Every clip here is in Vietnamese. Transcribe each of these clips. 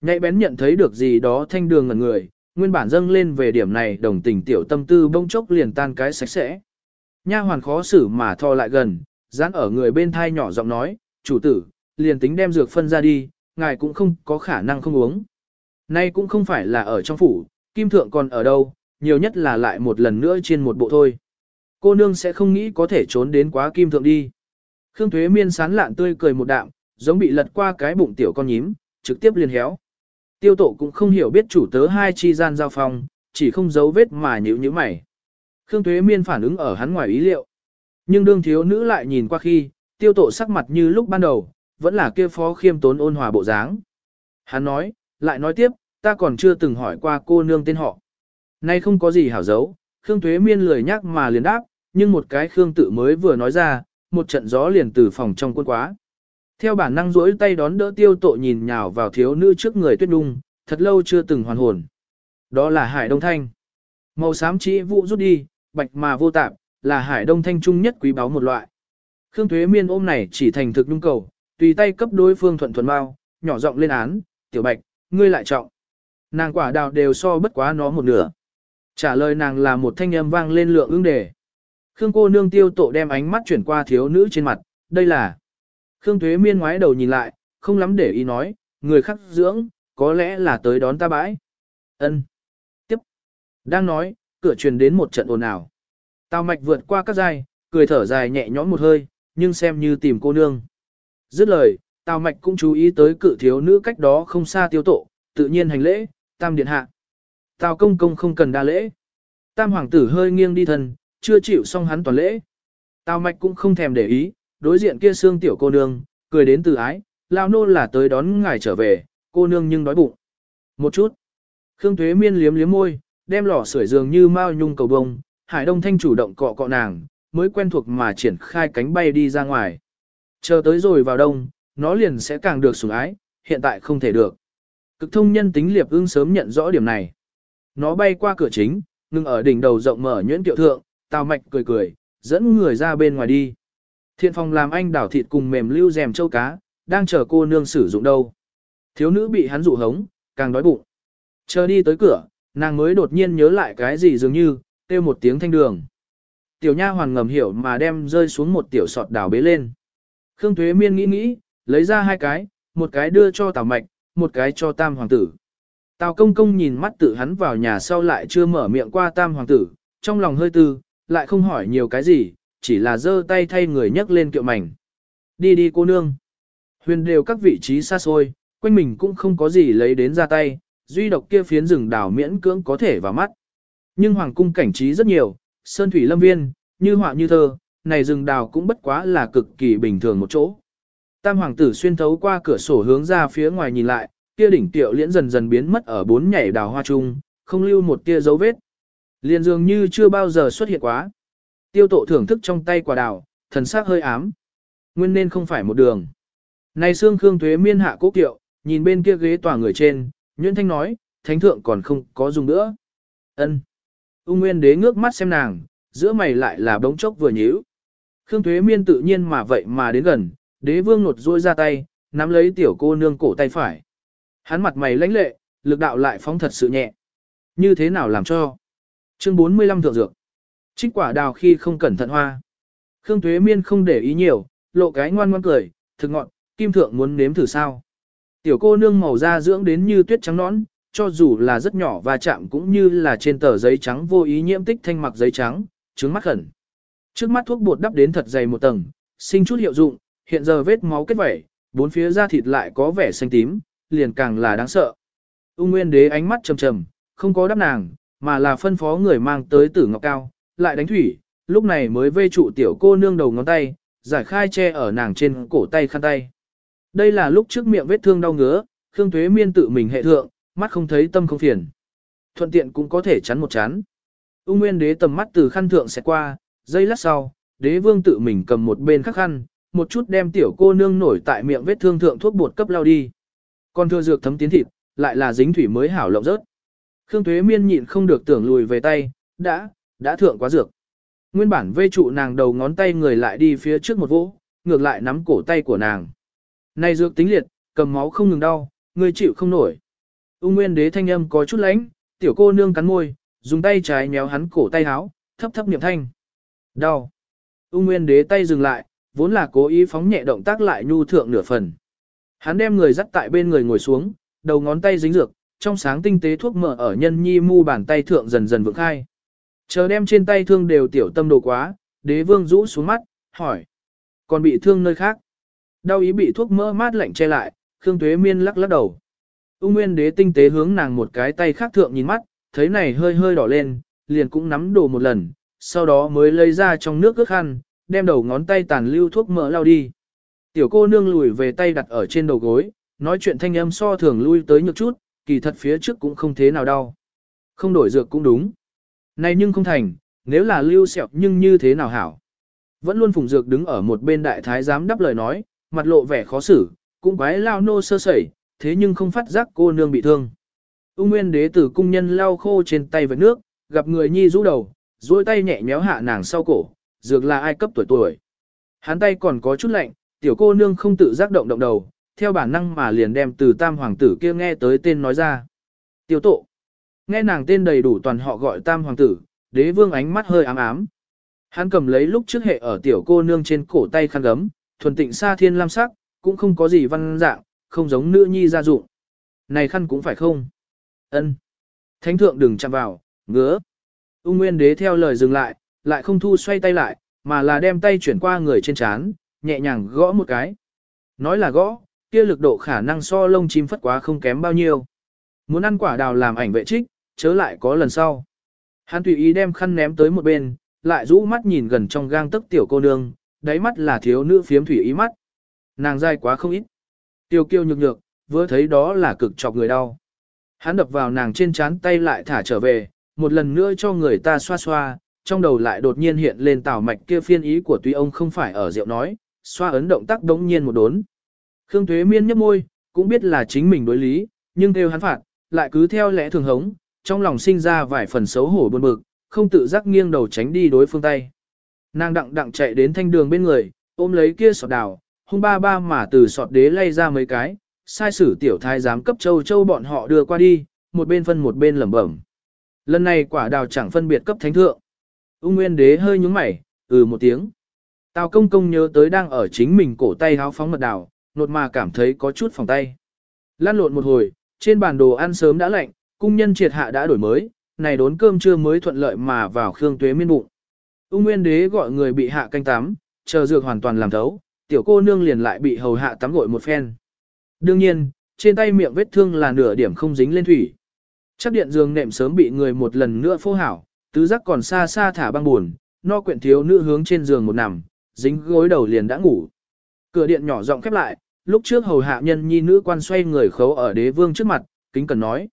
Nhạy bén nhận thấy được gì đó thanh đường ngẩn người, nguyên bản dâng lên về điểm này đồng tình tiểu tâm tư bông chốc liền tan cái sạch sẽ. Nha hoàn khó xử mà thò lại gần, dán ở người bên thai nhỏ giọng nói, chủ tử, liền tính đem dược phân ra đi, ngài cũng không có khả năng không uống. Nay cũng không phải là ở trong phủ, kim thượng còn ở đâu, nhiều nhất là lại một lần nữa trên một bộ thôi. Cô nương sẽ không nghĩ có thể trốn đến quá kim thượng đi. Khương Thuế Miên sán lạn tươi cười một đạm, giống bị lật qua cái bụng tiểu con nhím, trực tiếp liền héo. Tiêu tổ cũng không hiểu biết chủ tớ hai chi gian giao phong, chỉ không giấu vết mà nhíu nhíu mày. Khương Thuế Miên phản ứng ở hắn ngoài ý liệu. Nhưng đương thiếu nữ lại nhìn qua khi, tiêu tổ sắc mặt như lúc ban đầu, vẫn là kia phó khiêm tốn ôn hòa bộ dáng. Hắn nói, lại nói tiếp, ta còn chưa từng hỏi qua cô nương tên họ. Nay không có gì hảo giấu, Khương Thuế Miên lười nhắc mà liền đáp, nhưng một cái Khương tự mới vừa nói ra, một trận gió liền từ phòng trong quân quá. Theo bản năng duỗi tay đón đỡ tiêu tội nhìn nhào vào thiếu nữ trước người tuyết đung, thật lâu chưa từng hoàn hồn. Đó là Hải Đông Thanh. Màu xám chỉ vụ rút đi, bạch mà vô tạp, là Hải Đông Thanh trung nhất quý báu một loại. Khương Thuế Miên ôm này chỉ thành thực nhung cầu, tùy tay cấp đối phương thuận thuận bao, nhỏ giọng lên án, tiểu bạch, ngươi lại trọng. Nàng quả đào đều so bất quá nó một nửa. Trả lời nàng là một thanh âm vang lên lượng ứng đề. Khương cô nương tiêu tổ đem ánh mắt chuyển qua thiếu nữ trên mặt, đây là. Khương Thuế Miên ngoái đầu nhìn lại, không lắm để ý nói, người khắc dưỡng, có lẽ là tới đón ta bãi. Ân. Tiếp. Đang nói, cửa truyền đến một trận ồn ào. Tào mạch vượt qua các giai, cười thở dài nhẹ nhõm một hơi, nhưng xem như tìm cô nương. Dứt lời, Tào mạch cũng chú ý tới cự thiếu nữ cách đó không xa tiêu tổ, tự nhiên hành lễ, tam điện hạ. Tào công công không cần đa lễ. Tam hoàng tử hơi nghiêng đi thân, chưa chịu xong hắn toàn lễ. Tào mạch cũng không thèm để ý, đối diện kia xương tiểu cô nương, cười đến từ ái, lao nô là tới đón ngài trở về, cô nương nhưng đói bụng. Một chút. Khương thuế Miên liếm liếm môi, đem lò sưởi dường như mao nhung cầu bông, Hải Đông Thanh chủ động cọ cọ nàng, mới quen thuộc mà triển khai cánh bay đi ra ngoài. Chờ tới rồi vào đông, nó liền sẽ càng được sủng ái, hiện tại không thể được. Cực thông nhân tính liệp ưng sớm nhận rõ điểm này. Nó bay qua cửa chính, ngừng ở đỉnh đầu rộng mở nhuyễn tiệu thượng, tào mạch cười cười, dẫn người ra bên ngoài đi. Thiện phòng làm anh đảo thịt cùng mềm lưu rèm châu cá, đang chờ cô nương sử dụng đâu. Thiếu nữ bị hắn dụ hống, càng đói bụng. Chờ đi tới cửa, nàng mới đột nhiên nhớ lại cái gì dường như, kêu một tiếng thanh đường. Tiểu nha hoàn ngầm hiểu mà đem rơi xuống một tiểu sọt đảo bế lên. Khương Thuế Miên nghĩ nghĩ, lấy ra hai cái, một cái đưa cho Tào Mạch, một cái cho Tam Hoàng tử. Tào Công Công nhìn mắt tự hắn vào nhà sau lại chưa mở miệng qua Tam Hoàng tử, trong lòng hơi tư, lại không hỏi nhiều cái gì, chỉ là giơ tay thay người nhấc lên kiệu mảnh. Đi đi cô nương. Huyền đều các vị trí xa xôi, quanh mình cũng không có gì lấy đến ra tay, duy độc kia phiến rừng đảo miễn cưỡng có thể vào mắt. Nhưng hoàng cung cảnh trí rất nhiều, sơn thủy lâm viên, như họa như thơ, này rừng đào cũng bất quá là cực kỳ bình thường một chỗ. Tam hoàng tử xuyên thấu qua cửa sổ hướng ra phía ngoài nhìn lại, kia đỉnh tiệu liễn dần dần biến mất ở bốn nhảy đào hoa trung, không lưu một tia dấu vết. Liền dường như chưa bao giờ xuất hiện quá. Tiêu Tộ thưởng thức trong tay quả đào, thần sắc hơi ám. Nguyên nên không phải một đường. Này xương khương thuế miên hạ cố kiệu, nhìn bên kia ghế tòa người trên, Nguyễn Thanh nói, thánh thượng còn không có dùng nữa. ân Ung Nguyên đế ngước mắt xem nàng, giữa mày lại là bóng chốc vừa nhíu. Khương Thuế Miên tự nhiên mà vậy mà đến gần, đế vương nột rôi ra tay, nắm lấy tiểu cô nương cổ tay phải. Hắn mặt mày lãnh lệ, lực đạo lại phóng thật sự nhẹ. Như thế nào làm cho? Chương 45 thượng dược. Trích quả đào khi không cẩn thận hoa. Khương Thuế Miên không để ý nhiều, lộ cái ngoan ngoan cười, thực ngọn, kim thượng muốn nếm thử sao. Tiểu cô nương màu da dưỡng đến như tuyết trắng nõn, cho dù là rất nhỏ và chạm cũng như là trên tờ giấy trắng vô ý nhiễm tích thanh mặc giấy trắng, trứng mắt khẩn. Trước mắt thuốc bột đắp đến thật dày một tầng, sinh chút hiệu dụng, hiện giờ vết máu kết vẩy, bốn phía da thịt lại có vẻ xanh tím, liền càng là đáng sợ. Ung Nguyên Đế ánh mắt trầm trầm, không có đáp nàng, mà là phân phó người mang tới tử ngọc cao, lại đánh thủy, lúc này mới vây trụ tiểu cô nương đầu ngón tay, giải khai che ở nàng trên cổ tay khăn tay. Đây là lúc trước miệng vết thương đau ngứa, Khương thuế Miên tự mình hệ thượng, mắt không thấy tâm không phiền. Thuận tiện cũng có thể chắn một chán. Ung Nguyên Đế tầm mắt từ khăn thượng sẽ qua, giây lát sau, đế vương tự mình cầm một bên khắc khăn, một chút đem tiểu cô nương nổi tại miệng vết thương thượng thuốc bột cấp lao đi. Còn thừa dược thấm tiến thịt, lại là dính thủy mới hảo lộng rớt. Khương thuế Miên nhịn không được tưởng lùi về tay, đã, đã thượng quá dược. Nguyên bản vây trụ nàng đầu ngón tay người lại đi phía trước một vỗ, ngược lại nắm cổ tay của nàng. Này dược tính liệt, cầm máu không ngừng đau, người chịu không nổi, Ung Nguyên Đế thanh âm có chút lãnh, tiểu cô nương cắn môi, dùng tay trái nhéo hắn cổ tay áo, thấp thấp niệm thanh. Đau. Ung Nguyên Đế tay dừng lại, vốn là cố ý phóng nhẹ động tác lại nhu thượng nửa phần. Hắn đem người dắt tại bên người ngồi xuống, đầu ngón tay dính dược, trong sáng tinh tế thuốc mở ở nhân nhi mu bàn tay thượng dần dần vượng khai. Chờ đem trên tay thương đều tiểu tâm đồ quá, đế vương rũ xuống mắt, hỏi. Còn bị thương nơi khác. Đau ý bị thuốc mỡ mát lạnh che lại, Khương Tuế Miên lắc lắc đầu. Ung Nguyên đế tinh tế hướng nàng một cái tay khác thượng nhìn mắt, thấy này hơi hơi đỏ lên, liền cũng nắm đồ một lần, sau đó mới lấy ra trong nước ước khăn, đem đầu ngón tay tàn lưu thuốc mỡ lao đi. Tiểu cô nương lùi về tay đặt ở trên đầu gối, nói chuyện thanh âm so thường lui tới nhược chút, kỳ thật phía trước cũng không thế nào đau. Không đổi dược cũng đúng. Này nhưng không thành, nếu là lưu sẹo nhưng như thế nào hảo. Vẫn luôn phùng dược đứng ở một bên đại thái giám đáp lời nói, mặt lộ vẻ khó xử, cũng quái lao nô sơ sẩy, thế nhưng không phát giác cô nương bị thương. Ung Nguyên đế tử cung nhân lau khô trên tay với nước, gặp người nhi rũ đầu, duỗi tay nhẹ nhéo hạ nàng sau cổ, dược là ai cấp tuổi tuổi. Hắn tay còn có chút lạnh, tiểu cô nương không tự giác động động đầu, theo bản năng mà liền đem từ tam hoàng tử kia nghe tới tên nói ra. Tiêu tộ. Nghe nàng tên đầy đủ toàn họ gọi tam hoàng tử, đế vương ánh mắt hơi ám ám. Hắn cầm lấy lúc trước hệ ở tiểu cô nương trên cổ tay khăn gấm, thuần tịnh sa thiên lam sắc, cũng không có gì văn dạng, không giống nữ nhi gia dụng. Này khăn cũng phải không? Ân. Thánh thượng đừng chạm vào, ngứa. Ung Nguyên đế theo lời dừng lại, lại không thu xoay tay lại, mà là đem tay chuyển qua người trên chán, nhẹ nhàng gõ một cái. Nói là gõ, kia lực độ khả năng so lông chim phất quá không kém bao nhiêu. Muốn ăn quả đào làm ảnh vệ trích, chớ lại có lần sau. Hắn tùy ý đem khăn ném tới một bên, lại rũ mắt nhìn gần trong gang tấc tiểu cô nương, đáy mắt là thiếu nữ phiếm thủy ý mắt. Nàng dai quá không ít. Tiêu kiêu nhược nhược, vừa thấy đó là cực chọc người đau. Hắn đập vào nàng trên chán tay lại thả trở về, một lần nữa cho người ta xoa xoa, trong đầu lại đột nhiên hiện lên tảo mạch kia phiên ý của tuy ông không phải ở rượu nói, xoa ấn động tác đống nhiên một đốn. Khương thuế Miên nhấp môi, cũng biết là chính mình đối lý, nhưng theo hắn phạt, lại cứ theo lẽ thường hống, trong lòng sinh ra vài phần xấu hổ buồn bực, không tự giác nghiêng đầu tránh đi đối phương tay. Nàng đặng đặng chạy đến thanh đường bên người, ôm lấy kia sọt đào, hung ba ba mà từ sọt đế lay ra mấy cái, sai sử tiểu thái giám cấp châu châu bọn họ đưa qua đi, một bên phân một bên lẩm bẩm. Lần này quả đào chẳng phân biệt cấp thánh thượng. Ung Nguyên đế hơi nhúng mày, ừ một tiếng. Tào công công nhớ tới đang ở chính mình cổ tay háo phóng mật đào, nột mà cảm thấy có chút phòng tay. Lan lộn một hồi, trên bàn đồ ăn sớm đã lạnh, cung nhân triệt hạ đã đổi mới, này đốn cơm trưa mới thuận lợi mà vào khương tuế miên bụng. Ung Nguyên đế gọi người bị hạ canh tắm, chờ dược hoàn toàn làm thấu, tiểu cô nương liền lại bị hầu hạ tắm gội một phen. Đương nhiên, trên tay miệng vết thương là nửa điểm không dính lên thủy. Chắc điện giường nệm sớm bị người một lần nữa phô hảo, tứ giác còn xa xa thả băng buồn, no quyện thiếu nữ hướng trên giường một nằm, dính gối đầu liền đã ngủ. Cửa điện nhỏ rộng khép lại, lúc trước hầu hạ nhân nhi nữ quan xoay người khấu ở đế vương trước mặt, kính cần nói.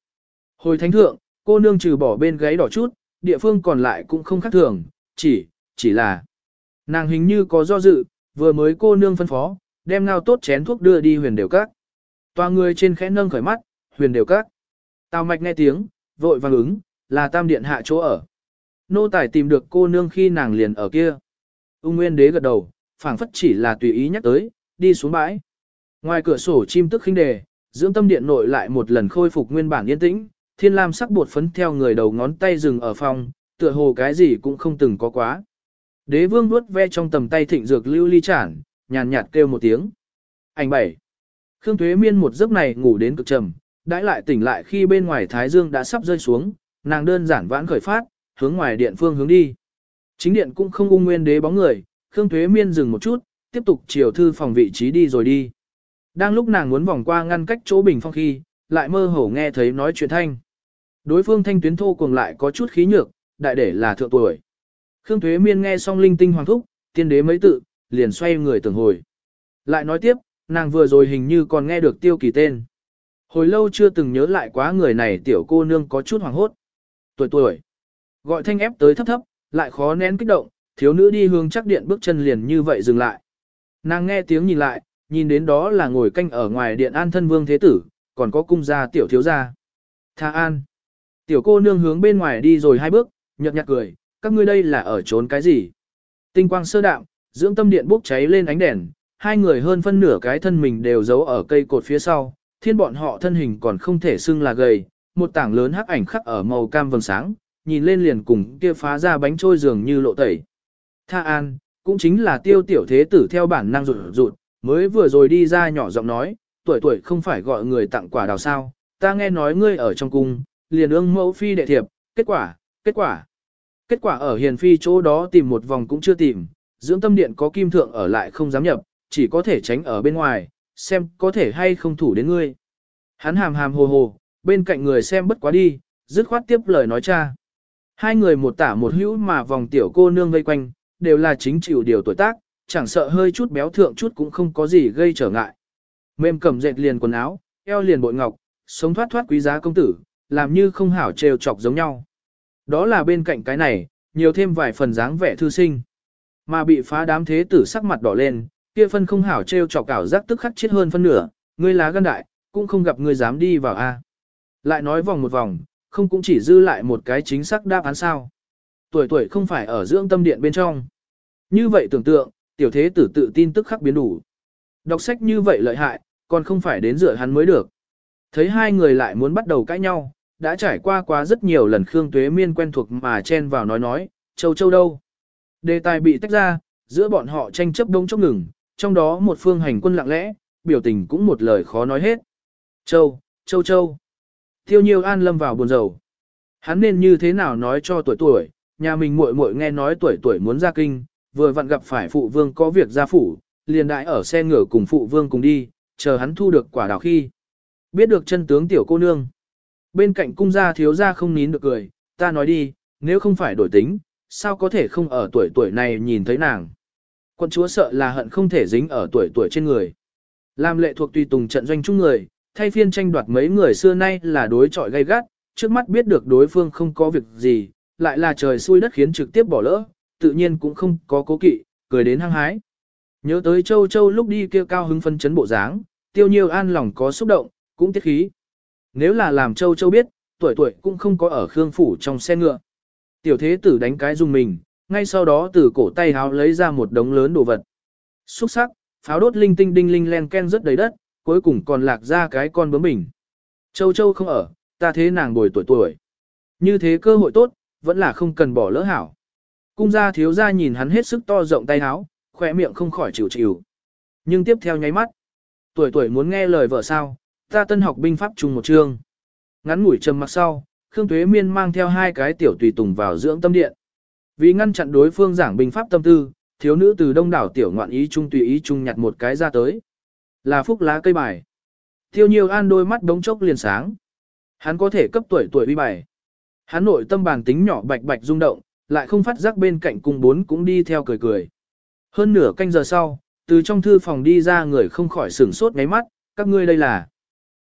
Hồi thánh thượng, cô nương trừ bỏ bên gáy đỏ chút, địa phương còn lại cũng không khác thường, chỉ, chỉ là. Nàng hình như có do dự, vừa mới cô nương phân phó, đem ngao tốt chén thuốc đưa đi huyền đều các. Toa người trên khẽ nâng khởi mắt, huyền đều các. Tào mạch nghe tiếng, vội vàng ứng, là tam điện hạ chỗ ở. Nô tài tìm được cô nương khi nàng liền ở kia. Ung Nguyên đế gật đầu, phảng phất chỉ là tùy ý nhắc tới, đi xuống bãi. Ngoài cửa sổ chim tức khinh đề, dưỡng tâm điện nội lại một lần khôi phục nguyên bản yên tĩnh, thiên lam sắc bột phấn theo người đầu ngón tay dừng ở phòng, tựa hồ cái gì cũng không từng có quá. Đế vương vuốt ve trong tầm tay thịnh dược lưu ly chản, nhàn nhạt kêu một tiếng. Ảnh bảy. Khương Thuế Miên một giấc này ngủ đến cực trầm, đãi lại tỉnh lại khi bên ngoài Thái Dương đã sắp rơi xuống, nàng đơn giản vãn khởi phát, hướng ngoài điện phương hướng đi. Chính điện cũng không ung nguyên đế bóng người, Khương Thuế Miên dừng một chút, tiếp tục chiều thư phòng vị trí đi rồi đi. Đang lúc nàng muốn vòng qua ngăn cách chỗ bình phong khi, lại mơ hồ nghe thấy nói chuyện thanh. Đối phương thanh tuyến thô cuồng lại có chút khí nhược, đại để là thượng tuổi. Khương Thuế Miên nghe xong linh tinh hoàng thúc, tiên đế mấy tự, liền xoay người tưởng hồi. Lại nói tiếp, nàng vừa rồi hình như còn nghe được tiêu kỳ tên. Hồi lâu chưa từng nhớ lại quá người này tiểu cô nương có chút hoàng hốt. Tuổi tuổi. Gọi thanh ép tới thấp thấp, lại khó nén kích động, thiếu nữ đi hướng chắc điện bước chân liền như vậy dừng lại. Nàng nghe tiếng nhìn lại, nhìn đến đó là ngồi canh ở ngoài điện an thân vương thế tử, còn có cung gia tiểu thiếu gia. Tha an. Tiểu cô nương hướng bên ngoài đi rồi hai bước, nhợt nhạt cười, các ngươi đây là ở trốn cái gì? Tinh quang sơ đạm, dưỡng tâm điện bốc cháy lên ánh đèn, hai người hơn phân nửa cái thân mình đều giấu ở cây cột phía sau, thiên bọn họ thân hình còn không thể xưng là gầy, một tảng lớn hắc ảnh khắc ở màu cam vầng sáng, nhìn lên liền cùng kia phá ra bánh trôi giường như lộ tẩy. Tha An, cũng chính là tiêu tiểu thế tử theo bản năng rụt rụt, mới vừa rồi đi ra nhỏ giọng nói, tuổi tuổi không phải gọi người tặng quả đào sao, ta nghe nói ngươi ở trong cung, liền ương mẫu phi đệ thiệp, kết quả, kết quả. Kết quả ở hiền phi chỗ đó tìm một vòng cũng chưa tìm, dưỡng tâm điện có kim thượng ở lại không dám nhập, chỉ có thể tránh ở bên ngoài, xem có thể hay không thủ đến ngươi. Hắn hàm hàm hồ hồ, bên cạnh người xem bất quá đi, dứt khoát tiếp lời nói cha. Hai người một tả một hữu mà vòng tiểu cô nương vây quanh, đều là chính chịu điều tuổi tác, chẳng sợ hơi chút béo thượng chút cũng không có gì gây trở ngại. Mềm cầm dệt liền quần áo, eo liền bội ngọc, sống thoát thoát quý giá công tử, làm như không hảo trêu chọc giống nhau. Đó là bên cạnh cái này, nhiều thêm vài phần dáng vẻ thư sinh. Mà bị phá đám thế tử sắc mặt đỏ lên, kia phân không hảo trêu chọc cảo giác tức khắc chết hơn phân nửa, ngươi lá gan đại, cũng không gặp ngươi dám đi vào a. À. Lại nói vòng một vòng, không cũng chỉ dư lại một cái chính xác đáp án sao. Tuổi tuổi không phải ở dưỡng tâm điện bên trong. Như vậy tưởng tượng, tiểu thế tử tự tin tức khắc biến đủ. Đọc sách như vậy lợi hại, còn không phải đến dựa hắn mới được. Thấy hai người lại muốn bắt đầu cãi nhau, đã trải qua quá rất nhiều lần Khương Tuế Miên quen thuộc mà chen vào nói nói, châu châu đâu. Đề tài bị tách ra, giữa bọn họ tranh chấp đông chốc ngừng, trong đó một phương hành quân lặng lẽ, biểu tình cũng một lời khó nói hết. Châu, châu châu. Tiêu nhiêu an lâm vào buồn rầu. Hắn nên như thế nào nói cho tuổi tuổi, nhà mình muội muội nghe nói tuổi tuổi muốn ra kinh, vừa vặn gặp phải phụ vương có việc ra phủ, liền đại ở xe ngựa cùng phụ vương cùng đi, chờ hắn thu được quả đào khi. Biết được chân tướng tiểu cô nương. Bên cạnh cung gia thiếu gia không nín được cười, ta nói đi, nếu không phải đổi tính, sao có thể không ở tuổi tuổi này nhìn thấy nàng. Quân chúa sợ là hận không thể dính ở tuổi tuổi trên người. Làm lệ thuộc tùy tùng trận doanh chung người, thay phiên tranh đoạt mấy người xưa nay là đối trọi gay gắt, trước mắt biết được đối phương không có việc gì, lại là trời xui đất khiến trực tiếp bỏ lỡ, tự nhiên cũng không có cố kỵ, cười đến hăng hái. Nhớ tới châu châu lúc đi kêu cao hứng phân chấn bộ dáng, tiêu nhiêu an lòng có xúc động, cũng tiết khí. Nếu là làm châu châu biết, tuổi tuổi cũng không có ở khương phủ trong xe ngựa. Tiểu thế tử đánh cái dùng mình, ngay sau đó từ cổ tay háo lấy ra một đống lớn đồ vật. Xúc sắc, pháo đốt linh tinh đinh linh len ken rất đầy đất, cuối cùng còn lạc ra cái con bướm bình. Châu châu không ở, ta thế nàng bồi tuổi tuổi. Như thế cơ hội tốt, vẫn là không cần bỏ lỡ hảo. Cung gia thiếu gia nhìn hắn hết sức to rộng tay háo, khỏe miệng không khỏi chịu chịu. Nhưng tiếp theo nháy mắt, tuổi tuổi muốn nghe lời vợ sao, ta tân học binh pháp chung một chương. Ngắn ngủi trầm mặc sau, Khương Tuế Miên mang theo hai cái tiểu tùy tùng vào dưỡng tâm điện. Vì ngăn chặn đối phương giảng binh pháp tâm tư, thiếu nữ từ đông đảo tiểu ngoạn ý chung tùy ý chung nhặt một cái ra tới. Là phúc lá cây bài. Tiêu nhiều an đôi mắt đống chốc liền sáng. Hắn có thể cấp tuổi tuổi uy bài. Hắn nội tâm bàn tính nhỏ bạch bạch rung động, lại không phát giác bên cạnh cùng bốn cũng đi theo cười cười. Hơn nửa canh giờ sau, từ trong thư phòng đi ra người không khỏi sửng sốt ngáy mắt, các ngươi đây là.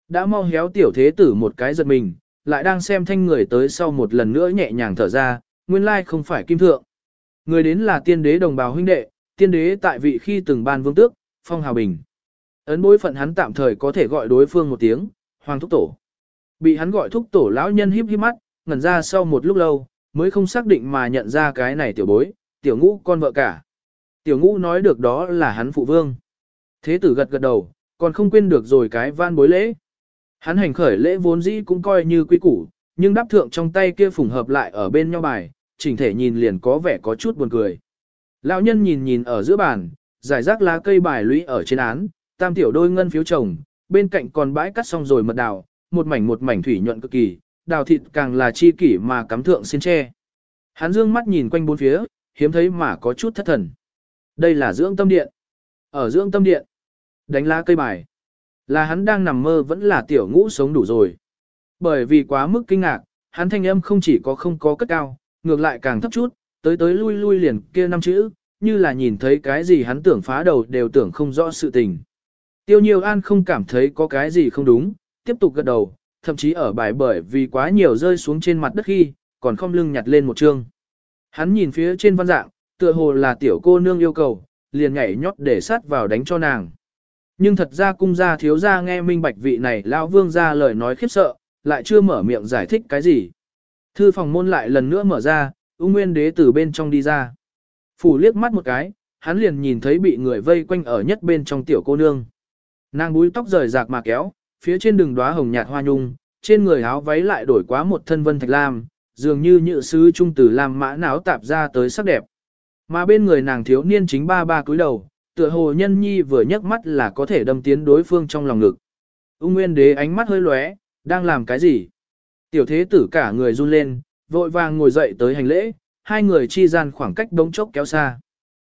Đã mau héo tiểu thế tử một cái giật mình, lại đang xem thanh người tới sau một lần nữa nhẹ nhàng thở ra, nguyên lai không phải kim thượng. Người đến là tiên đế đồng bào huynh đệ, tiên đế tại vị khi từng ban vương tước, phong hào bình. Ấn bối phận hắn tạm thời có thể gọi đối phương một tiếng, hoàng thúc tổ. Bị hắn gọi thúc tổ lão nhân híp híp mắt, ngẩn ra sau một lúc lâu, mới không xác định mà nhận ra cái này tiểu bối, tiểu ngũ con vợ cả. Tiểu ngũ nói được đó là hắn phụ vương. Thế tử gật gật đầu, còn không quên được rồi cái van bối lễ. Hắn hành khởi lễ vốn dĩ cũng coi như quý củ, nhưng đáp thượng trong tay kia phùng hợp lại ở bên nhau bài, chỉnh thể nhìn liền có vẻ có chút buồn cười. Lão nhân nhìn nhìn ở giữa bàn, giải rác lá cây bài lũy ở trên án, tam tiểu đôi ngân phiếu chồng, bên cạnh còn bãi cắt xong rồi mật đào, một mảnh một mảnh thủy nhuận cực kỳ, đào thịt càng là chi kỷ mà cắm thượng xin tre. Hắn dương mắt nhìn quanh bốn phía, hiếm thấy mà có chút thất thần. Đây là dưỡng tâm điện. Ở dưỡng tâm điện, đánh lá cây bài. Là hắn đang nằm mơ vẫn là tiểu ngũ sống đủ rồi. Bởi vì quá mức kinh ngạc, hắn thanh âm không chỉ có không có cất cao, ngược lại càng thấp chút, tới tới lui lui liền kia năm chữ, như là nhìn thấy cái gì hắn tưởng phá đầu đều tưởng không rõ sự tình. Tiêu nhiều an không cảm thấy có cái gì không đúng, tiếp tục gật đầu, thậm chí ở bài bởi vì quá nhiều rơi xuống trên mặt đất khi, còn không lưng nhặt lên một chương. Hắn nhìn phía trên văn dạng, tựa hồ là tiểu cô nương yêu cầu, liền nhảy nhót để sát vào đánh cho nàng. Nhưng thật ra cung gia thiếu gia nghe minh bạch vị này lão vương ra lời nói khiếp sợ, lại chưa mở miệng giải thích cái gì. Thư phòng môn lại lần nữa mở ra, ung nguyên đế từ bên trong đi ra. Phủ liếc mắt một cái, hắn liền nhìn thấy bị người vây quanh ở nhất bên trong tiểu cô nương. Nàng búi tóc rời rạc mà kéo, phía trên đường đóa hồng nhạt hoa nhung, trên người áo váy lại đổi quá một thân vân thạch lam, dường như nhựa sứ trung tử làm mã não tạp ra tới sắc đẹp. Mà bên người nàng thiếu niên chính ba ba cúi đầu, tựa hồ nhân nhi vừa nhấc mắt là có thể đâm tiến đối phương trong lòng ngực. Ung Nguyên Đế ánh mắt hơi lóe, đang làm cái gì? Tiểu thế tử cả người run lên, vội vàng ngồi dậy tới hành lễ, hai người chi gian khoảng cách đống chốc kéo xa.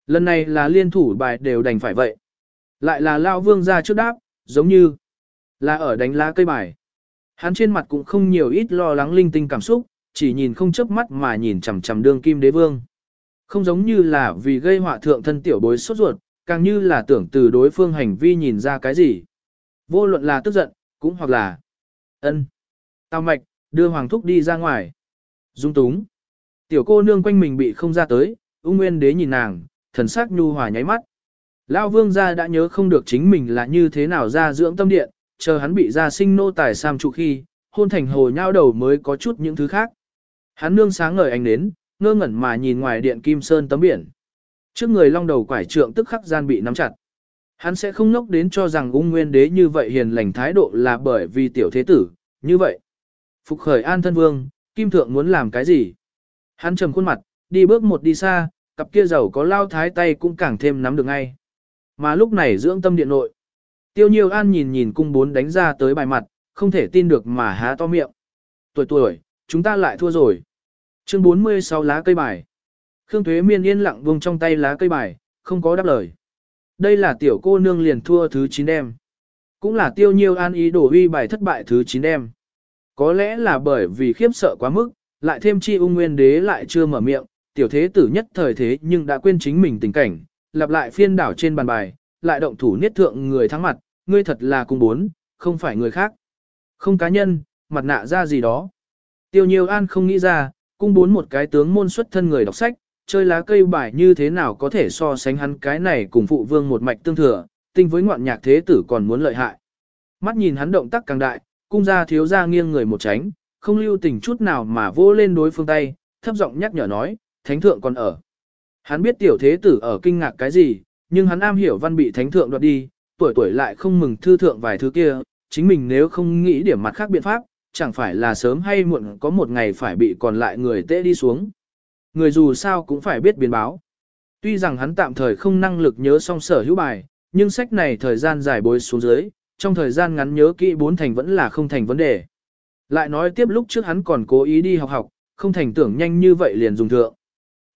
Lần này là liên thủ bài đều đành phải vậy. Lại là Lao Vương ra trước đáp, giống như là ở đánh lá cây bài. Hắn trên mặt cũng không nhiều ít lo lắng linh tinh cảm xúc, chỉ nhìn không chớp mắt mà nhìn chằm chằm đương kim đế vương. Không giống như là vì gây họa thượng thân tiểu bối sốt ruột, càng như là tưởng từ đối phương hành vi nhìn ra cái gì. Vô luận là tức giận, cũng hoặc là ân. Tào mạch, đưa hoàng thúc đi ra ngoài. Dung túng. Tiểu cô nương quanh mình bị không ra tới, ung nguyên đế nhìn nàng, thần sắc nhu hòa nháy mắt. Lao vương gia đã nhớ không được chính mình là như thế nào ra dưỡng tâm điện, chờ hắn bị ra sinh nô tài sam trụ khi, hôn thành hồ nhao đầu mới có chút những thứ khác. Hắn nương sáng ngời ánh đến, ngơ ngẩn mà nhìn ngoài điện kim sơn tấm biển. Trước người long đầu quải trượng tức khắc gian bị nắm chặt. Hắn sẽ không ngốc đến cho rằng ung nguyên đế như vậy hiền lành thái độ là bởi vì tiểu thế tử, như vậy. Phục khởi an thân vương, kim thượng muốn làm cái gì? Hắn trầm khuôn mặt, đi bước một đi xa, cặp kia giàu có lao thái tay cũng càng thêm nắm được ngay. Mà lúc này dưỡng tâm điện nội. Tiêu nhiều an nhìn nhìn cung bốn đánh ra tới bài mặt, không thể tin được mà há to miệng. Tuổi tuổi, chúng ta lại thua rồi. Chương 46 lá cây bài. Khương Thuế Miên yên lặng vùng trong tay lá cây bài, không có đáp lời. Đây là tiểu cô nương liền thua thứ 9 đêm. Cũng là tiêu nhiêu an ý đổ huy bài thất bại thứ 9 đêm. Có lẽ là bởi vì khiếp sợ quá mức, lại thêm chi ung nguyên đế lại chưa mở miệng, tiểu thế tử nhất thời thế nhưng đã quên chính mình tình cảnh, lặp lại phiên đảo trên bàn bài, lại động thủ niết thượng người thắng mặt, ngươi thật là cung bốn, không phải người khác. Không cá nhân, mặt nạ ra gì đó. Tiêu nhiêu an không nghĩ ra, cung bốn một cái tướng môn xuất thân người đọc sách, chơi lá cây bài như thế nào có thể so sánh hắn cái này cùng phụ vương một mạch tương thừa, tinh với ngoạn nhạc thế tử còn muốn lợi hại. Mắt nhìn hắn động tác càng đại, cung gia thiếu gia nghiêng người một tránh, không lưu tình chút nào mà vô lên đối phương tay, thấp giọng nhắc nhở nói, thánh thượng còn ở. Hắn biết tiểu thế tử ở kinh ngạc cái gì, nhưng hắn am hiểu văn bị thánh thượng đoạt đi, tuổi tuổi lại không mừng thư thượng vài thứ kia, chính mình nếu không nghĩ điểm mặt khác biện pháp, chẳng phải là sớm hay muộn có một ngày phải bị còn lại người tệ đi xuống. Người dù sao cũng phải biết biến báo. Tuy rằng hắn tạm thời không năng lực nhớ song sở hữu bài, nhưng sách này thời gian dài bối xuống dưới, trong thời gian ngắn nhớ kỹ bốn thành vẫn là không thành vấn đề. Lại nói tiếp lúc trước hắn còn cố ý đi học học, không thành tưởng nhanh như vậy liền dùng thượng.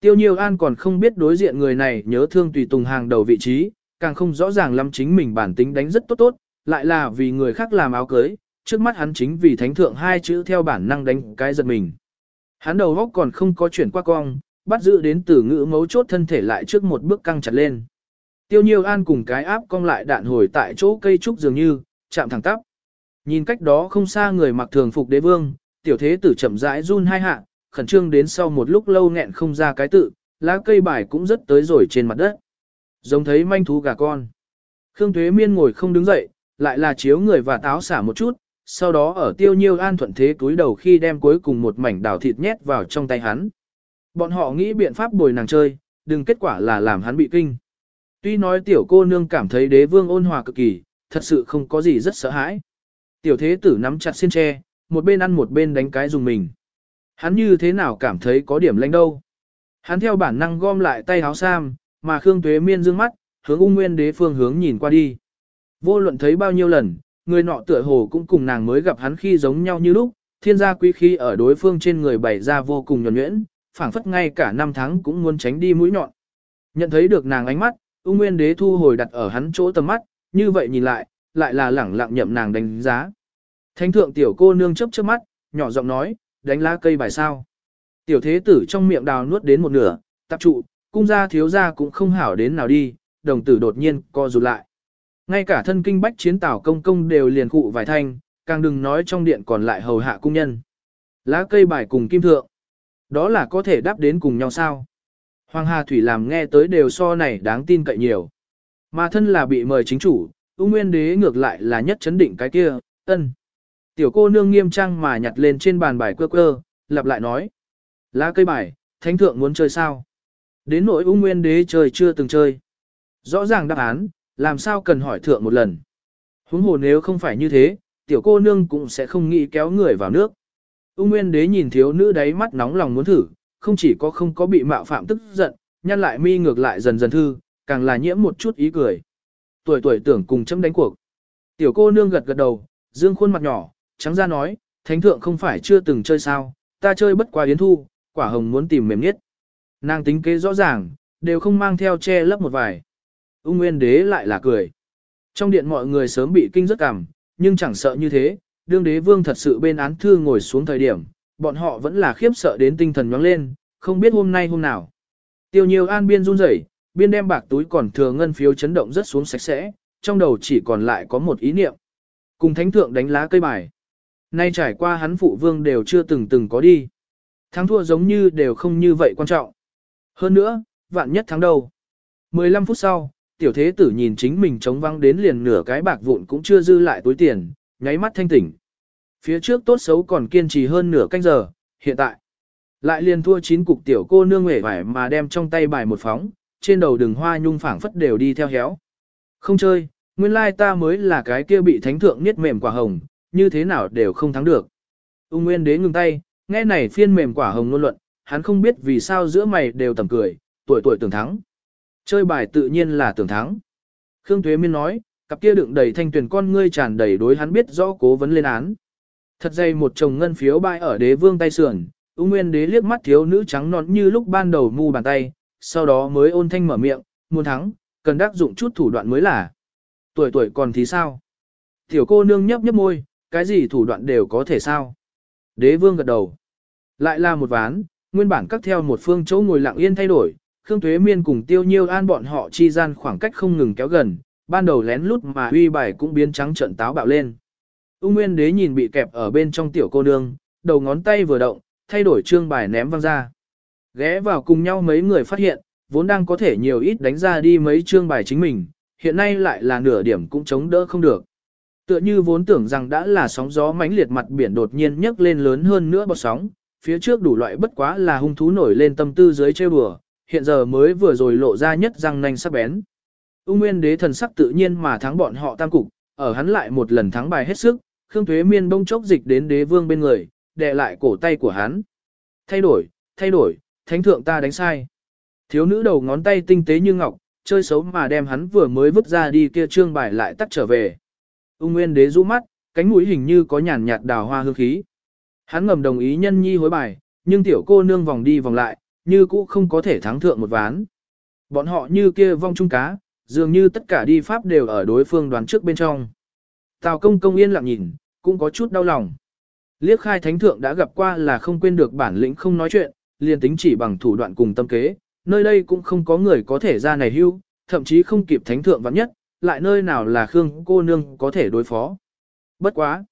Tiêu Nhiêu An còn không biết đối diện người này nhớ thương tùy tùng hàng đầu vị trí, càng không rõ ràng lắm chính mình bản tính đánh rất tốt tốt, lại là vì người khác làm áo cưới, trước mắt hắn chính vì thánh thượng hai chữ theo bản năng đánh cái giật mình. Hắn đầu góc còn không có chuyển qua cong, bắt giữ đến từ ngữ mấu chốt thân thể lại trước một bước căng chặt lên. Tiêu Nhiêu An cùng cái áp cong lại đạn hồi tại chỗ cây trúc dường như, chạm thẳng tắp. Nhìn cách đó không xa người mặc thường phục đế vương, tiểu thế tử chậm rãi run hai hạ, khẩn trương đến sau một lúc lâu nghẹn không ra cái tự, lá cây bài cũng rất tới rồi trên mặt đất. Giống thấy manh thú gà con. Khương thuế Miên ngồi không đứng dậy, lại là chiếu người và táo xả một chút, sau đó ở tiêu nhiêu an thuận thế túi đầu khi đem cuối cùng một mảnh đào thịt nhét vào trong tay hắn. Bọn họ nghĩ biện pháp bồi nàng chơi, đừng kết quả là làm hắn bị kinh. Tuy nói tiểu cô nương cảm thấy đế vương ôn hòa cực kỳ, thật sự không có gì rất sợ hãi. Tiểu thế tử nắm chặt xiên tre, một bên ăn một bên đánh cái dùng mình. Hắn như thế nào cảm thấy có điểm lanh đâu. Hắn theo bản năng gom lại tay háo sam, mà Khương Tuế Miên dương mắt, hướng ung nguyên đế phương hướng nhìn qua đi. Vô luận thấy bao nhiêu lần, người nọ tựa hồ cũng cùng nàng mới gặp hắn khi giống nhau như lúc, thiên gia quý khí ở đối phương trên người bày ra vô cùng nhuẩn nhuyễn, phảng phất ngay cả năm tháng cũng muốn tránh đi mũi nhọn. Nhận thấy được nàng ánh mắt, ung nguyên đế thu hồi đặt ở hắn chỗ tầm mắt, như vậy nhìn lại, lại là lẳng lặng nhậm nàng đánh giá. Thánh thượng tiểu cô nương chấp chớp mắt, nhỏ giọng nói, đánh lá cây bài sao. Tiểu thế tử trong miệng đào nuốt đến một nửa, tập trụ, cung gia thiếu gia cũng không hảo đến nào đi, đồng tử đột nhiên co rụt lại. Ngay cả thân kinh bách chiến tảo công công đều liền cụ vài thanh, càng đừng nói trong điện còn lại hầu hạ cung nhân. Lá cây bài cùng kim thượng. Đó là có thể đáp đến cùng nhau sao? Hoàng Hà Thủy làm nghe tới đều so này đáng tin cậy nhiều. Mà thân là bị mời chính chủ, ung nguyên đế ngược lại là nhất chấn định cái kia, ân. Tiểu cô nương nghiêm trang mà nhặt lên trên bàn bài quơ quơ, lặp lại nói. Lá cây bài, thánh thượng muốn chơi sao? Đến nỗi ung nguyên đế chơi chưa từng chơi. Rõ ràng đáp án, làm sao cần hỏi thượng một lần. Huống hồ nếu không phải như thế, tiểu cô nương cũng sẽ không nghĩ kéo người vào nước. Ung Nguyên Đế nhìn thiếu nữ đáy mắt nóng lòng muốn thử, không chỉ có không có bị mạo phạm tức giận, nhăn lại mi ngược lại dần dần thư, càng là nhiễm một chút ý cười. Tuổi tuổi tưởng cùng chấm đánh cuộc. Tiểu cô nương gật gật đầu, dương khuôn mặt nhỏ, trắng ra nói, thánh thượng không phải chưa từng chơi sao, ta chơi bất quá yến thu, quả hồng muốn tìm mềm nhất. Nàng tính kế rõ ràng, đều không mang theo che lấp một vài. Ung Nguyên Đế lại là cười. Trong điện mọi người sớm bị kinh rất cảm, nhưng chẳng sợ như thế, đương đế vương thật sự bên án thư ngồi xuống thời điểm, bọn họ vẫn là khiếp sợ đến tinh thần nhoáng lên, không biết hôm nay hôm nào. Tiêu nhiều an biên run rẩy, biên đem bạc túi còn thừa ngân phiếu chấn động rất xuống sạch sẽ, trong đầu chỉ còn lại có một ý niệm. Cùng thánh thượng đánh lá cây bài. Nay trải qua hắn phụ vương đều chưa từng từng có đi. Thắng thua giống như đều không như vậy quan trọng. Hơn nữa, vạn nhất thắng đầu. 15 phút sau, tiểu thế tử nhìn chính mình chống văng đến liền nửa cái bạc vụn cũng chưa dư lại túi tiền, nháy mắt thanh tỉnh. Phía trước tốt xấu còn kiên trì hơn nửa canh giờ, hiện tại. Lại liền thua chín cục tiểu cô nương hể vải mà đem trong tay bài một phóng, trên đầu đường hoa nhung phảng phất đều đi theo héo. Không chơi, nguyên lai ta mới là cái kia bị thánh thượng niết mềm quả hồng, như thế nào đều không thắng được. Ung Nguyên đế ngừng tay, nghe này phiên mềm quả hồng ngôn luận, hắn không biết vì sao giữa mày đều tầm cười, tuổi tuổi tưởng thắng. Chơi bài tự nhiên là tưởng thắng. Khương Tuế Miên nói, cặp kia đựng đầy thanh tuyển con ngươi tràn đầy đối hắn biết rõ cố vấn lên án. Thật dày một chồng ngân phiếu bại ở đế vương tay sườn, ung nguyên đế liếc mắt thiếu nữ trắng nón như lúc ban đầu mu bàn tay, sau đó mới ôn thanh mở miệng, muốn thắng, cần đắc dụng chút thủ đoạn mới là. Tuổi tuổi còn thì sao? Tiểu cô nương nhấp nhấp môi, cái gì thủ đoạn đều có thể sao? Đế vương gật đầu. Lại là một ván, nguyên bản cắt theo một phương chỗ ngồi lặng yên thay đổi, Khương Tuế Miên cùng Tiêu Nhiêu An bọn họ chi gian khoảng cách không ngừng kéo gần, ban đầu lén lút mà uy bài cũng biến trắng trận táo bạo lên. Ung Nguyên Đế nhìn bị kẹp ở bên trong tiểu cô nương, đầu ngón tay vừa động, thay đổi trương bài ném văng ra. Ghé vào cùng nhau mấy người phát hiện, vốn đang có thể nhiều ít đánh ra đi mấy trương bài chính mình, hiện nay lại là nửa điểm cũng chống đỡ không được. Tựa như vốn tưởng rằng đã là sóng gió mãnh liệt mặt biển đột nhiên nhấc lên lớn hơn nữa bọt sóng, phía trước đủ loại bất quá là hung thú nổi lên tâm tư dưới trêu đùa, hiện giờ mới vừa rồi lộ ra nhất răng nanh sắc bén. Ung Nguyên Đế thần sắc tự nhiên mà thắng bọn họ tam cục, ở hắn lại một lần thắng bài hết sức, Khương Thuế Miên bông chốc dịch đến đế vương bên người, đè lại cổ tay của hắn. Thay đổi, thay đổi, thánh thượng ta đánh sai. Thiếu nữ đầu ngón tay tinh tế như ngọc, chơi xấu mà đem hắn vừa mới vứt ra đi kia trương bài lại tắt trở về. Ung Nguyên Đế rũ mắt, cánh mũi hình như có nhàn nhạt đào hoa hương khí. Hắn ngầm đồng ý nhân nhi hối bài, nhưng tiểu cô nương vòng đi vòng lại, như cũ không có thể thắng thượng một ván. Bọn họ như kia vong chung cá, dường như tất cả đi pháp đều ở đối phương đoán trước bên trong. Tào công công yên lặng nhìn, cũng có chút đau lòng. Liếc khai thánh thượng đã gặp qua là không quên được bản lĩnh không nói chuyện, liền tính chỉ bằng thủ đoạn cùng tâm kế, nơi đây cũng không có người có thể ra này hưu, thậm chí không kịp thánh thượng vắng nhất, lại nơi nào là Khương cô nương có thể đối phó. Bất quá.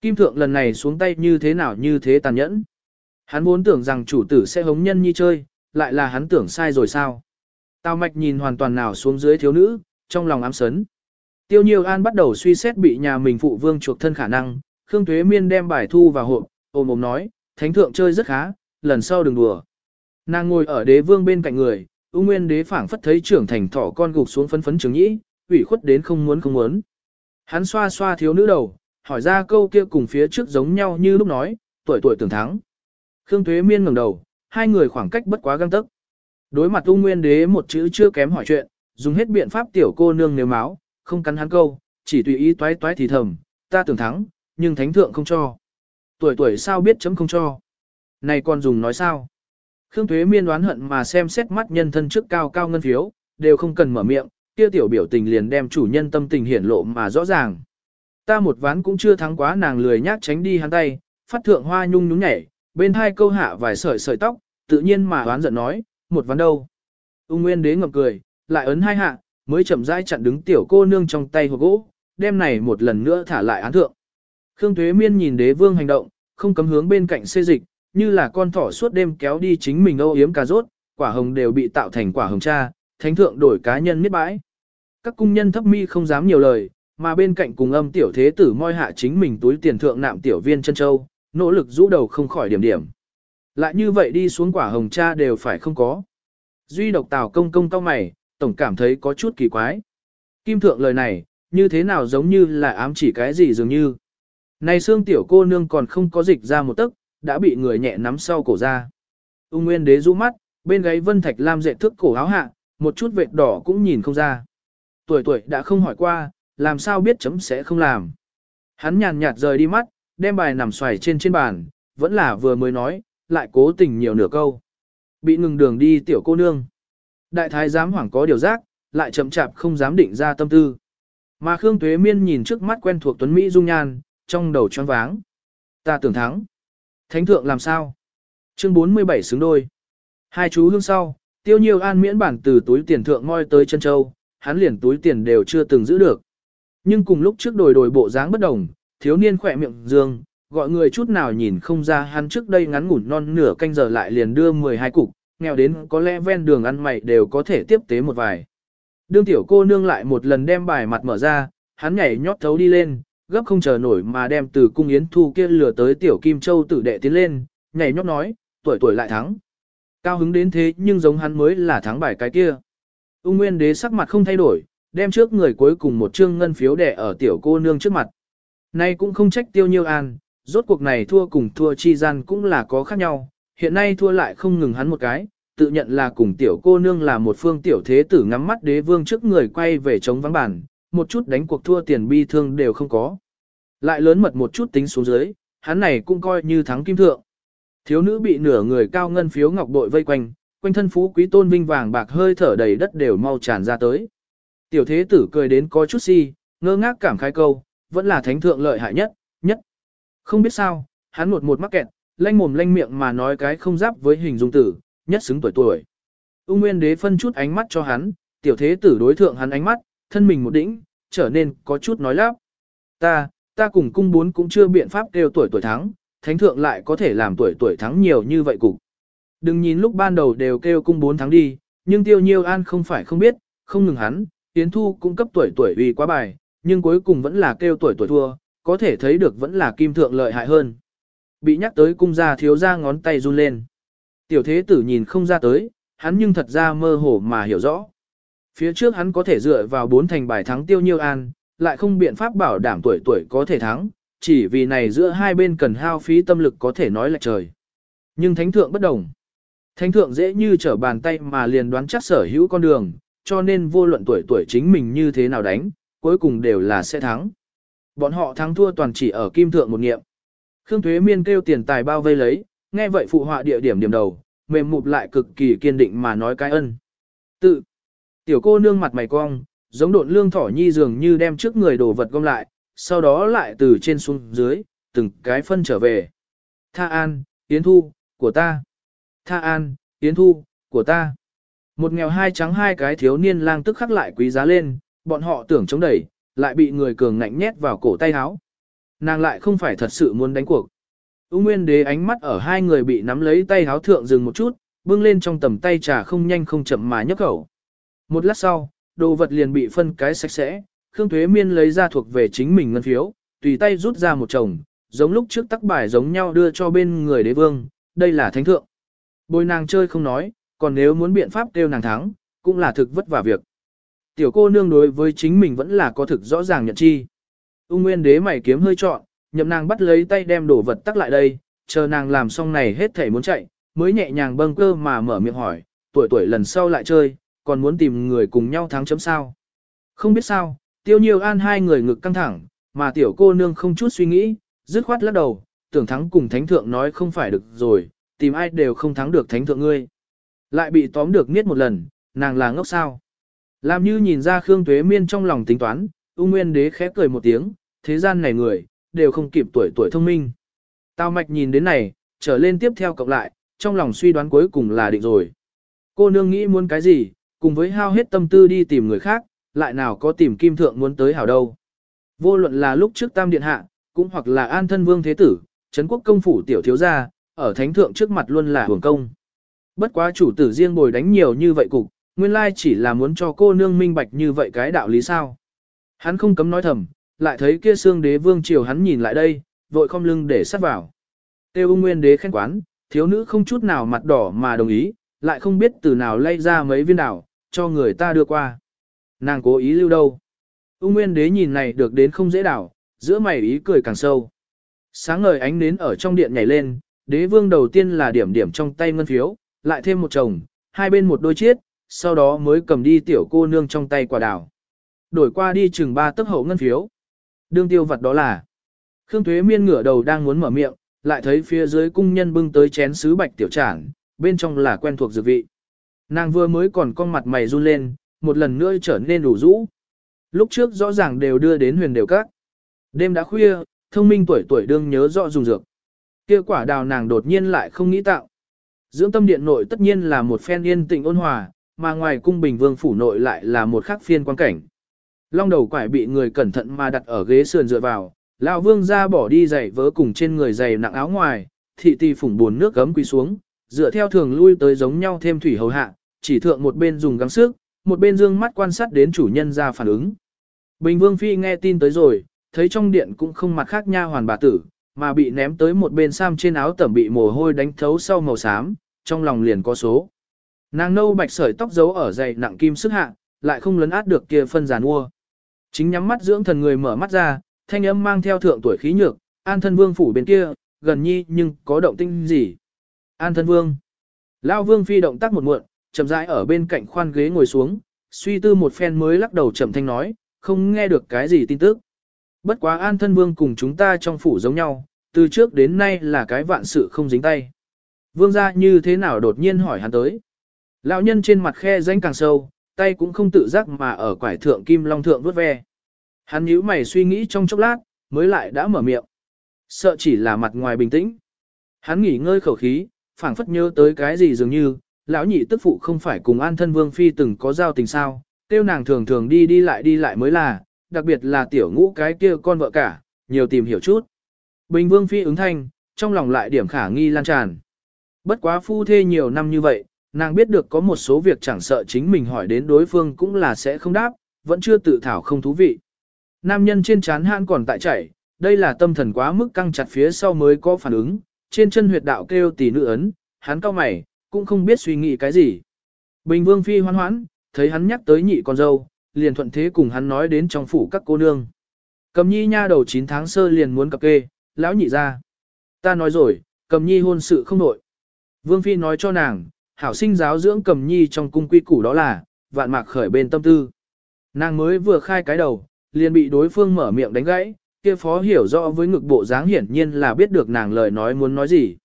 Kim thượng lần này xuống tay như thế nào như thế tàn nhẫn. Hắn muốn tưởng rằng chủ tử sẽ hống nhân nhi chơi, lại là hắn tưởng sai rồi sao. Tào mạch nhìn hoàn toàn nào xuống dưới thiếu nữ, trong lòng ám sấn. Tiêu Nhiêu An bắt đầu suy xét bị nhà mình phụ vương chuộc thân khả năng, Khương Tuế Miên đem bài thu vào hộp, ôm ôm nói, thánh thượng chơi rất khá, lần sau đừng đùa. Nàng ngồi ở đế vương bên cạnh người, ung nguyên đế phảng phất thấy trưởng thành thỏ con gục xuống phấn phấn trường nhĩ, ủy khuất đến không muốn không muốn. Hắn xoa xoa thiếu nữ đầu, hỏi ra câu kia cùng phía trước giống nhau như lúc nói, tuổi tuổi tưởng thắng. Khương Tuế Miên ngẩng đầu, hai người khoảng cách bất quá găng tức. Đối mặt U nguyên đế một chữ chưa kém hỏi chuyện, dùng hết biện pháp tiểu cô nương nếu máu, không cắn hắn câu, chỉ tùy ý toái toái thì thầm, ta tưởng thắng, nhưng thánh thượng không cho. Tuổi tuổi sao biết chấm không cho. Này còn dùng nói sao? Khương Thuế miên đoán hận mà xem xét mắt nhân thân trước cao cao ngân phiếu, đều không cần mở miệng, kia tiểu biểu tình liền đem chủ nhân tâm tình hiển lộ mà rõ ràng. Ta một ván cũng chưa thắng quá nàng lười nhác tránh đi hắn tay, phát thượng hoa nhung nhún nhảy, bên hai câu hạ vài sợi sợi tóc, tự nhiên mà đoán giận nói, một ván đâu. Ung Nguyên đế ngậm cười, lại ấn hai hạ, mới chậm rãi chặn đứng tiểu cô nương trong tay hộp gỗ, đem này một lần nữa thả lại án thượng. Khương Tuế Miên nhìn đế vương hành động, không cấm hướng bên cạnh xê dịch, như là con thỏ suốt đêm kéo đi chính mình âu yếm cà rốt, quả hồng đều bị tạo thành quả hồng cha, thánh thượng đổi cá nhân miết bãi. Các cung nhân thấp mi không dám nhiều lời, mà bên cạnh cùng âm tiểu thế tử moi hạ chính mình túi tiền thượng nạm tiểu viên chân châu, nỗ lực rũ đầu không khỏi điểm điểm. Lại như vậy đi xuống quả hồng cha đều phải không có. Duy độc tào công công cao mày, tổng cảm thấy có chút kỳ quái. Kim thượng lời này, như thế nào giống như là ám chỉ cái gì dường như. Này xương tiểu cô nương còn không có dịch ra một tấc, đã bị người nhẹ nắm sau cổ ra. Ung Nguyên Đế rũ mắt, bên gáy Vân Thạch Lam dệt thước cổ áo hạ, một chút vệt đỏ cũng nhìn không ra. Tuổi tuổi đã không hỏi qua, làm sao biết chấm sẽ không làm. Hắn nhàn nhạt rời đi mắt, đem bài nằm xoài trên trên bàn, vẫn là vừa mới nói, lại cố tình nhiều nửa câu. Bị ngừng đường đi tiểu cô nương. Đại thái giám hoảng có điều giác, lại chậm chạp không dám định ra tâm tư. Mà Khương Tuế Miên nhìn trước mắt quen thuộc Tuấn Mỹ dung nhan, trong đầu choáng váng. Ta tưởng thắng. Thánh thượng làm sao? Chương 47 xứng đôi. Hai chú hương sau, tiêu nhiều an miễn bản từ túi tiền thượng ngoi tới chân châu, hắn liền túi tiền đều chưa từng giữ được. Nhưng cùng lúc trước đổi đổi bộ dáng bất đồng, thiếu niên khỏe miệng dương, gọi người chút nào nhìn không ra hắn trước đây ngắn ngủn non nửa canh giờ lại liền đưa 12 cục, nghèo đến có lẽ ven đường ăn mày đều có thể tiếp tế một vài. Đương tiểu cô nương lại một lần đem bài mặt mở ra, hắn nhảy nhót thấu đi lên, gấp không chờ nổi mà đem từ cung yến thu kia lừa tới tiểu kim châu tử đệ tiến lên, nhảy nhót nói, tuổi tuổi lại thắng. Cao hứng đến thế nhưng giống hắn mới là thắng bài cái kia. Ung Nguyên Đế sắc mặt không thay đổi, đem trước người cuối cùng một trương ngân phiếu đẻ ở tiểu cô nương trước mặt. Nay cũng không trách tiêu nhiêu an, rốt cuộc này thua cùng thua chi gian cũng là có khác nhau, hiện nay thua lại không ngừng hắn một cái, tự nhận là cùng tiểu cô nương là một phương tiểu thế tử ngắm mắt đế vương trước người quay về chống vắng bản, một chút đánh cuộc thua tiền bi thương đều không có. Lại lớn mật một chút tính xuống dưới, hắn này cũng coi như thắng kim thượng. Thiếu nữ bị nửa người cao ngân phiếu ngọc bội vây quanh, quanh thân phú quý tôn vinh vàng bạc hơi thở đầy đất đều mau tràn ra tới. Tiểu thế tử cười đến có chút si, ngơ ngác cảm khai câu, vẫn là thánh thượng lợi hại nhất, nhất. Không biết sao, hắn một một mắc kẹt, lanh mồm lanh miệng mà nói cái không giáp với hình dung tử, nhất xứng tuổi tuổi. Ung Nguyên Đế phân chút ánh mắt cho hắn, tiểu thế tử đối thượng hắn ánh mắt, thân mình một đĩnh trở nên có chút nói lắp. Ta, ta cùng cung bốn cũng chưa biện pháp kêu tuổi tuổi thắng, thánh thượng lại có thể làm tuổi tuổi thắng nhiều như vậy cục. Đừng nhìn lúc ban đầu đều kêu cung bốn thắng đi, nhưng tiêu nhiêu an không phải không biết, không ngừng hắn, Yến Thu cung cấp tuổi tuổi vì quá bài, nhưng cuối cùng vẫn là kêu tuổi tuổi thua, có thể thấy được vẫn là kim thượng lợi hại hơn. Bị nhắc tới cung gia thiếu ra ngón tay run lên. Tiểu thế tử nhìn không ra tới, hắn nhưng thật ra mơ hồ mà hiểu rõ. Phía trước hắn có thể dựa vào bốn thành bài thắng tiêu nhiêu an, lại không biện pháp bảo đảm tuổi tuổi có thể thắng, chỉ vì này giữa hai bên cần hao phí tâm lực có thể nói là trời. Nhưng thánh thượng bất đồng. Thánh thượng dễ như trở bàn tay mà liền đoán chắc sở hữu con đường, cho nên vô luận tuổi tuổi chính mình như thế nào đánh, cuối cùng đều là sẽ thắng. Bọn họ thắng thua toàn chỉ ở kim thượng một nghiệm. Khương Thuế Miên kêu tiền tài bao vây lấy, nghe vậy phụ họa địa điểm điểm đầu, mềm mụp lại cực kỳ kiên định mà nói cái ân. Tự, tiểu cô nương mặt mày cong, giống độn lương thỏ nhi dường như đem trước người đồ vật gom lại, sau đó lại từ trên xuống dưới, từng cái phân trở về. Tha An, Yến Thu, của ta. Tha An, Yến Thu, của ta. Một nghèo hai trắng hai cái thiếu niên lang tức khắc lại quý giá lên, bọn họ tưởng chống đẩy, lại bị người cường ngạnh nhét vào cổ tay áo. Nàng lại không phải thật sự muốn đánh cuộc. Úng Nguyên Đế ánh mắt ở hai người bị nắm lấy tay áo thượng dừng một chút, bưng lên trong tầm tay trà không nhanh không chậm mà nhấp khẩu. Một lát sau, đồ vật liền bị phân cái sạch sẽ, Khương Thuế Miên lấy ra thuộc về chính mình ngân phiếu, tùy tay rút ra một chồng, giống lúc trước tắc bài giống nhau đưa cho bên người đế vương, đây là thánh thượng. Bồi nàng chơi không nói, còn nếu muốn biện pháp kêu nàng thắng, cũng là thực vất vả việc. Tiểu cô nương đối với chính mình vẫn là có thực rõ ràng nhận chi. Ung Nguyên đế mày kiếm hơi trọn, nhậm nàng bắt lấy tay đem đồ vật tắc lại đây, chờ nàng làm xong này hết thể muốn chạy, mới nhẹ nhàng bâng cơ mà mở miệng hỏi, tuổi tuổi lần sau lại chơi, còn muốn tìm người cùng nhau thắng chấm sao. Không biết sao, tiêu nhiều an hai người ngực căng thẳng, mà tiểu cô nương không chút suy nghĩ, dứt khoát lắc đầu, tưởng thắng cùng thánh thượng nói không phải được rồi, tìm ai đều không thắng được thánh thượng ngươi. Lại bị tóm được niết một lần, nàng là ngốc sao. Làm như nhìn ra Khương Tuế Miên trong lòng tính toán, U Nguyên Đế khẽ cười một tiếng, thế gian này người, đều không kịp tuổi tuổi thông minh. Tào mạch nhìn đến này, trở lên tiếp theo cộng lại, trong lòng suy đoán cuối cùng là định rồi. Cô nương nghĩ muốn cái gì, cùng với hao hết tâm tư đi tìm người khác, lại nào có tìm kim thượng muốn tới hảo đâu. Vô luận là lúc trước tam điện hạ, cũng hoặc là an thân vương thế tử, Trấn quốc công phủ tiểu thiếu gia, ở thánh thượng trước mặt luôn là hưởng công. Bất quá chủ tử riêng bồi đánh nhiều như vậy cục, nguyên lai chỉ là muốn cho cô nương minh bạch như vậy cái đạo lý sao. Hắn không cấm nói thầm, lại thấy kia xương đế vương triều hắn nhìn lại đây, vội không lưng để sát vào. Têu ung nguyên đế khen quán, thiếu nữ không chút nào mặt đỏ mà đồng ý, lại không biết từ nào lay ra mấy viên đảo, cho người ta đưa qua. Nàng cố ý lưu đâu. Ung nguyên đế nhìn này được đến không dễ đảo, giữa mày ý cười càng sâu. Sáng ngời ánh nến ở trong điện nhảy lên, đế vương đầu tiên là điểm điểm trong tay ngân phiếu, lại thêm một chồng, hai bên một đôi chiết, sau đó mới cầm đi tiểu cô nương trong tay quả đào. Đổi qua đi chừng ba tấc hậu ngân phiếu. Đương tiêu vật đó là. Khương Thuế Miên ngửa đầu đang muốn mở miệng, lại thấy phía dưới cung nhân bưng tới chén sứ bạch tiểu trảng, bên trong là quen thuộc dược vị. Nàng vừa mới còn con mặt mày run lên, một lần nữa trở nên đủ rũ. Lúc trước rõ ràng đều đưa đến huyền đều các. Đêm đã khuya, thông minh tuổi tuổi đương nhớ rõ dùng dược. Kia quả đào nàng đột nhiên lại không nghĩ tạo. Dưỡng tâm điện nội tất nhiên là một phen yên tĩnh ôn hòa, mà ngoài cung bình vương phủ nội lại là một khác phiên quan cảnh. Long đầu quải bị người cẩn thận mà đặt ở ghế sườn dựa vào, lão vương ra bỏ đi giày vớ cùng trên người giày nặng áo ngoài, thị ti phủng buồn nước gấm quỳ xuống, dựa theo thường lui tới giống nhau thêm thủy hầu hạ, chỉ thượng một bên dùng gắng sức, một bên dương mắt quan sát đến chủ nhân ra phản ứng. Bình vương phi nghe tin tới rồi, thấy trong điện cũng không mặt khác nha hoàn bà tử, mà bị ném tới một bên sam trên áo tẩm bị mồ hôi đánh thấu sau màu xám, trong lòng liền có số. Nàng nâu bạch sợi tóc giấu ở dày nặng kim sức hạ, lại không lấn át được kia phân giàn mua. Chính nhắm mắt dưỡng thần người mở mắt ra, thanh âm mang theo thượng tuổi khí nhược, an thân vương phủ bên kia, gần nhi nhưng có động tinh gì. An thân vương. Lao vương phi động tác một muộn, chậm rãi ở bên cạnh khoan ghế ngồi xuống, suy tư một phen mới lắc đầu chậm thanh nói, không nghe được cái gì tin tức. Bất quá an thân vương cùng chúng ta trong phủ giống nhau, từ trước đến nay là cái vạn sự không dính tay. Vương gia như thế nào đột nhiên hỏi hắn tới. Lão nhân trên mặt khe rãnh càng sâu, tay cũng không tự giác mà ở quải thượng kim long thượng vuốt ve. Hắn nhíu mày suy nghĩ trong chốc lát, mới lại đã mở miệng. Sợ chỉ là mặt ngoài bình tĩnh. Hắn nghỉ ngơi khẩu khí, phảng phất nhớ tới cái gì dường như, lão nhị tức phụ không phải cùng an thân vương phi từng có giao tình sao, tiêu nàng thường thường đi đi lại đi lại mới là, đặc biệt là tiểu ngũ cái kia con vợ cả, nhiều tìm hiểu chút. Bình vương phi ứng thanh, trong lòng lại điểm khả nghi lan tràn. Bất quá phu thê nhiều năm như vậy, nàng biết được có một số việc chẳng sợ chính mình hỏi đến đối phương cũng là sẽ không đáp, vẫn chưa tự thảo không thú vị. Nam nhân trên chán hãn còn tại chảy, đây là tâm thần quá mức căng chặt phía sau mới có phản ứng, trên chân huyệt đạo kêu tỷ nữ ấn, hắn cao mày, cũng không biết suy nghĩ cái gì. Bình vương phi hoan hoãn, thấy hắn nhắc tới nhị con dâu, liền thuận thế cùng hắn nói đến trong phủ các cô nương. Cầm nhi nha đầu 9 tháng sơ liền muốn cập kê, lão nhị ra. Ta nói rồi, cầm nhi hôn sự không nội. Vương phi nói cho nàng, hảo sinh giáo dưỡng cầm nhi trong cung quy củ đó là, vạn mạc khởi bên tâm tư. Nàng mới vừa khai cái đầu, liền bị đối phương mở miệng đánh gãy, kia phó hiểu rõ với ngực bộ dáng hiển nhiên là biết được nàng lời nói muốn nói gì.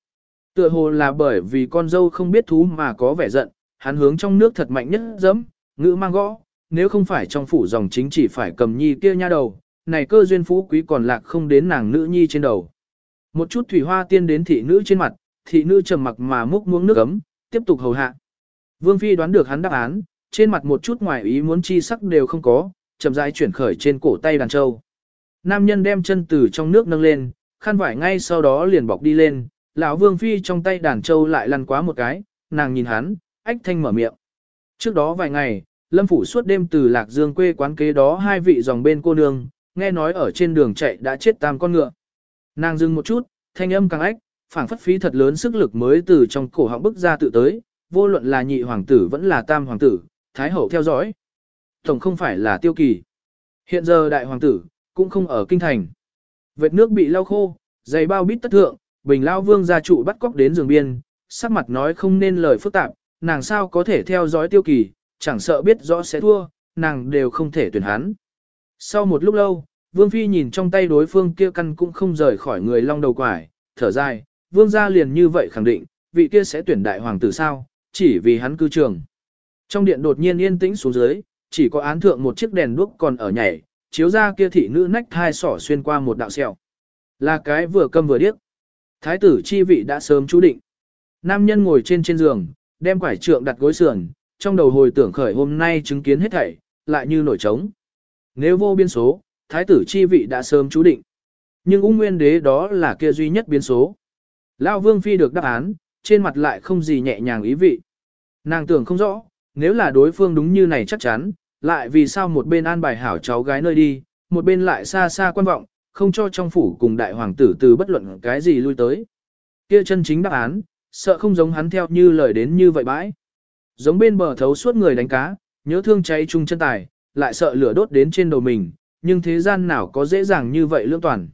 Tựa hồ là bởi vì con dâu không biết thú mà có vẻ giận, hắn hướng trong nước thật mạnh nhất dẫm, ngữ mang gõ, nếu không phải trong phủ dòng chính chỉ phải cầm nhi kia nha đầu, này cơ duyên phú quý còn lạc không đến nàng nữ nhi trên đầu. Một chút thủy hoa tiên đến thị nữ trên mặt, thị nữ trầm mặc mà múc muống nước ấm, tiếp tục hầu hạ. Vương Phi đoán được hắn đáp án, trên mặt một chút ngoài ý muốn chi sắc đều không có, chậm rãi chuyển khởi trên cổ tay đàn châu. Nam nhân đem chân từ trong nước nâng lên, khăn vải ngay sau đó liền bọc đi lên, lão Vương Phi trong tay đàn châu lại lăn quá một cái, nàng nhìn hắn, ách thanh mở miệng. Trước đó vài ngày, Lâm Phủ suốt đêm từ Lạc Dương quê quán kế đó hai vị dòng bên cô nương, nghe nói ở trên đường chạy đã chết tam con ngựa. Nàng dừng một chút, thanh âm càng ách, phảng phất phí thật lớn sức lực mới từ trong cổ họng bức ra tự tới, vô luận là nhị hoàng tử vẫn là tam hoàng tử, thái hậu theo dõi. Tổng không phải là tiêu kỳ. Hiện giờ đại hoàng tử, cũng không ở kinh thành. Vệt nước bị lau khô, giày bao bít tất thượng, bình lao vương gia trụ bắt cóc đến giường biên, sắc mặt nói không nên lời phức tạp, nàng sao có thể theo dõi tiêu kỳ, chẳng sợ biết rõ sẽ thua, nàng đều không thể tuyển hắn. Sau một lúc lâu, vương phi nhìn trong tay đối phương kia căn cũng không rời khỏi người long đầu quải, thở dài, vương gia liền như vậy khẳng định, vị kia sẽ tuyển đại hoàng tử sao, chỉ vì hắn cư trường. Trong điện đột nhiên yên tĩnh xuống dưới, chỉ có án thượng một chiếc đèn đuốc còn ở nhảy, chiếu ra kia thị nữ nách thai sỏ xuyên qua một đạo sẹo. Là cái vừa câm vừa điếc. Thái tử chi vị đã sớm chú định. Nam nhân ngồi trên trên giường, đem quải trượng đặt gối sườn, trong đầu hồi tưởng khởi hôm nay chứng kiến hết thảy, lại như nổi trống. Nếu vô biên số, thái tử chi vị đã sớm chú định. Nhưng ung nguyên đế đó là kia duy nhất biến số. Lao vương phi được đáp án, trên mặt lại không gì nhẹ nhàng ý vị. Nàng tưởng không rõ, nếu là đối phương đúng như này chắc chắn, lại vì sao một bên an bài hảo cháu gái nơi đi, một bên lại xa xa quan vọng, không cho trong phủ cùng đại hoàng tử từ bất luận cái gì lui tới. Kia chân chính đáp án, sợ không giống hắn theo như lời đến như vậy bãi. Giống bên bờ thấu suốt người đánh cá, nhớ thương cháy chung chân tài, lại sợ lửa đốt đến trên đầu mình, nhưng thế gian nào có dễ dàng như vậy lương toàn.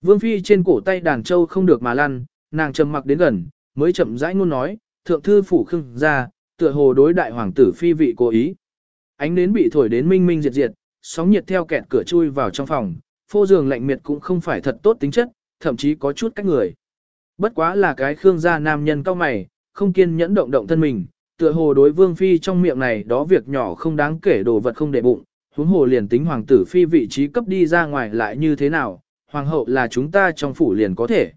Vương Phi trên cổ tay đàn châu không được mà lăn, nàng trầm mặc đến gần, mới chậm rãi ngôn nói, thượng thư phủ khưng ra, tựa hồ đối đại hoàng tử phi vị cố ý. Ánh nến bị thổi đến minh minh diệt diệt, sóng nhiệt theo kẹt cửa chui vào trong phòng, phô giường lạnh miệt cũng không phải thật tốt tính chất, thậm chí có chút cách người. Bất quá là cái khương gia nam nhân cao mày, không kiên nhẫn động động thân mình, tựa hồ đối vương phi trong miệng này đó việc nhỏ không đáng kể đồ vật không để bụng, huống hồ liền tính hoàng tử phi vị trí cấp đi ra ngoài lại như thế nào, hoàng hậu là chúng ta trong phủ liền có thể.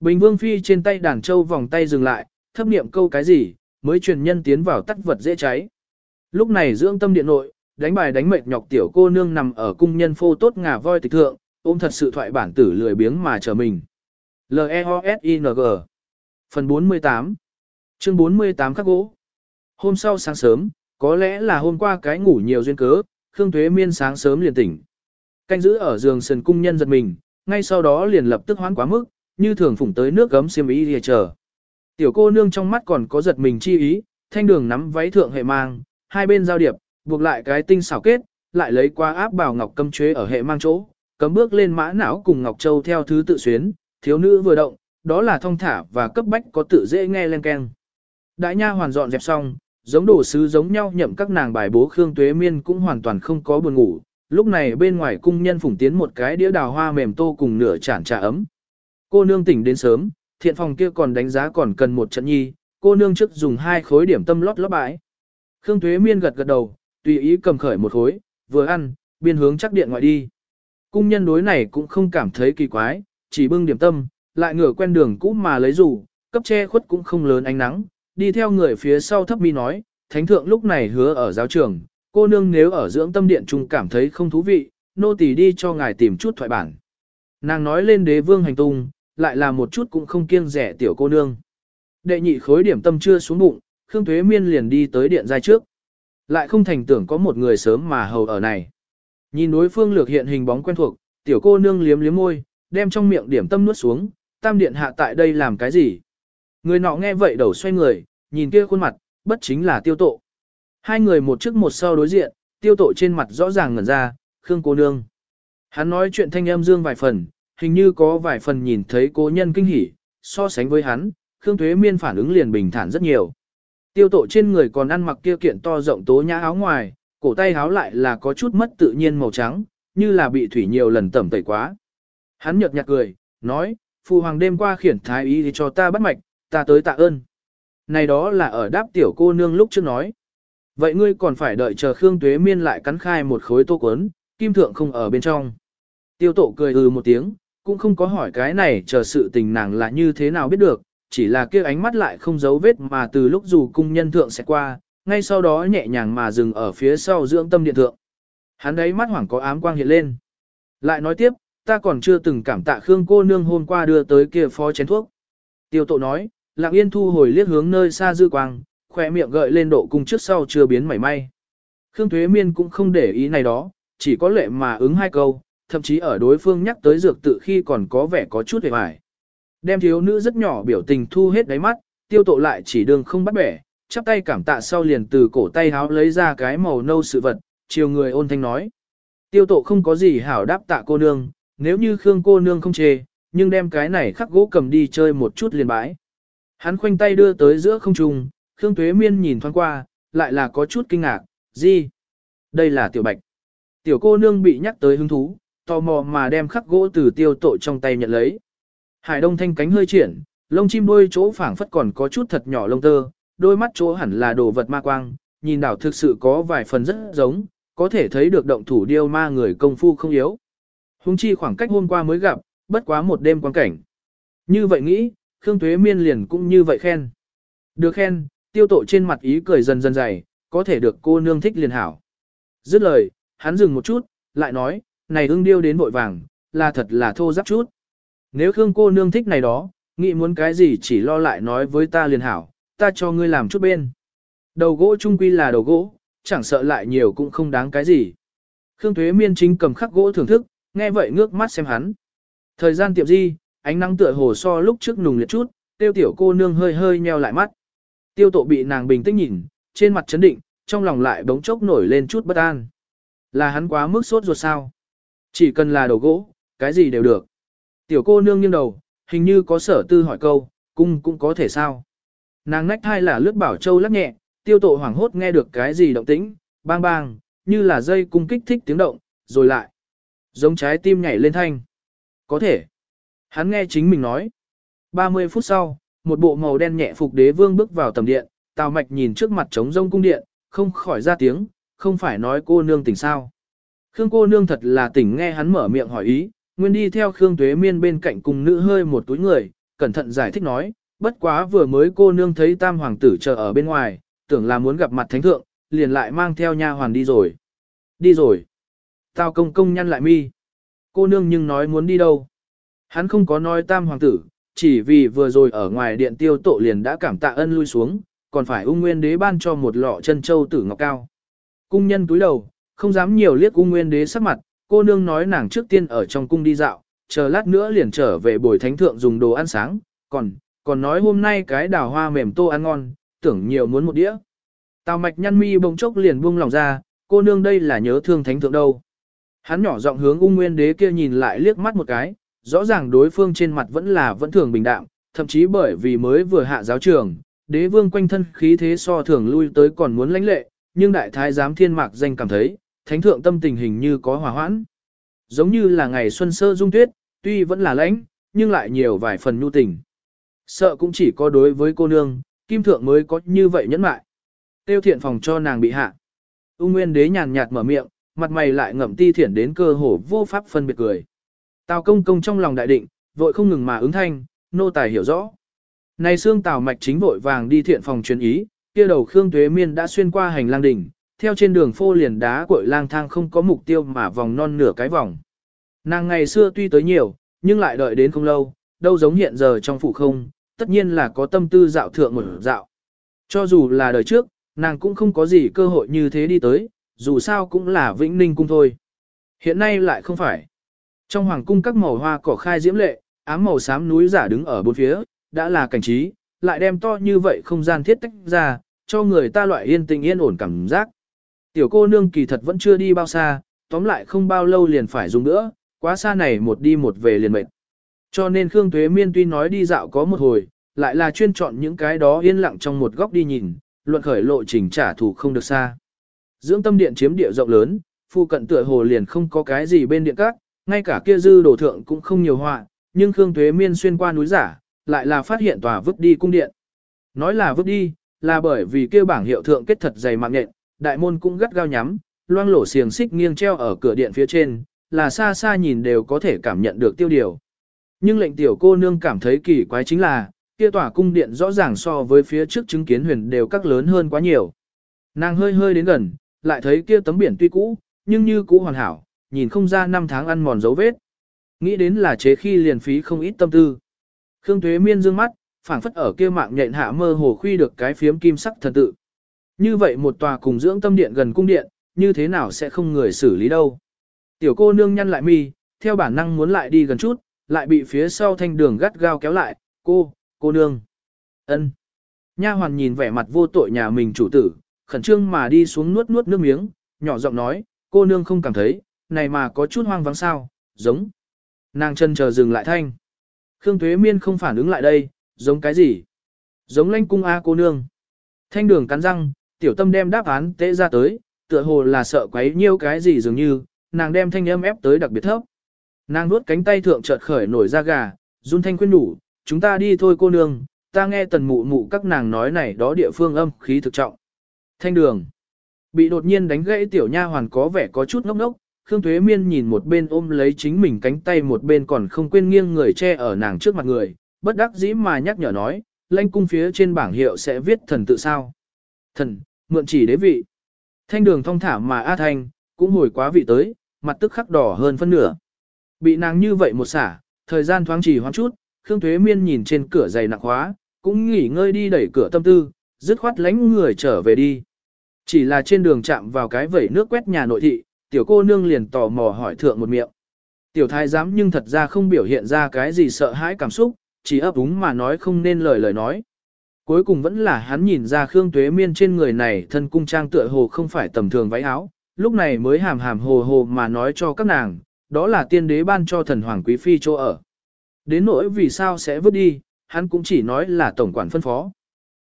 Bình vương phi trên tay đàn châu vòng tay dừng lại, thấp niệm câu cái gì, mới truyền nhân tiến vào tắt vật dễ cháy. Lúc này dưỡng tâm điện nội, đánh bài đánh mệt nhọc tiểu cô nương nằm ở cung nhân phô tốt ngà voi tịch thượng, ôm thật sự thoại bản tử lười biếng mà chờ mình. L-E-O-S-I-N-G Phần 48 Chương 48 khắc gỗ Hôm sau sáng sớm, có lẽ là hôm qua cái ngủ nhiều duyên cớ, Khương Thuế Miên sáng sớm liền tỉnh. Canh giữ ở giường sườn cung nhân giật mình, ngay sau đó liền lập tức hoán quá mức, như thường phủng tới nước gấm xiêm ý để chờ. Tiểu cô nương trong mắt còn có giật mình chi ý, thanh đường nắm váy thượng hệ mang, hai bên giao điệp, buộc lại cái tinh xảo kết, lại lấy qua áp bảo ngọc cấm chế ở hệ mang chỗ, cấm bước lên mã não cùng ngọc châu theo thứ tự xuyến, thiếu nữ vừa động, đó là thông thả và cấp bách có tự dễ nghe lên keng. Đại nha hoàn dọn dẹp xong, giống đồ sứ giống nhau nhậm các nàng bài bố Khương Tuế Miên cũng hoàn toàn không có buồn ngủ. Lúc này bên ngoài cung nhân phủng tiến một cái đĩa đào hoa mềm tô cùng nửa chản trà ấm. Cô nương tỉnh đến sớm, thiện phòng kia còn đánh giá còn cần một trận nhi, cô nương trước dùng hai khối điểm tâm lót lót bãi. Khương Tuế Miên gật gật đầu, tùy ý cầm khởi một khối, vừa ăn, biên hướng chắc điện ngoại đi. Cung nhân đối này cũng không cảm thấy kỳ quái, chỉ bưng điểm tâm, lại ngửa quen đường cũ mà lấy rủ, cấp che khuất cũng không lớn ánh nắng, đi theo người phía sau thấp mi nói, thánh thượng lúc này hứa ở giáo trường, cô nương nếu ở dưỡng tâm điện trung cảm thấy không thú vị, nô tỳ đi cho ngài tìm chút thoại bản. Nàng nói lên đế vương hành tung, lại là một chút cũng không kiêng rẻ tiểu cô nương. Đệ nhị khối điểm tâm chưa xuống bụng, Khương thuế Miên liền đi tới điện giai trước. Lại không thành tưởng có một người sớm mà hầu ở này. Nhìn đối phương lược hiện hình bóng quen thuộc, tiểu cô nương liếm liếm môi, đem trong miệng điểm tâm nuốt xuống, tam điện hạ tại đây làm cái gì? Người nọ nghe vậy đầu xoay người, nhìn kia khuôn mặt, bất chính là tiêu tộ. Hai người một trước một sau đối diện, tiêu tộ trên mặt rõ ràng ngẩn ra, Khương cô nương. Hắn nói chuyện thanh âm dương vài phần, hình như có vài phần nhìn thấy cố nhân kinh hỉ, so sánh với hắn, Khương Thuế Miên phản ứng liền bình thản rất nhiều. Tiêu tộ trên người còn ăn mặc kia kiện to rộng tố nhã áo ngoài, cổ tay áo lại là có chút mất tự nhiên màu trắng, như là bị thủy nhiều lần tẩm tẩy quá. Hắn nhợt nhạt cười, nói, phụ hoàng đêm qua khiển thái y thì cho ta bắt mạch, ta tới tạ ơn. Này đó là ở đáp tiểu cô nương lúc trước nói. Vậy ngươi còn phải đợi chờ Khương Tuế Miên lại cắn khai một khối tô cuốn, kim thượng không ở bên trong. Tiêu tổ cười ừ một tiếng, cũng không có hỏi cái này chờ sự tình nàng là như thế nào biết được, chỉ là kia ánh mắt lại không giấu vết mà từ lúc dù cung nhân thượng sẽ qua, ngay sau đó nhẹ nhàng mà dừng ở phía sau dưỡng tâm điện thượng. Hắn ấy mắt hoảng có ám quang hiện lên. Lại nói tiếp, ta còn chưa từng cảm tạ Khương cô nương hôm qua đưa tới kia phó chén thuốc. Tiêu Tộ nói, lặng yên thu hồi liếc hướng nơi xa dư quang, khỏe miệng gợi lên độ cung trước sau chưa biến mảy may. Khương Thuế Miên cũng không để ý này đó, chỉ có lệ mà ứng hai câu, thậm chí ở đối phương nhắc tới dược tự khi còn có vẻ có chút hề mải. Đem thiếu nữ rất nhỏ biểu tình thu hết đáy mắt, tiêu tộ lại chỉ đường không bắt bẻ, chắp tay cảm tạ sau liền từ cổ tay háo lấy ra cái màu nâu sự vật, chiều người ôn thanh nói. Tiêu tộ không có gì hảo đáp tạ cô nương, nếu như Khương cô nương không chê, nhưng đem cái này khắc gỗ cầm đi chơi một chút liền bãi. Hắn khoanh tay đưa tới giữa không trung, Khương Tuế Miên nhìn thoáng qua, lại là có chút kinh ngạc, gì? Đây là tiểu bạch. Tiểu cô nương bị nhắc tới hứng thú, tò mò mà đem khắc gỗ từ tiêu tội trong tay nhận lấy. Hải đông thanh cánh hơi triển, lông chim đuôi chỗ phảng phất còn có chút thật nhỏ lông tơ, đôi mắt chỗ hẳn là đồ vật ma quang, nhìn đảo thực sự có vài phần rất giống, có thể thấy được động thủ điêu ma người công phu không yếu. Hùng chi khoảng cách hôm qua mới gặp, bất quá một đêm quan cảnh. Như vậy nghĩ, Khương Tuế Miên liền cũng như vậy khen. Được khen, tiêu tội trên mặt ý cười dần dần dày, có thể được cô nương thích liền hảo. Dứt lời, hắn dừng một chút, lại nói, này ưng điêu đến vội vàng, là thật là thô giáp chút. Nếu Khương cô nương thích này đó, nghĩ muốn cái gì chỉ lo lại nói với ta liền hảo, ta cho ngươi làm chút bên. Đầu gỗ trung quy là đầu gỗ, chẳng sợ lại nhiều cũng không đáng cái gì. Khương thuế Miên chính cầm khắc gỗ thưởng thức, nghe vậy ngước mắt xem hắn. Thời gian tiệm di, ánh nắng tựa hồ so lúc trước nùng liệt chút, tiêu tiểu cô nương hơi hơi nheo lại mắt. Tiêu tộ bị nàng bình tĩnh nhìn, trên mặt chấn định, trong lòng lại bỗng chốc nổi lên chút bất an. Là hắn quá mức sốt ruột sao? Chỉ cần là đồ gỗ, cái gì đều được. Tiểu cô nương nghiêng đầu, hình như có sở tư hỏi câu, cung cũng có thể sao. Nàng nách thai là lướt bảo châu lắc nhẹ, tiêu tổ hoảng hốt nghe được cái gì động tĩnh, bang bang, như là dây cung kích thích tiếng động, rồi lại. Giống trái tim nhảy lên thanh. Có thể. Hắn nghe chính mình nói. 30 phút sau, một bộ màu đen nhẹ phục đế vương bước vào tầm điện, Tào Mạch nhìn trước mặt trống rông cung điện, không khỏi ra tiếng, không phải nói cô nương tỉnh sao. Khương cô nương thật là tỉnh nghe hắn mở miệng hỏi ý, nguyên đi theo Khương Tuế Miên bên cạnh cùng nữ hơi một túi người, cẩn thận giải thích nói, bất quá vừa mới cô nương thấy tam hoàng tử chờ ở bên ngoài, tưởng là muốn gặp mặt thánh thượng, liền lại mang theo nha hoàn đi rồi. Đi rồi. Tào công công nhăn lại mi. Cô nương nhưng nói muốn đi đâu. Hắn không có nói tam hoàng tử, chỉ vì vừa rồi ở ngoài điện tiêu tổ liền đã cảm tạ ân lui xuống, còn phải ung nguyên đế ban cho một lọ chân châu tử ngọc cao. Cung nhân túi đầu, không dám nhiều liếc ung nguyên đế sắc mặt, cô nương nói nàng trước tiên ở trong cung đi dạo, chờ lát nữa liền trở về bồi thánh thượng dùng đồ ăn sáng, còn, còn nói hôm nay cái đào hoa mềm tô ăn ngon, tưởng nhiều muốn một đĩa. Tào mạch nhăn mi bỗng chốc liền buông lòng ra, cô nương đây là nhớ thương thánh thượng đâu. Hắn nhỏ giọng hướng ung nguyên đế kia nhìn lại liếc mắt một cái, rõ ràng đối phương trên mặt vẫn là vẫn thường bình đạm, thậm chí bởi vì mới vừa hạ giáo trường, đế vương quanh thân khí thế so thường lui tới còn muốn lãnh lệ, nhưng đại thái giám thiên mạc danh cảm thấy, thánh thượng tâm tình hình như có hòa hoãn. Giống như là ngày xuân sơ dung tuyết, tuy vẫn là lãnh, nhưng lại nhiều vài phần nhu tình. Sợ cũng chỉ có đối với cô nương, kim thượng mới có như vậy nhẫn mại. Tiêu thiện phòng cho nàng bị hạ. U Nguyên đế nhàn nhạt mở miệng, mặt mày lại ngậm ti thiển đến cơ hồ vô pháp phân biệt cười. Tào công công trong lòng đại định, vội không ngừng mà ứng thanh, nô tài hiểu rõ. Này xương tào mạch chính vội vàng đi thiện phòng truyền ý, kia đầu Khương Tuế Miên đã xuyên qua hành lang đỉnh, theo trên đường phô liền đá cội lang thang không có mục tiêu mà vòng non nửa cái vòng. Nàng ngày xưa tuy tới nhiều, nhưng lại đợi đến không lâu, đâu giống hiện giờ trong phủ không, tất nhiên là có tâm tư dạo thượng một dạo. Cho dù là đời trước, nàng cũng không có gì cơ hội như thế đi tới, dù sao cũng là vĩnh ninh cung thôi. Hiện nay lại không phải. Trong hoàng cung các màu hoa cỏ khai diễm lệ, ám màu xám núi giả đứng ở bốn phía, đã là cảnh trí, lại đem to như vậy không gian thiết tách ra, cho người ta loại yên tình yên ổn cảm giác. Tiểu cô nương kỳ thật vẫn chưa đi bao xa, tóm lại không bao lâu liền phải dùng nữa, quá xa này một đi một về liền mệt. Cho nên Khương Tuế Miên tuy nói đi dạo có một hồi, lại là chuyên chọn những cái đó yên lặng trong một góc đi nhìn, luận khởi lộ trình trả thù không được xa. Dưỡng tâm điện chiếm địa rộng lớn, phu cận tựa hồ liền không có cái gì bên điện các, ngay cả kia dư đồ thượng cũng không nhiều họa, nhưng Khương Tuế Miên xuyên qua núi giả, lại là phát hiện tòa vứt đi cung điện. Nói là vứt đi, là bởi vì kia bảng hiệu thượng kết thật dày mạng nhện, đại môn cũng gắt gao nhắm, loang lổ xiềng xích nghiêng treo ở cửa điện phía trên, là xa xa nhìn đều có thể cảm nhận được tiêu điều. Nhưng lệnh tiểu cô nương cảm thấy kỳ quái chính là, kia tòa cung điện rõ ràng so với phía trước chứng kiến huyền đều các lớn hơn quá nhiều. Nàng hơi hơi đến gần, lại thấy kia tấm biển tuy cũ, nhưng như cũ hoàn hảo, nhìn không ra năm tháng ăn mòn dấu vết. Nghĩ đến là chế khi liền phí không ít tâm tư. Khương Thuế Miên dương mắt, phảng phất ở kia mạng nhện hạ mơ hồ khuy được cái phiếm kim sắc thần tự. Như vậy một tòa cùng dưỡng tâm điện gần cung điện, như thế nào sẽ không người xử lý đâu. Tiểu cô nương nhăn lại mi, theo bản năng muốn lại đi gần chút, lại bị phía sau thanh đường gắt gao kéo lại, cô, cô nương. ân. Nha hoàn nhìn vẻ mặt vô tội nhà mình chủ tử, khẩn trương mà đi xuống nuốt nuốt nước miếng, nhỏ giọng nói, cô nương không cảm thấy, này mà có chút hoang vắng sao, giống. Nàng chân chờ dừng lại thanh. Khương thuế Miên không phản ứng lại đây, giống cái gì? Giống lanh cung A cô nương. Thanh đường cắn răng, tiểu tâm đem đáp án tế ra tới, tựa hồ là sợ quấy nhiêu cái gì dường như, nàng đem thanh âm ép tới đặc biệt thấp. Nàng nuốt cánh tay thượng chợt khởi nổi ra gà, run thanh khuyên đủ, chúng ta đi thôi cô nương, ta nghe tần mụ mụ các nàng nói này đó địa phương âm khí thực trọng. Thanh đường. Bị đột nhiên đánh gãy tiểu nha hoàn có vẻ có chút ngốc ngốc, Khương Thuế Miên nhìn một bên ôm lấy chính mình cánh tay một bên còn không quên nghiêng người che ở nàng trước mặt người, bất đắc dĩ mà nhắc nhở nói, lãnh cung phía trên bảng hiệu sẽ viết thần tự sao. Thần, mượn chỉ đế vị. Thanh đường thong thả mà A Thanh, cũng hồi quá vị tới, mặt tức khắc đỏ hơn phân nửa. Bị nàng như vậy một xả, thời gian thoáng chỉ hoãn chút, Khương Thuế Miên nhìn trên cửa dày nặng hóa, cũng nghỉ ngơi đi đẩy cửa tâm tư, dứt khoát lánh người trở về đi. Chỉ là trên đường chạm vào cái vẩy nước quét nhà nội thị, tiểu cô nương liền tò mò hỏi thượng một miệng. Tiểu thái giám nhưng thật ra không biểu hiện ra cái gì sợ hãi cảm xúc, chỉ ấp úng mà nói không nên lời lời nói. Cuối cùng vẫn là hắn nhìn ra Khương Tuế Miên trên người này thân cung trang tựa hồ không phải tầm thường váy áo, lúc này mới hàm hàm hồ hồ mà nói cho các nàng, đó là tiên đế ban cho thần hoàng quý phi chỗ ở. Đến nỗi vì sao sẽ vứt đi, hắn cũng chỉ nói là tổng quản phân phó.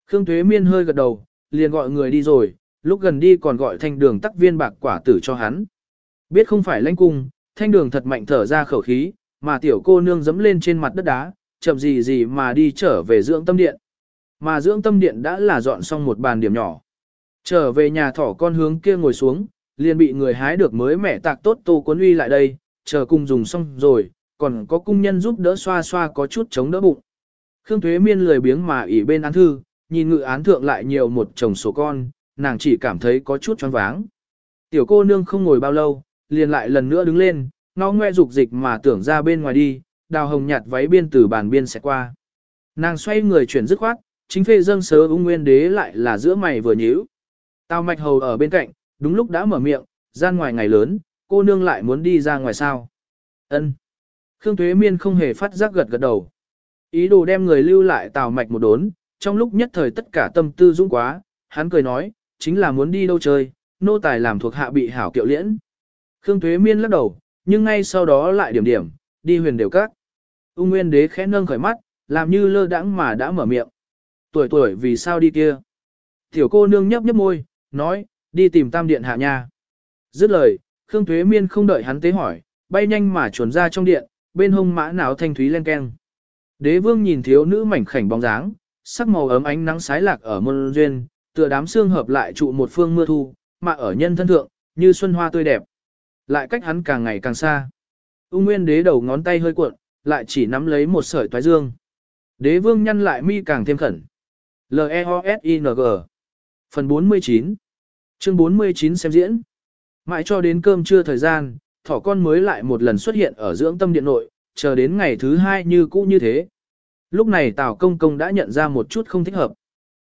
Khương Tuế Miên hơi gật đầu, liền gọi người đi rồi, lúc gần đi còn gọi thanh đường tắc viên bạc quả tử cho hắn. Biết không phải lãnh cung, thanh đường thật mạnh thở ra khẩu khí, mà tiểu cô nương dẫm lên trên mặt đất đá, chậm gì gì mà đi trở về dưỡng tâm điện. Mà dưỡng tâm điện đã là dọn xong một bàn điểm nhỏ. Trở về nhà thỏ con hướng kia ngồi xuống, liền bị người hái được mới mẻ tạc tốt tô cuốn uy lại đây, chờ cùng dùng xong rồi, còn có cung nhân giúp đỡ xoa xoa có chút chống đỡ bụng. Khương Thuế Miên lười biếng mà ỉ bên án thư, nhìn ngự án thượng lại nhiều một chồng sổ con, nàng chỉ cảm thấy có chút choáng váng. Tiểu cô nương không ngồi bao lâu, liền lại lần nữa đứng lên, nó ngoe dục dịch mà tưởng ra bên ngoài đi, đào hồng nhạt váy biên từ bàn biên sẽ qua. Nàng xoay người chuyển dứt khoát, chính phê dâng sớ ung nguyên đế lại là giữa mày vừa nhíu. Tào mạch hầu ở bên cạnh, đúng lúc đã mở miệng, gian ngoài ngày lớn, cô nương lại muốn đi ra ngoài sao. ân Khương Tuế Miên không hề phát giác gật gật đầu. Ý đồ đem người lưu lại tào mạch một đốn, trong lúc nhất thời tất cả tâm tư dũng quá, hắn cười nói, chính là muốn đi đâu chơi, nô tài làm thuộc hạ bị hảo kiệu liễn. Khương Tuế Miên lắc đầu, nhưng ngay sau đó lại điểm điểm, đi huyền đều các. Ung Nguyên Đế khẽ nâng khởi mắt, làm như lơ đãng mà đã mở miệng. Tuổi tuổi vì sao đi kia? Tiểu cô nương nhấp nhấp môi, nói, đi tìm tam điện hạ nha. Dứt lời, Khương thuế Miên không đợi hắn tế hỏi, bay nhanh mà chuồn ra trong điện, bên hông mã não thanh thúy len keng. Đế vương nhìn thiếu nữ mảnh khảnh bóng dáng, sắc màu ấm ánh nắng sái lạc ở môn duyên, tựa đám xương hợp lại trụ một phương mưa thu, mà ở nhân thân thượng, như xuân hoa tươi đẹp. Lại cách hắn càng ngày càng xa. Ung Nguyên đế đầu ngón tay hơi cuộn, lại chỉ nắm lấy một sợi toái dương. Đế vương nhăn lại mi càng thêm khẩn. L-E-O-S-I-N-G Phần 49 Chương 49 xem diễn Mãi cho đến cơm trưa thời gian, thỏ con mới lại một lần xuất hiện ở dưỡng tâm điện nội, chờ đến ngày thứ hai như cũ như thế. Lúc này Tào Công Công đã nhận ra một chút không thích hợp.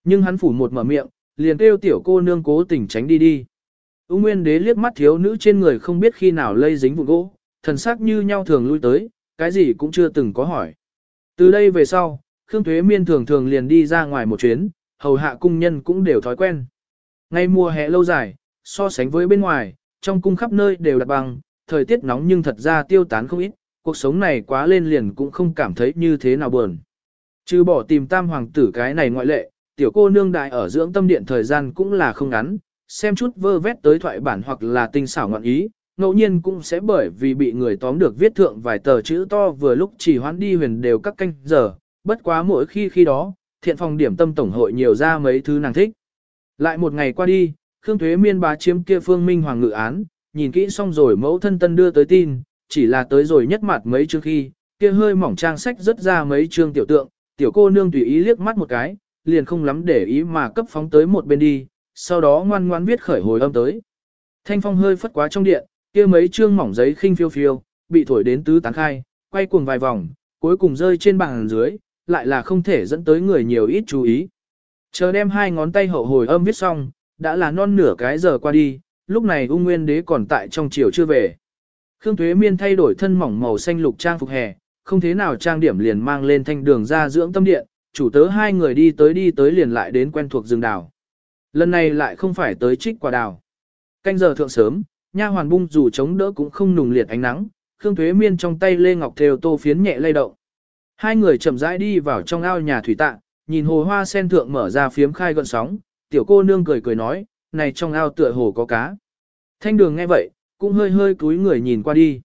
Nhưng hắn phủ một mở miệng, liền kêu tiểu cô nương cố tình tránh đi đi. U Nguyên Đế liếc mắt thiếu nữ trên người không biết khi nào lây dính vụn gỗ, thần sắc như nhau thường lui tới, cái gì cũng chưa từng có hỏi. Từ đây về sau, Khương Thuế Miên thường thường liền đi ra ngoài một chuyến, hầu hạ cung nhân cũng đều thói quen. Ngay mùa hè lâu dài, so sánh với bên ngoài, trong cung khắp nơi đều đặt bằng, thời tiết nóng nhưng thật ra tiêu tán không ít, cuộc sống này quá lên liền cũng không cảm thấy như thế nào buồn. Chứ bỏ tìm tam hoàng tử cái này ngoại lệ, tiểu cô nương đại ở dưỡng tâm điện thời gian cũng là không ngắn, xem chút vơ vét tới thoại bản hoặc là tinh xảo ngọn ý, ngẫu nhiên cũng sẽ bởi vì bị người tóm được viết thượng vài tờ chữ to vừa lúc chỉ hoán đi huyền đều các canh giờ, bất quá mỗi khi khi đó, thiện phòng điểm tâm tổng hội nhiều ra mấy thứ nàng thích. Lại một ngày qua đi, Khương Thuế Miên bá chiếm kia phương minh hoàng ngự án, nhìn kỹ xong rồi mẫu thân tân đưa tới tin, chỉ là tới rồi nhất mặt mấy chương khi, kia hơi mỏng trang sách rất ra mấy chương tiểu tượng, tiểu cô nương tùy ý liếc mắt một cái, liền không lắm để ý mà cấp phóng tới một bên đi, sau đó ngoan ngoan viết khởi hồi âm tới. Thanh phong hơi phất quá trong điện, kia mấy chương mỏng giấy khinh phiêu phiêu, bị thổi đến tứ tán khai, quay cuồng vài vòng, cuối cùng rơi trên bàn dưới, lại là không thể dẫn tới người nhiều ít chú ý. Chờ đem hai ngón tay hậu hồi âm viết xong, đã là non nửa cái giờ qua đi, lúc này ung nguyên đế còn tại trong chiều chưa về. Khương Thuế Miên thay đổi thân mỏng màu xanh lục trang phục hè, không thế nào trang điểm liền mang lên thanh đường ra dưỡng tâm điện, chủ tớ hai người đi tới đi tới liền lại đến quen thuộc rừng đào. Lần này lại không phải tới trích quả đào. Canh giờ thượng sớm, nha hoàn bung dù chống đỡ cũng không nùng liệt ánh nắng, Khương Thuế Miên trong tay lê ngọc thêu tô phiến nhẹ lay động. Hai người chậm rãi đi vào trong ao nhà thủy tạ, nhìn hồ hoa sen thượng mở ra phiếm khai gọn sóng, tiểu cô nương cười cười nói, này trong ao tựa hồ có cá. Thanh đường nghe vậy, cũng hơi hơi cúi người nhìn qua đi.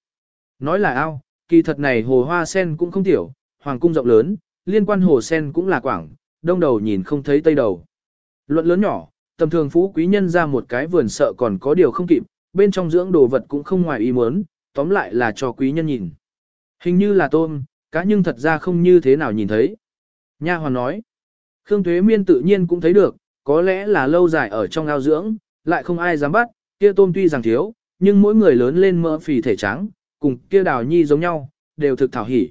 Nói là ao, kỳ thật này hồ hoa sen cũng không tiểu, hoàng cung rộng lớn, liên quan hồ sen cũng là quảng, đông đầu nhìn không thấy tây đầu. Luận lớn nhỏ, tầm thường phú quý nhân ra một cái vườn sợ còn có điều không kịp, bên trong dưỡng đồ vật cũng không ngoài ý muốn, tóm lại là cho quý nhân nhìn. Hình như là tôm, cá nhưng thật ra không như thế nào nhìn thấy. Nha hoàn nói, Khương Thuế Miên tự nhiên cũng thấy được, có lẽ là lâu dài ở trong ao dưỡng, lại không ai dám bắt, kia tôm tuy rằng thiếu, nhưng mỗi người lớn lên mỡ phì thể trắng, cùng kia đào nhi giống nhau, đều thực thảo hỉ.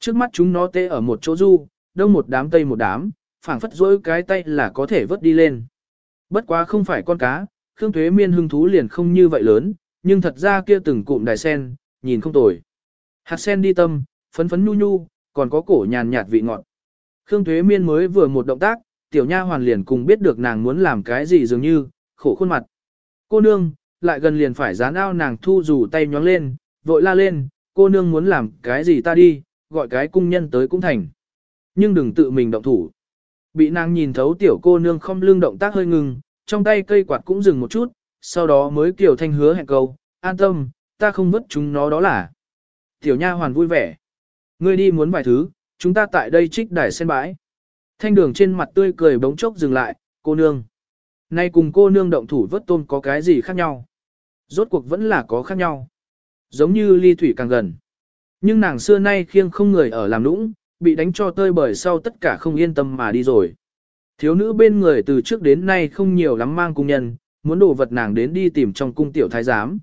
Trước mắt chúng nó tê ở một chỗ du, đông một đám tây một đám, phảng phất dỗi cái tay là có thể vớt đi lên. Bất quá không phải con cá, Khương Thuế Miên hưng thú liền không như vậy lớn, nhưng thật ra kia từng cụm đài sen, nhìn không tồi. Hạt sen đi tâm, phấn phấn nhu nhu, còn có cổ nhàn nhạt vị ngọt. Khương Thuế Miên mới vừa một động tác, tiểu nha hoàn liền cùng biết được nàng muốn làm cái gì dường như, khổ khuôn mặt. Cô nương, lại gần liền phải dán ao nàng thu dù tay nhóng lên, vội la lên, cô nương muốn làm cái gì ta đi, gọi cái cung nhân tới cũng thành. Nhưng đừng tự mình động thủ. Bị nàng nhìn thấu tiểu cô nương không lương động tác hơi ngừng, trong tay cây quạt cũng dừng một chút, sau đó mới kiểu thanh hứa hẹn câu, an tâm, ta không vứt chúng nó đó là. Tiểu nha hoàn vui vẻ. Ngươi đi muốn vài thứ, chúng ta tại đây trích đài sen bãi. Thanh đường trên mặt tươi cười bỗng chốc dừng lại, cô nương. Nay cùng cô nương động thủ vớt tôm có cái gì khác nhau? Rốt cuộc vẫn là có khác nhau. Giống như ly thủy càng gần. Nhưng nàng xưa nay khiêng không người ở làm nũng, bị đánh cho tơi bởi sau tất cả không yên tâm mà đi rồi. Thiếu nữ bên người từ trước đến nay không nhiều lắm mang cung nhân, muốn đồ vật nàng đến đi tìm trong cung tiểu thái giám.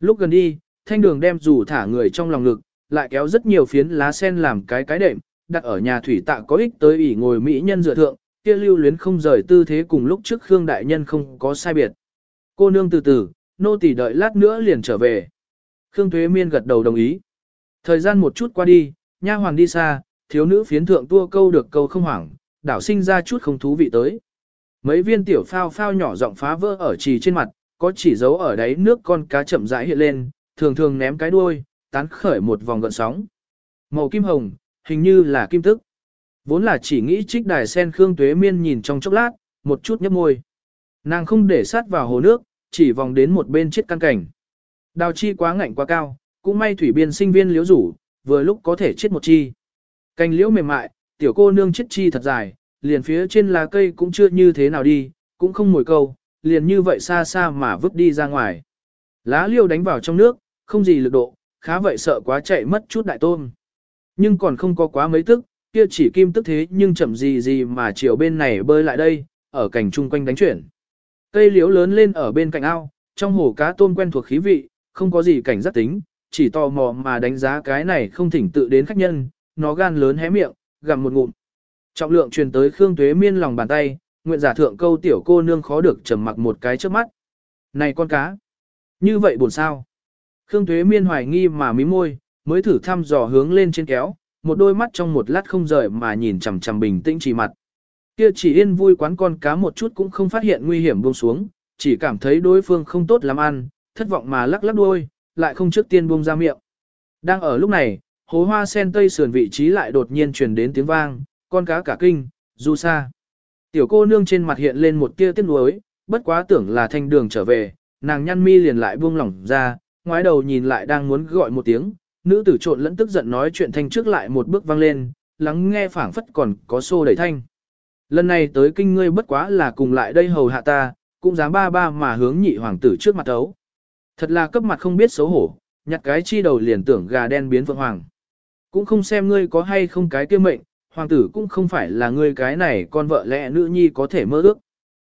Lúc gần đi, thanh đường đem rủ thả người trong lòng ngực, lại kéo rất nhiều phiến lá sen làm cái cái đệm, đặt ở nhà thủy tạ có ích tới ủy ngồi mỹ nhân dựa thượng, kia lưu luyến không rời tư thế cùng lúc trước Khương đại nhân không có sai biệt. Cô nương từ từ, nô tỳ đợi lát nữa liền trở về. Khương Thuế Miên gật đầu đồng ý. Thời gian một chút qua đi, nha hoàng đi xa, thiếu nữ phiến thượng tua câu được câu không hoảng, đảo sinh ra chút không thú vị tới. Mấy viên tiểu phao phao nhỏ giọng phá vỡ ở trì trên mặt, có chỉ dấu ở đáy nước con cá chậm rãi hiện lên, thường thường ném cái đuôi, tán khởi một vòng gợn sóng. Màu kim hồng, hình như là kim tức. Vốn là chỉ nghĩ trích đài sen Khương Tuế Miên nhìn trong chốc lát, một chút nhấp môi. Nàng không để sát vào hồ nước, chỉ vòng đến một bên chết căn cảnh. Đào chi quá ngạnh quá cao, cũng may thủy biên sinh viên liễu rủ, vừa lúc có thể chết một chi. Cành liễu mềm mại, tiểu cô nương chết chi thật dài, liền phía trên lá cây cũng chưa như thế nào đi, cũng không mồi câu, liền như vậy xa xa mà vứt đi ra ngoài. Lá liễu đánh vào trong nước, không gì lực độ, khá vậy sợ quá chạy mất chút đại tôm. Nhưng còn không có quá mấy tức, kia chỉ kim tức thế nhưng chậm gì gì mà chiều bên này bơi lại đây, ở cảnh chung quanh đánh chuyển. Cây liễu lớn lên ở bên cạnh ao, trong hồ cá tôm quen thuộc khí vị, không có gì cảnh giác tính, chỉ tò mò mà đánh giá cái này không thỉnh tự đến khách nhân, nó gan lớn hé miệng, gặm một ngụm. Trọng lượng truyền tới Khương Tuế Miên lòng bàn tay, nguyện giả thượng câu tiểu cô nương khó được trầm mặc một cái trước mắt. Này con cá! Như vậy buồn sao? Khương Tuế Miên hoài nghi mà mí môi, mới thử thăm dò hướng lên trên kéo, một đôi mắt trong một lát không rời mà nhìn chằm chằm bình tĩnh chỉ mặt. Kia chỉ yên vui quán con cá một chút cũng không phát hiện nguy hiểm buông xuống, chỉ cảm thấy đối phương không tốt lắm ăn, thất vọng mà lắc lắc đuôi, lại không trước tiên buông ra miệng. Đang ở lúc này, hố hoa sen tây sườn vị trí lại đột nhiên truyền đến tiếng vang, con cá cả kinh, du xa. Tiểu cô nương trên mặt hiện lên một tia tiếc nuối, bất quá tưởng là thanh đường trở về, nàng nhăn mi liền lại buông lỏng ra, ngoái đầu nhìn lại đang muốn gọi một tiếng, nữ tử trộn lẫn tức giận nói chuyện thanh trước lại một bước vang lên, lắng nghe phảng phất còn có xô đẩy thanh. Lần này tới kinh ngươi bất quá là cùng lại đây hầu hạ ta, cũng dám ba ba mà hướng nhị hoàng tử trước mặt ấu. Thật là cấp mặt không biết xấu hổ, nhặt cái chi đầu liền tưởng gà đen biến vượng hoàng. Cũng không xem ngươi có hay không cái kia mệnh, hoàng tử cũng không phải là ngươi cái này con vợ lẽ nữ nhi có thể mơ ước.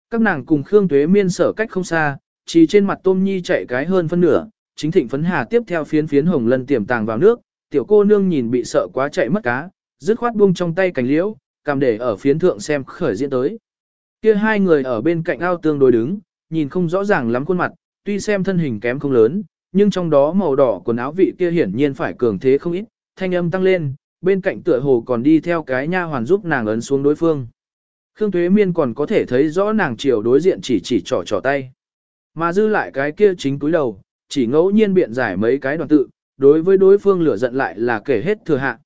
Các nàng cùng Khương Tuế Miên sở cách không xa, chỉ trên mặt tôm nhi chạy cái hơn phân nửa, chính thịnh phấn hà tiếp theo phiến phiến hồng lân tiềm tàng vào nước, tiểu cô nương nhìn bị sợ quá chạy mất cá, dứt khoát buông trong tay cành liễu, cầm để ở phiến thượng xem khởi diễn tới. Kia hai người ở bên cạnh ao tương đối đứng, nhìn không rõ ràng lắm khuôn mặt, tuy xem thân hình kém không lớn, nhưng trong đó màu đỏ quần áo vị kia hiển nhiên phải cường thế không ít, thanh âm tăng lên, bên cạnh tựa hồ còn đi theo cái nha hoàn giúp nàng ấn xuống đối phương. Khương Tuế Miên còn có thể thấy rõ nàng chiều đối diện chỉ chỉ trỏ trỏ tay. Mà dư lại cái kia chính túi đầu, chỉ ngẫu nhiên biện giải mấy cái đoàn tự, đối với đối phương lửa giận lại là kể hết thừa hạ.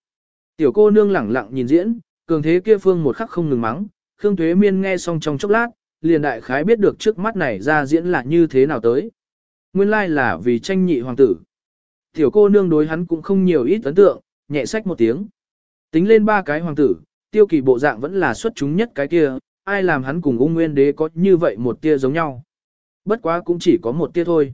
Tiểu cô nương lẳng lặng nhìn diễn, cường thế kia phương một khắc không ngừng mắng, Khương thuế Miên nghe xong trong chốc lát, liền đại khái biết được trước mắt này ra diễn là như thế nào tới. Nguyên lai là vì tranh nhị hoàng tử. Tiểu cô nương đối hắn cũng không nhiều ít ấn tượng, nhẹ sách một tiếng. Tính lên ba cái hoàng tử, tiêu kỳ bộ dạng vẫn là xuất chúng nhất cái kia, ai làm hắn cùng ung nguyên đế có như vậy một tia giống nhau. Bất quá cũng chỉ có một tia thôi.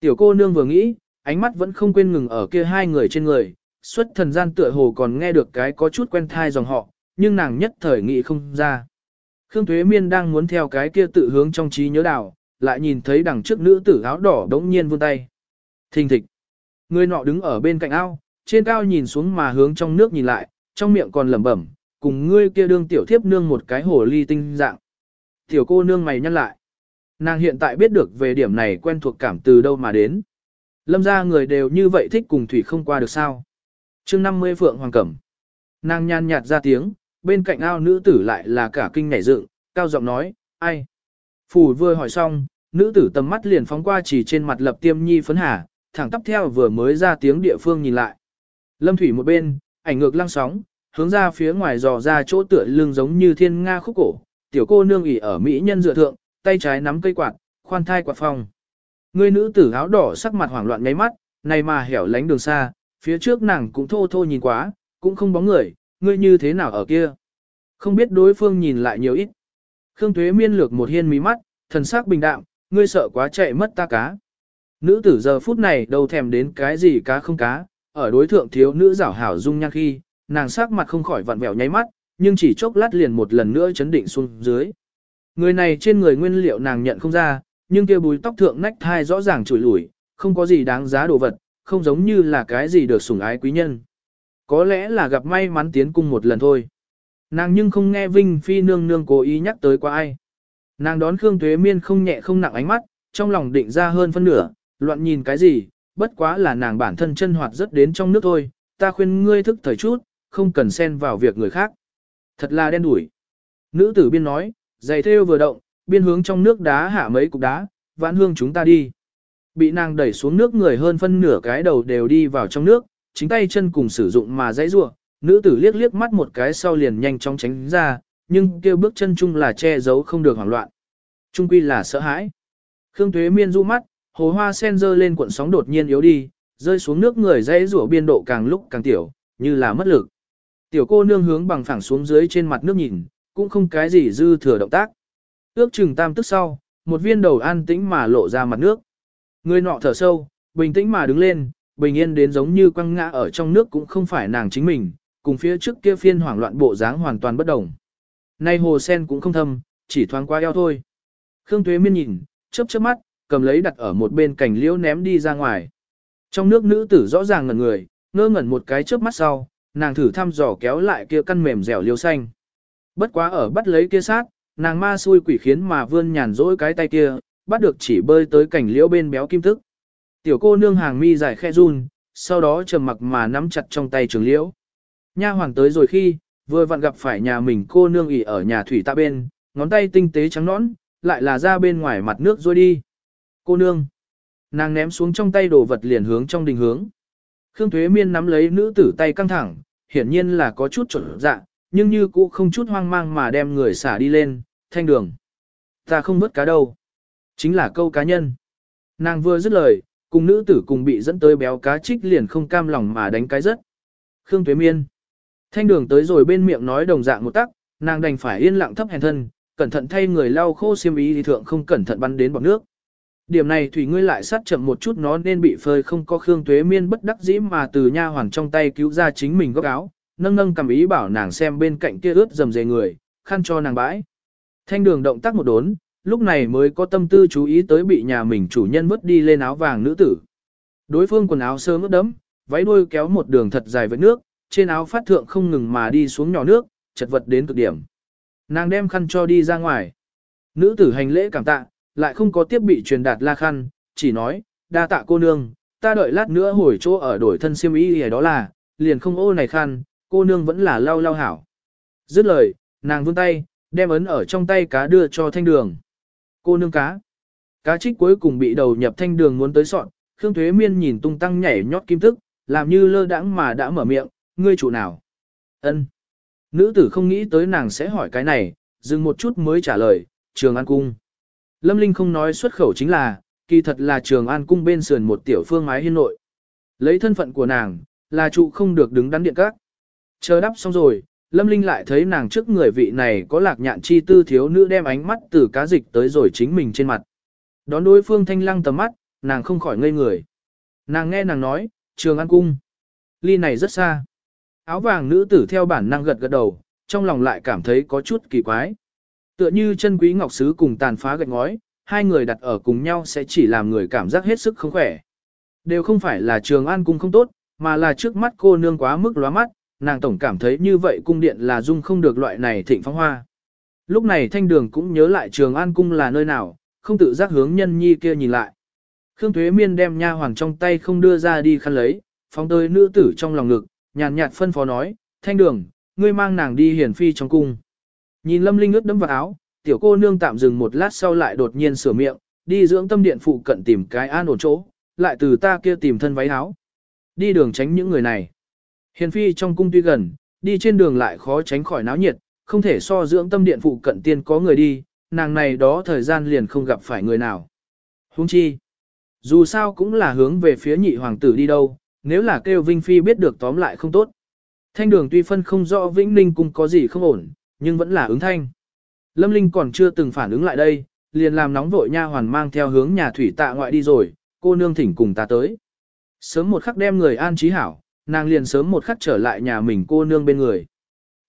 Tiểu cô nương vừa nghĩ, ánh mắt vẫn không quên ngừng ở kia hai người trên người, xuất thần gian tựa hồ còn nghe được cái có chút quen thai dòng họ, nhưng nàng nhất thời nghĩ không ra. Khương Thuế Miên đang muốn theo cái kia tự hướng trong trí nhớ đảo, lại nhìn thấy đằng trước nữ tử áo đỏ đống nhiên vươn tay. Thình thịch. Người nọ đứng ở bên cạnh ao, trên cao nhìn xuống mà hướng trong nước nhìn lại, trong miệng còn lẩm bẩm, cùng ngươi kia đương tiểu thiếp nương một cái hồ ly tinh dạng. Tiểu cô nương mày nhăn lại. Nàng hiện tại biết được về điểm này quen thuộc cảm từ đâu mà đến. Lâm ra người đều như vậy thích cùng thủy không qua được sao. chương 50 Phượng Hoàng Cẩm. Nàng nhàn nhạt ra tiếng, bên cạnh ao nữ tử lại là cả kinh nhảy dựng, cao giọng nói, ai? Phủ vừa hỏi xong, nữ tử tầm mắt liền phóng qua chỉ trên mặt lập tiêm nhi phấn hà, thẳng tắp theo vừa mới ra tiếng địa phương nhìn lại. Lâm Thủy một bên, ảnh ngược lăng sóng, hướng ra phía ngoài dò ra chỗ tựa lưng giống như thiên nga khúc cổ, tiểu cô nương ỉ ở mỹ nhân dựa thượng, tay trái nắm cây quạt, khoan thai quạt phòng. Người nữ tử áo đỏ sắc mặt hoảng loạn nháy mắt, này mà hẻo lánh đường xa, phía trước nàng cũng thô thô nhìn quá, cũng không bóng người, ngươi như thế nào ở kia. Không biết đối phương nhìn lại nhiều ít. Khương Tuế miên lược một hiên mí mắt, thần sắc bình đạm, ngươi sợ quá chạy mất ta cá. Nữ tử giờ phút này đâu thèm đến cái gì cá không cá, ở đối thượng thiếu nữ giảo hảo dung nhan khi, nàng sắc mặt không khỏi vặn vẹo nháy mắt, nhưng chỉ chốc lát liền một lần nữa chấn định xuống dưới. Người này trên người nguyên liệu nàng nhận không ra, nhưng kia bùi tóc thượng nách thai rõ ràng chùi lủi, không có gì đáng giá đồ vật, không giống như là cái gì được sủng ái quý nhân. Có lẽ là gặp may mắn tiến cung một lần thôi. Nàng nhưng không nghe Vinh Phi nương nương cố ý nhắc tới qua ai. Nàng đón Khương Tuế Miên không nhẹ không nặng ánh mắt, trong lòng định ra hơn phân nửa, loạn nhìn cái gì, bất quá là nàng bản thân chân hoạt rất đến trong nước thôi, ta khuyên ngươi thức thời chút, không cần xen vào việc người khác. Thật là đen đủi. Nữ tử biên nói, giày thêu vừa động, biên hướng trong nước đá hạ mấy cục đá, vãn hương chúng ta đi. Bị nàng đẩy xuống nước người hơn phân nửa cái đầu đều đi vào trong nước, chính tay chân cùng sử dụng mà dãy rua, nữ tử liếc liếc mắt một cái sau liền nhanh chóng tránh ra, nhưng kêu bước chân chung là che giấu không được hoảng loạn. Trung quy là sợ hãi. Khương Tuế Miên du mắt, hồ hoa sen rơi lên cuộn sóng đột nhiên yếu đi, rơi xuống nước người dãy rủa biên độ càng lúc càng tiểu, như là mất lực. Tiểu cô nương hướng bằng phẳng xuống dưới trên mặt nước nhìn, cũng không cái gì dư thừa động tác. Ước chừng tam tức sau, một viên đầu an tĩnh mà lộ ra mặt nước. Người nọ thở sâu, bình tĩnh mà đứng lên, bình yên đến giống như quăng ngã ở trong nước cũng không phải nàng chính mình, cùng phía trước kia phiên hoảng loạn bộ dáng hoàn toàn bất đồng. Nay hồ sen cũng không thâm, chỉ thoáng qua eo thôi. Khương Tuế Miên nhìn, chớp chớp mắt, cầm lấy đặt ở một bên cành liễu ném đi ra ngoài. Trong nước nữ tử rõ ràng ngẩn người, ngơ ngẩn một cái chớp mắt sau, nàng thử thăm dò kéo lại kia căn mềm dẻo liêu xanh. Bất quá ở bắt lấy kia sát, nàng ma xui quỷ khiến mà vươn nhàn rỗi cái tay kia, bắt được chỉ bơi tới cảnh liễu bên béo kim tức. Tiểu cô nương hàng mi dài khe run, sau đó trầm mặc mà nắm chặt trong tay trường liễu. Nha hoàng tới rồi khi, vừa vặn gặp phải nhà mình cô nương ỉ ở nhà thủy tạ bên, ngón tay tinh tế trắng nõn, lại là ra bên ngoài mặt nước rồi đi. Cô nương. Nàng ném xuống trong tay đồ vật liền hướng trong đình hướng. Khương Thuế Miên nắm lấy nữ tử tay căng thẳng, hiển nhiên là có chút trở dạ, nhưng như cũ không chút hoang mang mà đem người xả đi lên, thanh đường. Ta không vớt cá đâu. Chính là câu cá nhân. Nàng vừa dứt lời, cùng nữ tử cùng bị dẫn tới béo cá trích liền không cam lòng mà đánh cái rất. Khương Tuế Miên. Thanh đường tới rồi bên miệng nói đồng dạng một tắc, nàng đành phải yên lặng thấp hèn thân, cẩn thận thay người lau khô xiêm ý thì thượng không cẩn thận bắn đến bọc nước. Điểm này thủy ngươi lại sát chậm một chút nó nên bị phơi không có Khương Tuế Miên bất đắc dĩ mà từ nha hoàng trong tay cứu ra chính mình góc áo, nâng nâng cầm ý bảo nàng xem bên cạnh kia ướt dầm dề người, khăn cho nàng bãi. Thanh đường động tác một đốn, lúc này mới có tâm tư chú ý tới bị nhà mình chủ nhân vứt đi lên áo vàng nữ tử. Đối phương quần áo sơ ướt đẫm, váy đuôi kéo một đường thật dài với nước, trên áo phát thượng không ngừng mà đi xuống nhỏ nước, chật vật đến cực điểm. Nàng đem khăn cho đi ra ngoài. Nữ tử hành lễ cảm tạ, lại không có tiếp bị truyền đạt la khăn, chỉ nói, đa tạ cô nương, ta đợi lát nữa hồi chỗ ở đổi thân siêm ý đó là, liền không ô này khăn, cô nương vẫn là lau lau hảo. Dứt lời, nàng vươn tay, đem ấn ở trong tay cá đưa cho thanh đường. Cô nương cá. Cá trích cuối cùng bị đầu nhập thanh đường muốn tới sọn, Khương Thuế Miên nhìn tung tăng nhảy nhót kim thức, làm như lơ đãng mà đã mở miệng, ngươi chủ nào? Ân. Nữ tử không nghĩ tới nàng sẽ hỏi cái này, dừng một chút mới trả lời, trường an cung. Lâm Linh không nói xuất khẩu chính là, kỳ thật là trường an cung bên sườn một tiểu phương mái hiên nội. Lấy thân phận của nàng, là trụ không được đứng đắn điện các. Chờ đắp xong rồi, Lâm Linh lại thấy nàng trước người vị này có lạc nhạn chi tư thiếu nữ đem ánh mắt từ cá dịch tới rồi chính mình trên mặt. Đón đối phương thanh lăng tầm mắt, nàng không khỏi ngây người. Nàng nghe nàng nói, trường an cung. Ly này rất xa. Áo vàng nữ tử theo bản năng gật gật đầu, trong lòng lại cảm thấy có chút kỳ quái. Tựa như chân quý ngọc sứ cùng tàn phá gạch ngói, hai người đặt ở cùng nhau sẽ chỉ làm người cảm giác hết sức không khỏe. Đều không phải là trường an cung không tốt, mà là trước mắt cô nương quá mức lóa mắt, nàng tổng cảm thấy như vậy cung điện là dung không được loại này thịnh phong hoa. Lúc này thanh đường cũng nhớ lại trường an cung là nơi nào, không tự giác hướng nhân nhi kia nhìn lại. Khương Thuế Miên đem nha hoàng trong tay không đưa ra đi khăn lấy, phóng tới nữ tử trong lòng ngực, nhàn nhạt phân phó nói, thanh đường, ngươi mang nàng đi hiển phi trong cung. Nhìn lâm linh ướt đấm vào áo, tiểu cô nương tạm dừng một lát sau lại đột nhiên sửa miệng, đi dưỡng tâm điện phụ cận tìm cái an ổn chỗ, lại từ ta kia tìm thân váy áo. Đi đường tránh những người này. Hiền phi trong cung tuy gần, đi trên đường lại khó tránh khỏi náo nhiệt, không thể so dưỡng tâm điện phụ cận tiên có người đi, nàng này đó thời gian liền không gặp phải người nào. Huống chi, dù sao cũng là hướng về phía nhị hoàng tử đi đâu, nếu là kêu Vinh Phi biết được tóm lại không tốt. Thanh đường tuy phân không rõ Vĩnh Ninh cung có gì không ổn, nhưng vẫn là ứng thanh. Lâm Linh còn chưa từng phản ứng lại đây, liền làm nóng vội nha hoàn mang theo hướng nhà thủy tạ ngoại đi rồi, cô nương thỉnh cùng ta tới. Sớm một khắc đem người an trí hảo, nàng liền sớm một khắc trở lại nhà mình cô nương bên người.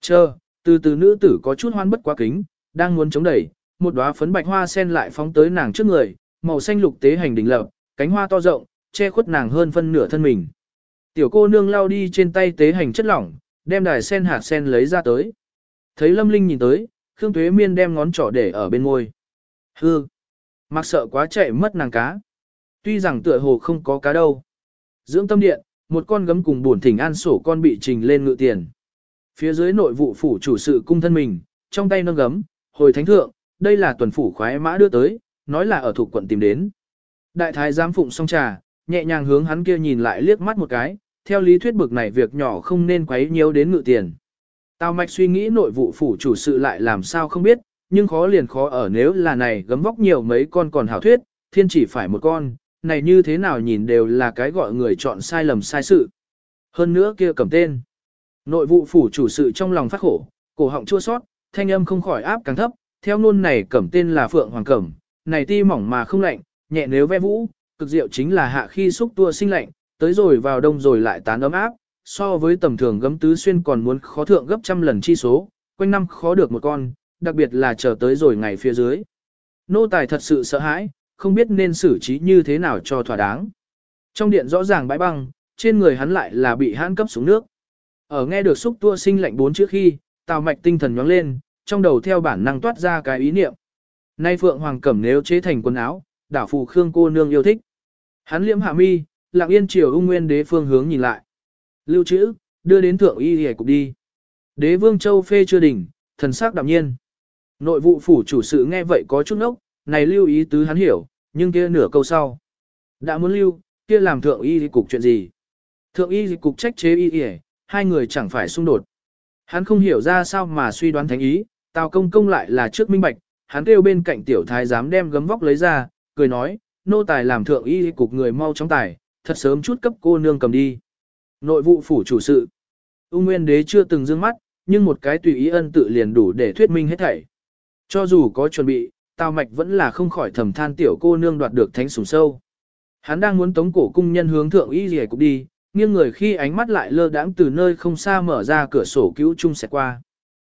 Chờ, từ từ nữ tử có chút hoan bất quá kính, đang muốn chống đẩy, một đóa phấn bạch hoa sen lại phóng tới nàng trước người, màu xanh lục tế hành đỉnh lập, cánh hoa to rộng, che khuất nàng hơn phân nửa thân mình. Tiểu cô nương lao đi trên tay tế hành chất lỏng, đem đài sen hạt sen lấy ra tới. Thấy Lâm Linh nhìn tới, Khương Tuế Miên đem ngón trỏ để ở bên môi. Hư! Mặc sợ quá chạy mất nàng cá. Tuy rằng tựa hồ không có cá đâu. Dưỡng tâm điện, một con gấm cùng buồn thỉnh an sổ con bị trình lên ngự tiền. Phía dưới nội vụ phủ chủ sự cung thân mình, trong tay nâng gấm, hồi thánh thượng, đây là tuần phủ khoái mã đưa tới, nói là ở thuộc quận tìm đến. Đại thái giám phụng xong trà, nhẹ nhàng hướng hắn kia nhìn lại liếc mắt một cái, theo lý thuyết bực này việc nhỏ không nên quấy nhiều đến ngự tiền. Tào mạch suy nghĩ nội vụ phủ chủ sự lại làm sao không biết, nhưng khó liền khó ở nếu là này gấm vóc nhiều mấy con còn hảo thuyết, thiên chỉ phải một con, này như thế nào nhìn đều là cái gọi người chọn sai lầm sai sự. Hơn nữa kia cầm tên. Nội vụ phủ chủ sự trong lòng phát khổ, cổ họng chua sót, thanh âm không khỏi áp càng thấp, theo luôn này cẩm tên là Phượng Hoàng Cẩm, này ti mỏng mà không lạnh, nhẹ nếu ve vũ, cực diệu chính là hạ khi xúc tua sinh lạnh, tới rồi vào đông rồi lại tán ấm áp, so với tầm thường gấm tứ xuyên còn muốn khó thượng gấp trăm lần chi số, quanh năm khó được một con, đặc biệt là chờ tới rồi ngày phía dưới. Nô tài thật sự sợ hãi, không biết nên xử trí như thế nào cho thỏa đáng. Trong điện rõ ràng bãi băng, trên người hắn lại là bị hãn cấp xuống nước. Ở nghe được xúc tua sinh lạnh bốn trước khi, tào mạch tinh thần nhóng lên, trong đầu theo bản năng toát ra cái ý niệm. Nay Phượng Hoàng Cẩm nếu chế thành quần áo, đảo phù Khương cô nương yêu thích. Hắn liễm hạ mi, lặng yên chiều ung nguyên đế phương hướng nhìn lại. Lưu trữ, đưa đến thượng y hề cục đi. Đế vương châu phê chưa đỉnh, thần sắc đạm nhiên. Nội vụ phủ chủ sự nghe vậy có chút nốc, này lưu ý tứ hắn hiểu, nhưng kia nửa câu sau. Đã muốn lưu, kia làm thượng y cục chuyện gì? Thượng y cục trách chế y y, hai người chẳng phải xung đột. Hắn không hiểu ra sao mà suy đoán thánh ý, Tào công công lại là trước minh bạch, hắn kêu bên cạnh tiểu thái dám đem gấm vóc lấy ra, cười nói, nô tài làm thượng y cục người mau chóng tài, thật sớm chút cấp cô nương cầm đi. Nội vụ phủ chủ sự. Ung Nguyên đế chưa từng dương mắt, nhưng một cái tùy ý ân tự liền đủ để thuyết minh hết thảy. Cho dù có chuẩn bị, Tào Mạch vẫn là không khỏi thầm than tiểu cô nương đoạt được thánh sủng sâu. Hắn đang muốn tống cổ cung nhân hướng thượng y rìa cục đi, nghiêng người khi ánh mắt lại lơ đãng từ nơi không xa mở ra cửa sổ cứu chung sẽ qua.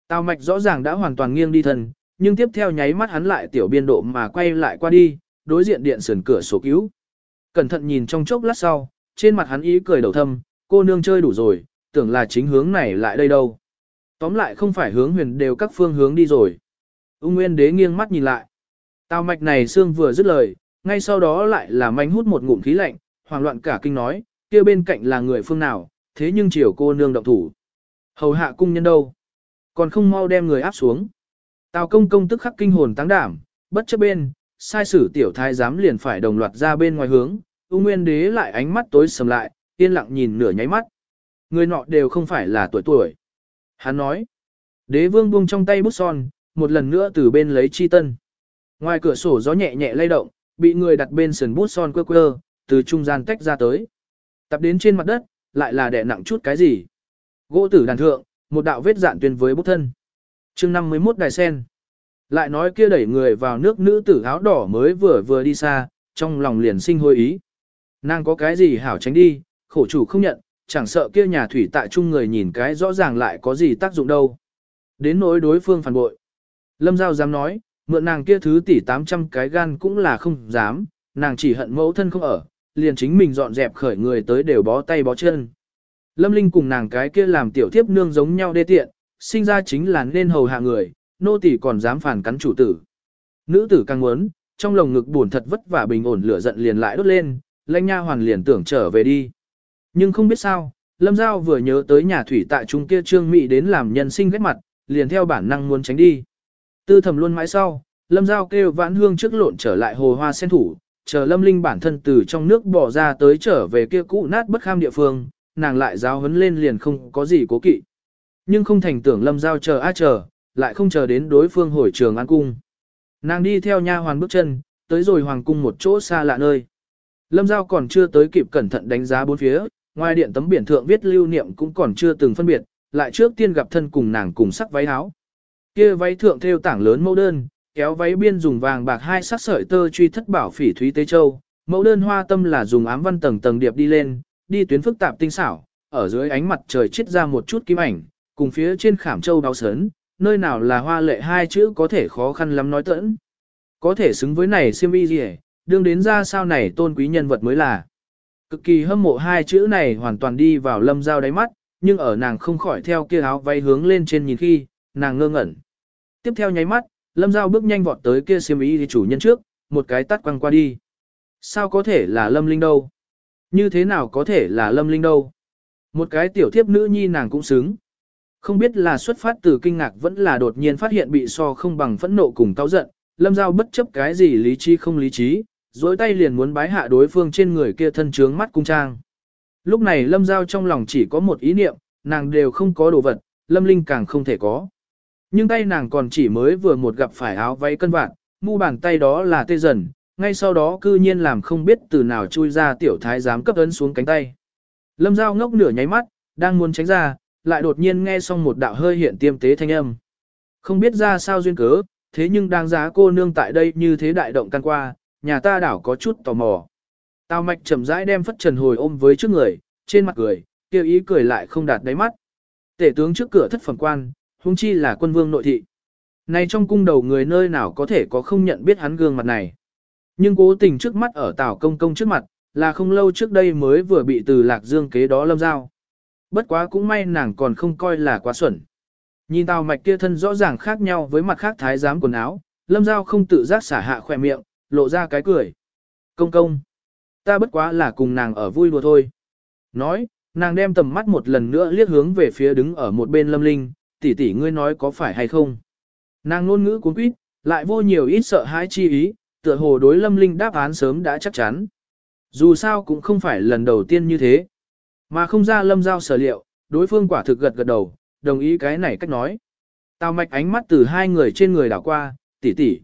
Tào mạch rõ ràng đã hoàn toàn nghiêng đi thần, nhưng tiếp theo nháy mắt hắn lại tiểu biên độ mà quay lại qua đi, đối diện điện sườn cửa sổ cứu. Cẩn thận nhìn trong chốc lát sau, trên mặt hắn ý cười đầu thâm, cô nương chơi đủ rồi, tưởng là chính hướng này lại đây đâu. Tóm lại không phải hướng huyền đều các phương hướng đi rồi. Ung Nguyên đế nghiêng mắt nhìn lại. Tào mạch này xương vừa dứt lời, ngay sau đó lại là manh hút một ngụm khí lạnh, hoảng loạn cả kinh nói, kia bên cạnh là người phương nào, thế nhưng chiều cô nương động thủ. Hầu hạ cung nhân đâu? Còn không mau đem người áp xuống. Tào công công tức khắc kinh hồn táng đảm, bất chấp bên, sai sử tiểu thái giám liền phải đồng loạt ra bên ngoài hướng, ung nguyên đế lại ánh mắt tối sầm lại, yên lặng nhìn nửa nháy mắt. Người nọ đều không phải là tuổi tuổi. Hắn nói, đế vương buông trong tay bút son, một lần nữa từ bên lấy chi tân. Ngoài cửa sổ gió nhẹ nhẹ lay động, bị người đặt bên sườn bút son quơ quơ, từ trung gian tách ra tới. Tập đến trên mặt đất, lại là đè nặng chút cái gì. Gỗ tử đàn thượng, một đạo vết dạn tuyên với bút thân. chương 51 đài sen. Lại nói kia đẩy người vào nước nữ tử áo đỏ mới vừa vừa đi xa, trong lòng liền sinh hôi ý. Nàng có cái gì hảo tránh đi, khổ chủ không nhận, chẳng sợ kia nhà thủy tại chung người nhìn cái rõ ràng lại có gì tác dụng đâu. Đến nỗi đối phương phản bội. Lâm Giao dám nói, mượn nàng kia thứ tỷ 800 cái gan cũng là không dám, nàng chỉ hận mẫu thân không ở, liền chính mình dọn dẹp khởi người tới đều bó tay bó chân. Lâm Linh cùng nàng cái kia làm tiểu thiếp nương giống nhau đê tiện, sinh ra chính là nên hầu hạ người, nô tỳ còn dám phản cắn chủ tử. Nữ tử càng muốn, trong lồng ngực buồn thật vất vả bình ổn lửa giận liền lại đốt lên, lãnh nha hoàn liền tưởng trở về đi. Nhưng không biết sao, Lâm Giao vừa nhớ tới nhà thủy tại trung kia trương mị đến làm nhân sinh ghét mặt, liền theo bản năng muốn tránh đi. Tư thầm luôn mãi sau, Lâm Giao kêu vãn hương trước lộn trở lại hồ hoa sen thủ, chờ Lâm Linh bản thân từ trong nước bỏ ra tới trở về kia cũ nát bất kham địa phương, nàng lại giáo huấn lên liền không có gì cố kỵ. Nhưng không thành tưởng lâm giao chờ a chờ, lại không chờ đến đối phương hồi trường an cung. Nàng đi theo nha hoàn bước chân, tới rồi hoàng cung một chỗ xa lạ nơi. Lâm giao còn chưa tới kịp cẩn thận đánh giá bốn phía, ngoài điện tấm biển thượng viết lưu niệm cũng còn chưa từng phân biệt, lại trước tiên gặp thân cùng nàng cùng sắc váy áo. Kia váy thượng thêu tảng lớn mẫu đơn, kéo váy biên dùng vàng bạc hai sắc sợi tơ truy thất bảo phỉ thúy tế châu, mẫu đơn hoa tâm là dùng ám văn tầng tầng điệp đi lên, đi tuyến phức tạp tinh xảo, ở dưới ánh mặt trời chiết ra một chút kim ảnh, cùng phía trên khảm châu đau sớn, nơi nào là hoa lệ hai chữ có thể khó khăn lắm nói tẫn. Có thể xứng với này siêm y gì đương đến ra sao này tôn quý nhân vật mới là. Cực kỳ hâm mộ hai chữ này hoàn toàn đi vào lâm dao đáy mắt, nhưng ở nàng không khỏi theo kia áo váy hướng lên trên nhìn khi, nàng ngơ ngẩn. Tiếp theo nháy mắt, lâm giao bước nhanh vọt tới kia siêm y thì chủ nhân trước, một cái tắt quăng qua đi. Sao có thể là lâm linh đâu? Như thế nào có thể là lâm linh đâu? Một cái tiểu thiếp nữ nhi nàng cũng xứng. Không biết là xuất phát từ kinh ngạc vẫn là đột nhiên phát hiện bị so không bằng phẫn nộ cùng táo giận, lâm giao bất chấp cái gì lý trí không lý trí, dối tay liền muốn bái hạ đối phương trên người kia thân trướng mắt cung trang. Lúc này lâm giao trong lòng chỉ có một ý niệm, nàng đều không có đồ vật, lâm linh càng không thể có. Nhưng tay nàng còn chỉ mới vừa một gặp phải áo váy cân vạn, mu bàn tay đó là tê dần, ngay sau đó cư nhiên làm không biết từ nào chui ra tiểu thái giám cấp ấn xuống cánh tay. Lâm Giao ngốc nửa nháy mắt, đang muốn tránh ra, lại đột nhiên nghe xong một đạo hơi hiện tiêm tế thanh âm. Không biết ra sao duyên cớ, thế nhưng đang giá cô nương tại đây như thế đại động căn qua, nhà ta đảo có chút tò mò. Tào mạch chậm rãi đem phất trần hồi ôm với trước người, trên mặt cười, kêu ý cười lại không đạt đáy mắt. Tể tướng trước cửa thất phẩm quan, huống chi là quân vương nội thị. Này trong cung đầu người nơi nào có thể có không nhận biết hắn gương mặt này. Nhưng cố tình trước mắt ở Tào Công Công trước mặt, là không lâu trước đây mới vừa bị từ Lạc Dương kế đó lâm giao. Bất quá cũng may nàng còn không coi là quá xuẩn. Nhìn Tào Mạch kia thân rõ ràng khác nhau với mặt khác thái giám quần áo, lâm giao không tự giác xả hạ khỏe miệng, lộ ra cái cười. Công công, ta bất quá là cùng nàng ở vui đùa thôi. Nói, nàng đem tầm mắt một lần nữa liếc hướng về phía đứng ở một bên lâm linh, tỷ tỷ ngươi nói có phải hay không. Nàng ngôn ngữ cuốn quýt, lại vô nhiều ít sợ hãi chi ý, tựa hồ đối lâm linh đáp án sớm đã chắc chắn. Dù sao cũng không phải lần đầu tiên như thế. Mà không ra lâm giao sở liệu, đối phương quả thực gật gật đầu, đồng ý cái này cách nói. Tào mạch ánh mắt từ hai người trên người đảo qua, tỷ tỷ.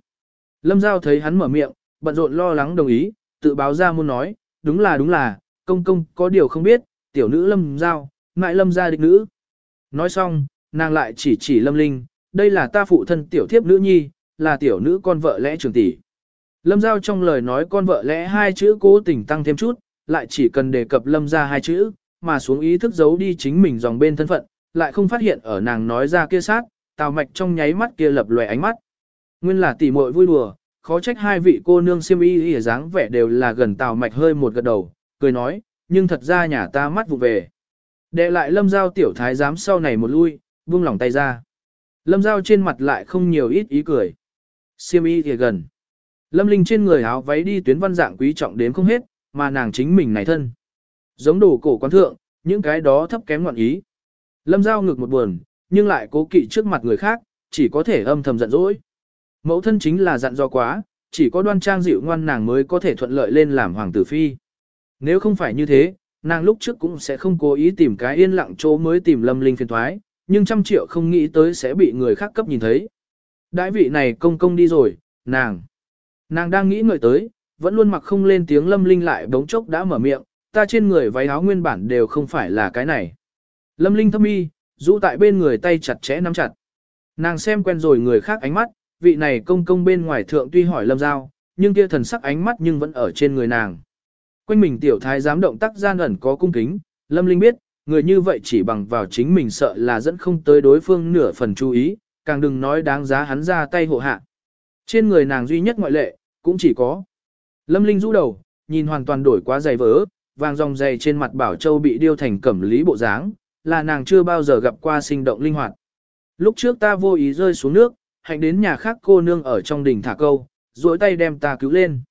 Lâm giao thấy hắn mở miệng, bận rộn lo lắng đồng ý, tự báo ra muốn nói, đúng là đúng là, công công có điều không biết, tiểu nữ lâm giao, ngại lâm gia địch nữ. Nói xong, nàng lại chỉ chỉ lâm linh, đây là ta phụ thân tiểu thiếp nữ nhi, là tiểu nữ con vợ lẽ trường tỷ. Lâm Giao trong lời nói con vợ lẽ hai chữ cố tình tăng thêm chút, lại chỉ cần đề cập lâm ra hai chữ, mà xuống ý thức giấu đi chính mình dòng bên thân phận, lại không phát hiện ở nàng nói ra kia sát, tào mạch trong nháy mắt kia lập lòe ánh mắt. Nguyên là tỉ muội vui đùa, khó trách hai vị cô nương siêm y y dáng vẻ đều là gần tào mạch hơi một gật đầu, cười nói, nhưng thật ra nhà ta mắt vụ về. Đệ lại lâm giao tiểu thái giám sau này một lui, buông lỏng tay ra. Lâm giao trên mặt lại không nhiều ít ý cười. Siêm y thì gần. Lâm Linh trên người áo váy đi tuyến văn dạng quý trọng đến không hết, mà nàng chính mình này thân. Giống đồ cổ quán thượng, những cái đó thấp kém ngoạn ý. Lâm giao ngực một buồn, nhưng lại cố kỵ trước mặt người khác, chỉ có thể âm thầm giận dỗi. Mẫu thân chính là dặn do quá, chỉ có đoan trang dịu ngoan nàng mới có thể thuận lợi lên làm hoàng tử phi. Nếu không phải như thế, nàng lúc trước cũng sẽ không cố ý tìm cái yên lặng chỗ mới tìm lâm linh phiền thoái, nhưng trăm triệu không nghĩ tới sẽ bị người khác cấp nhìn thấy. Đại vị này công công đi rồi, nàng. Nàng đang nghĩ người tới, vẫn luôn mặc không lên tiếng lâm linh lại bỗng chốc đã mở miệng, ta trên người váy áo nguyên bản đều không phải là cái này. Lâm linh thâm y, rũ tại bên người tay chặt chẽ nắm chặt. Nàng xem quen rồi người khác ánh mắt, vị này công công bên ngoài thượng tuy hỏi lâm giao, nhưng kia thần sắc ánh mắt nhưng vẫn ở trên người nàng. Quanh mình tiểu thái giám động tác gian ẩn có cung kính, lâm linh biết, người như vậy chỉ bằng vào chính mình sợ là dẫn không tới đối phương nửa phần chú ý, càng đừng nói đáng giá hắn ra tay hộ hạ. Trên người nàng duy nhất ngoại lệ, cũng chỉ có. Lâm Linh rũ đầu, nhìn hoàn toàn đổi quá dày vỡ, vàng dòng dày trên mặt Bảo Châu bị điêu thành cẩm lý bộ dáng, là nàng chưa bao giờ gặp qua sinh động linh hoạt. Lúc trước ta vô ý rơi xuống nước, hạnh đến nhà khác cô nương ở trong đỉnh thả câu, duỗi tay đem ta cứu lên.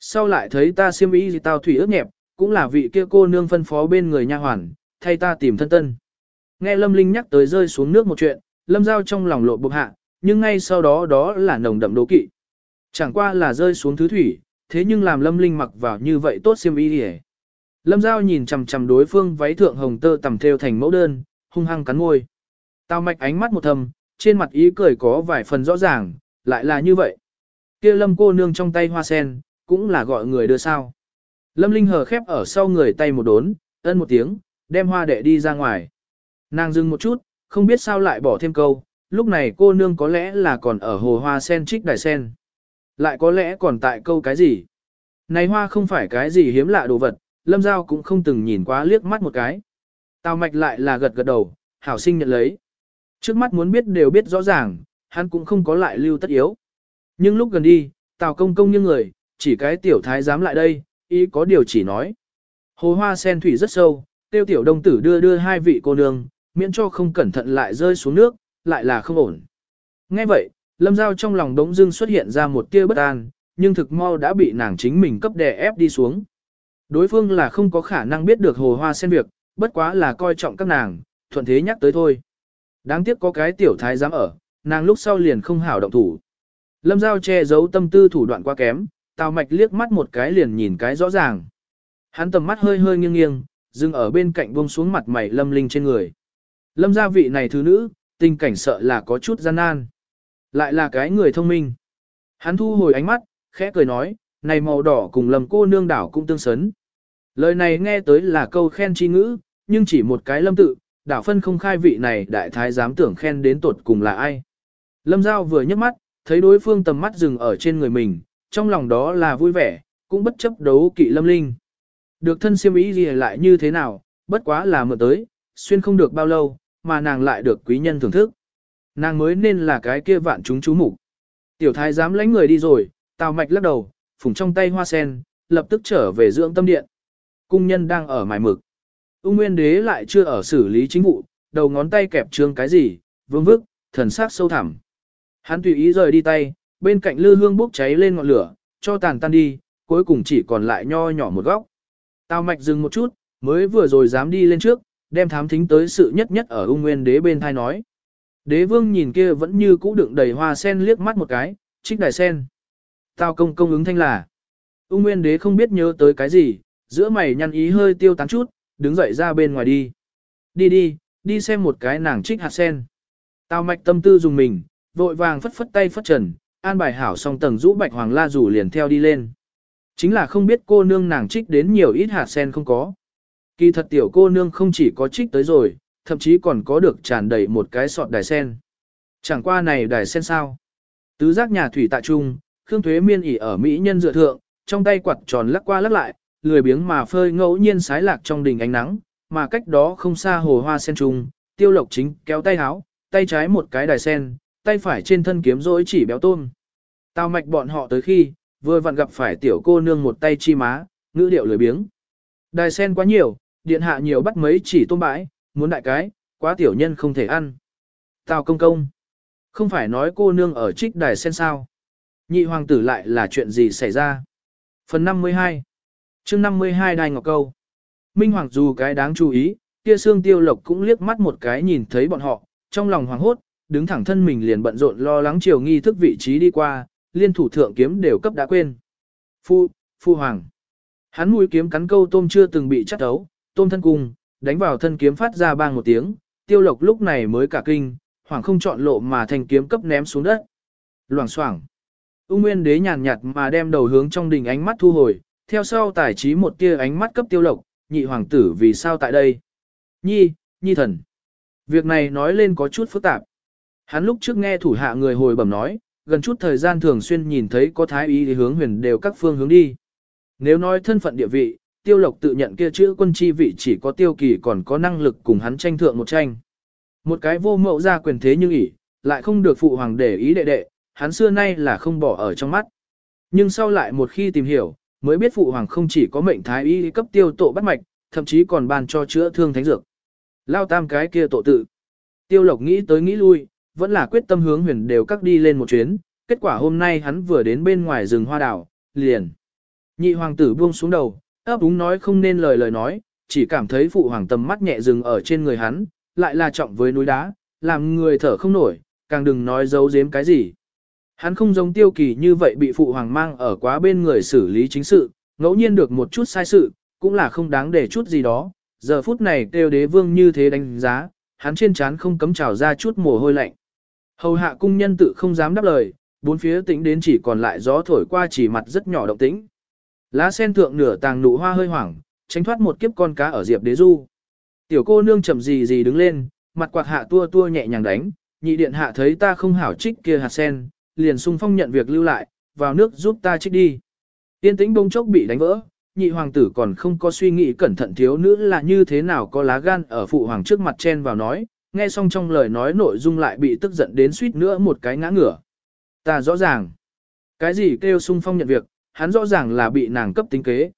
Sau lại thấy ta xiêm ý gì tao thủy ướt nhẹp, cũng là vị kia cô nương phân phó bên người nha hoàn, thay ta tìm thân tân. Nghe Lâm Linh nhắc tới rơi xuống nước một chuyện, Lâm Giao trong lòng lộ bộc hạ, nhưng ngay sau đó đó là nồng đậm đố kỵ. Chẳng qua là rơi xuống thứ thủy, thế nhưng làm lâm linh mặc vào như vậy tốt xiêm y hề. Lâm Giao nhìn chằm chằm đối phương váy thượng hồng tơ tầm theo thành mẫu đơn, hung hăng cắn môi. tao mạch ánh mắt một thầm, trên mặt ý cười có vài phần rõ ràng, lại là như vậy. kia lâm cô nương trong tay hoa sen, cũng là gọi người đưa sao. Lâm Linh hờ khép ở sau người tay một đốn, ân một tiếng, đem hoa đệ đi ra ngoài. Nàng dừng một chút, không biết sao lại bỏ thêm câu, lúc này cô nương có lẽ là còn ở hồ hoa sen trích đài sen. Lại có lẽ còn tại câu cái gì. Này hoa không phải cái gì hiếm lạ đồ vật, lâm giao cũng không từng nhìn quá liếc mắt một cái. Tào mạch lại là gật gật đầu, hảo sinh nhận lấy. Trước mắt muốn biết đều biết rõ ràng, hắn cũng không có lại lưu tất yếu. Nhưng lúc gần đi, tào công công như người, chỉ cái tiểu thái dám lại đây, ý có điều chỉ nói. Hồ hoa sen thủy rất sâu, tiêu tiểu đông tử đưa đưa hai vị cô nương, miễn cho không cẩn thận lại rơi xuống nước, lại là không ổn. Nghe vậy, lâm giao trong lòng đống dưng xuất hiện ra một tia bất an, nhưng thực mau đã bị nàng chính mình cấp đè ép đi xuống. Đối phương là không có khả năng biết được hồ hoa sen việc, bất quá là coi trọng các nàng, thuận thế nhắc tới thôi. Đáng tiếc có cái tiểu thái dám ở, nàng lúc sau liền không hảo động thủ. Lâm Giao che giấu tâm tư thủ đoạn quá kém, Tào Mạch liếc mắt một cái liền nhìn cái rõ ràng. Hắn tầm mắt hơi hơi nghiêng nghiêng, dừng ở bên cạnh buông xuống mặt mày Lâm Linh trên người. Lâm gia vị này thứ nữ, tình cảnh sợ là có chút gian nan. Lại là cái người thông minh. Hắn thu hồi ánh mắt, khẽ cười nói, này màu đỏ cùng lầm cô nương đảo cũng tương sấn. Lời này nghe tới là câu khen chi ngữ, nhưng chỉ một cái lâm tự, đảo phân không khai vị này đại thái dám tưởng khen đến tột cùng là ai. Lâm Giao vừa nhấc mắt, thấy đối phương tầm mắt dừng ở trên người mình, trong lòng đó là vui vẻ, cũng bất chấp đấu kỵ lâm linh. Được thân siêm ý gì lại như thế nào, bất quá là mượn tới, xuyên không được bao lâu, mà nàng lại được quý nhân thưởng thức. Nàng mới nên là cái kia vạn chúng chú mục Tiểu thái dám lãnh người đi rồi, tào mạch lắc đầu, phủng trong tay hoa sen, lập tức trở về dưỡng tâm điện. Cung nhân đang ở mài mực. Ung Nguyên Đế lại chưa ở xử lý chính vụ, đầu ngón tay kẹp trương cái gì, vương vức, thần sắc sâu thẳm. Hắn tùy ý rời đi tay, bên cạnh lư hương bốc cháy lên ngọn lửa, cho tàn tan đi, cuối cùng chỉ còn lại nho nhỏ một góc. Tào mạch dừng một chút, mới vừa rồi dám đi lên trước, đem thám thính tới sự nhất nhất ở ung nguyên đế bên thai nói. Đế vương nhìn kia vẫn như cũ đựng đầy hoa sen liếc mắt một cái, trích đài sen. Tào công công ứng thanh là. Ung nguyên đế không biết nhớ tới cái gì, giữa mày nhăn ý hơi tiêu tán chút, đứng dậy ra bên ngoài đi. Đi đi, đi xem một cái nàng trích hạt sen. Tào mạch tâm tư dùng mình, vội vàng phất phất tay phất trần, an bài hảo xong tầng rũ bạch hoàng la rủ liền theo đi lên. Chính là không biết cô nương nàng trích đến nhiều ít hạt sen không có. Kỳ thật tiểu cô nương không chỉ có trích tới rồi, thậm chí còn có được tràn đầy một cái sọt đài sen. Chẳng qua này đài sen sao. Tứ giác nhà thủy tại trung, Khương Thuế Miên ỉ ở Mỹ nhân dựa thượng, trong tay quạt tròn lắc qua lắc lại, lười biếng mà phơi ngẫu nhiên sái lạc trong đình ánh nắng, mà cách đó không xa hồ hoa sen trung, tiêu lộc chính kéo tay háo, tay trái một cái đài sen, tay phải trên thân kiếm rỗi chỉ béo tôm. Tao mạch bọn họ tới khi, vừa vặn gặp phải tiểu cô nương một tay chi má, ngữ điệu lười biếng. Đài sen quá nhiều, điện hạ nhiều bắt mấy chỉ tôm bãi, muốn đại cái, quá tiểu nhân không thể ăn. Tào công công. Không phải nói cô nương ở trích đài sen sao. Nhị hoàng tử lại là chuyện gì xảy ra. Phần 52 chương 52 đài ngọc câu. Minh hoàng dù cái đáng chú ý, kia xương tiêu lộc cũng liếc mắt một cái nhìn thấy bọn họ, trong lòng hoàng hốt, đứng thẳng thân mình liền bận rộn lo lắng chiều nghi thức vị trí đi qua, liên thủ thượng kiếm đều cấp đã quên. Phu, phu hoàng. Hắn mũi kiếm cắn câu tôm chưa từng bị chắt đấu, tôm thân cung, đánh vào thân kiếm phát ra bang một tiếng, tiêu lộc lúc này mới cả kinh, hoàng không chọn lộ mà thành kiếm cấp ném xuống đất. Loảng xoảng. Ung Nguyên Đế nhàn nhạt mà đem đầu hướng trong đình ánh mắt thu hồi, theo sau tài trí một tia ánh mắt cấp tiêu lộc, nhị hoàng tử vì sao tại đây? Nhi, nhi thần. Việc này nói lên có chút phức tạp. Hắn lúc trước nghe thủ hạ người hồi bẩm nói, gần chút thời gian thường xuyên nhìn thấy có thái y thì hướng huyền đều các phương hướng đi. Nếu nói thân phận địa vị, tiêu lộc tự nhận kia chữ quân chi vị chỉ có tiêu kỳ còn có năng lực cùng hắn tranh thượng một tranh. Một cái vô mậu ra quyền thế như ỷ, lại không được phụ hoàng để ý đệ đệ, hắn xưa nay là không bỏ ở trong mắt. Nhưng sau lại một khi tìm hiểu, mới biết phụ hoàng không chỉ có mệnh thái y cấp tiêu tổ bắt mạch, thậm chí còn ban cho chữa thương thánh dược. Lao tam cái kia tổ tự. Tiêu lộc nghĩ tới nghĩ lui, vẫn là quyết tâm hướng huyền đều các đi lên một chuyến, kết quả hôm nay hắn vừa đến bên ngoài rừng hoa đảo, liền. Nhị hoàng tử buông xuống đầu, ấp úng nói không nên lời lời nói, chỉ cảm thấy phụ hoàng tầm mắt nhẹ dừng ở trên người hắn, lại là trọng với núi đá, làm người thở không nổi, càng đừng nói giấu giếm cái gì. Hắn không giống tiêu kỳ như vậy bị phụ hoàng mang ở quá bên người xử lý chính sự, ngẫu nhiên được một chút sai sự, cũng là không đáng để chút gì đó, giờ phút này kêu đế vương như thế đánh giá, hắn trên trán không cấm trào ra chút mồ hôi lạnh. Hầu hạ cung nhân tự không dám đáp lời, bốn phía tĩnh đến chỉ còn lại gió thổi qua chỉ mặt rất nhỏ động tĩnh. Lá sen thượng nửa tàng nụ hoa hơi hoảng, tránh thoát một kiếp con cá ở diệp đế du. Tiểu cô nương chậm gì gì đứng lên, mặt quạt hạ tua tua nhẹ nhàng đánh, nhị điện hạ thấy ta không hảo trích kia hạt sen, liền sung phong nhận việc lưu lại, vào nước giúp ta trích đi. Tiên tĩnh bông chốc bị đánh vỡ, nhị hoàng tử còn không có suy nghĩ cẩn thận thiếu nữ là như thế nào có lá gan ở phụ hoàng trước mặt chen vào nói, nghe xong trong lời nói nội dung lại bị tức giận đến suýt nữa một cái ngã ngửa. Ta rõ ràng, cái gì kêu sung phong nhận việc, hắn rõ ràng là bị nàng cấp tính kế.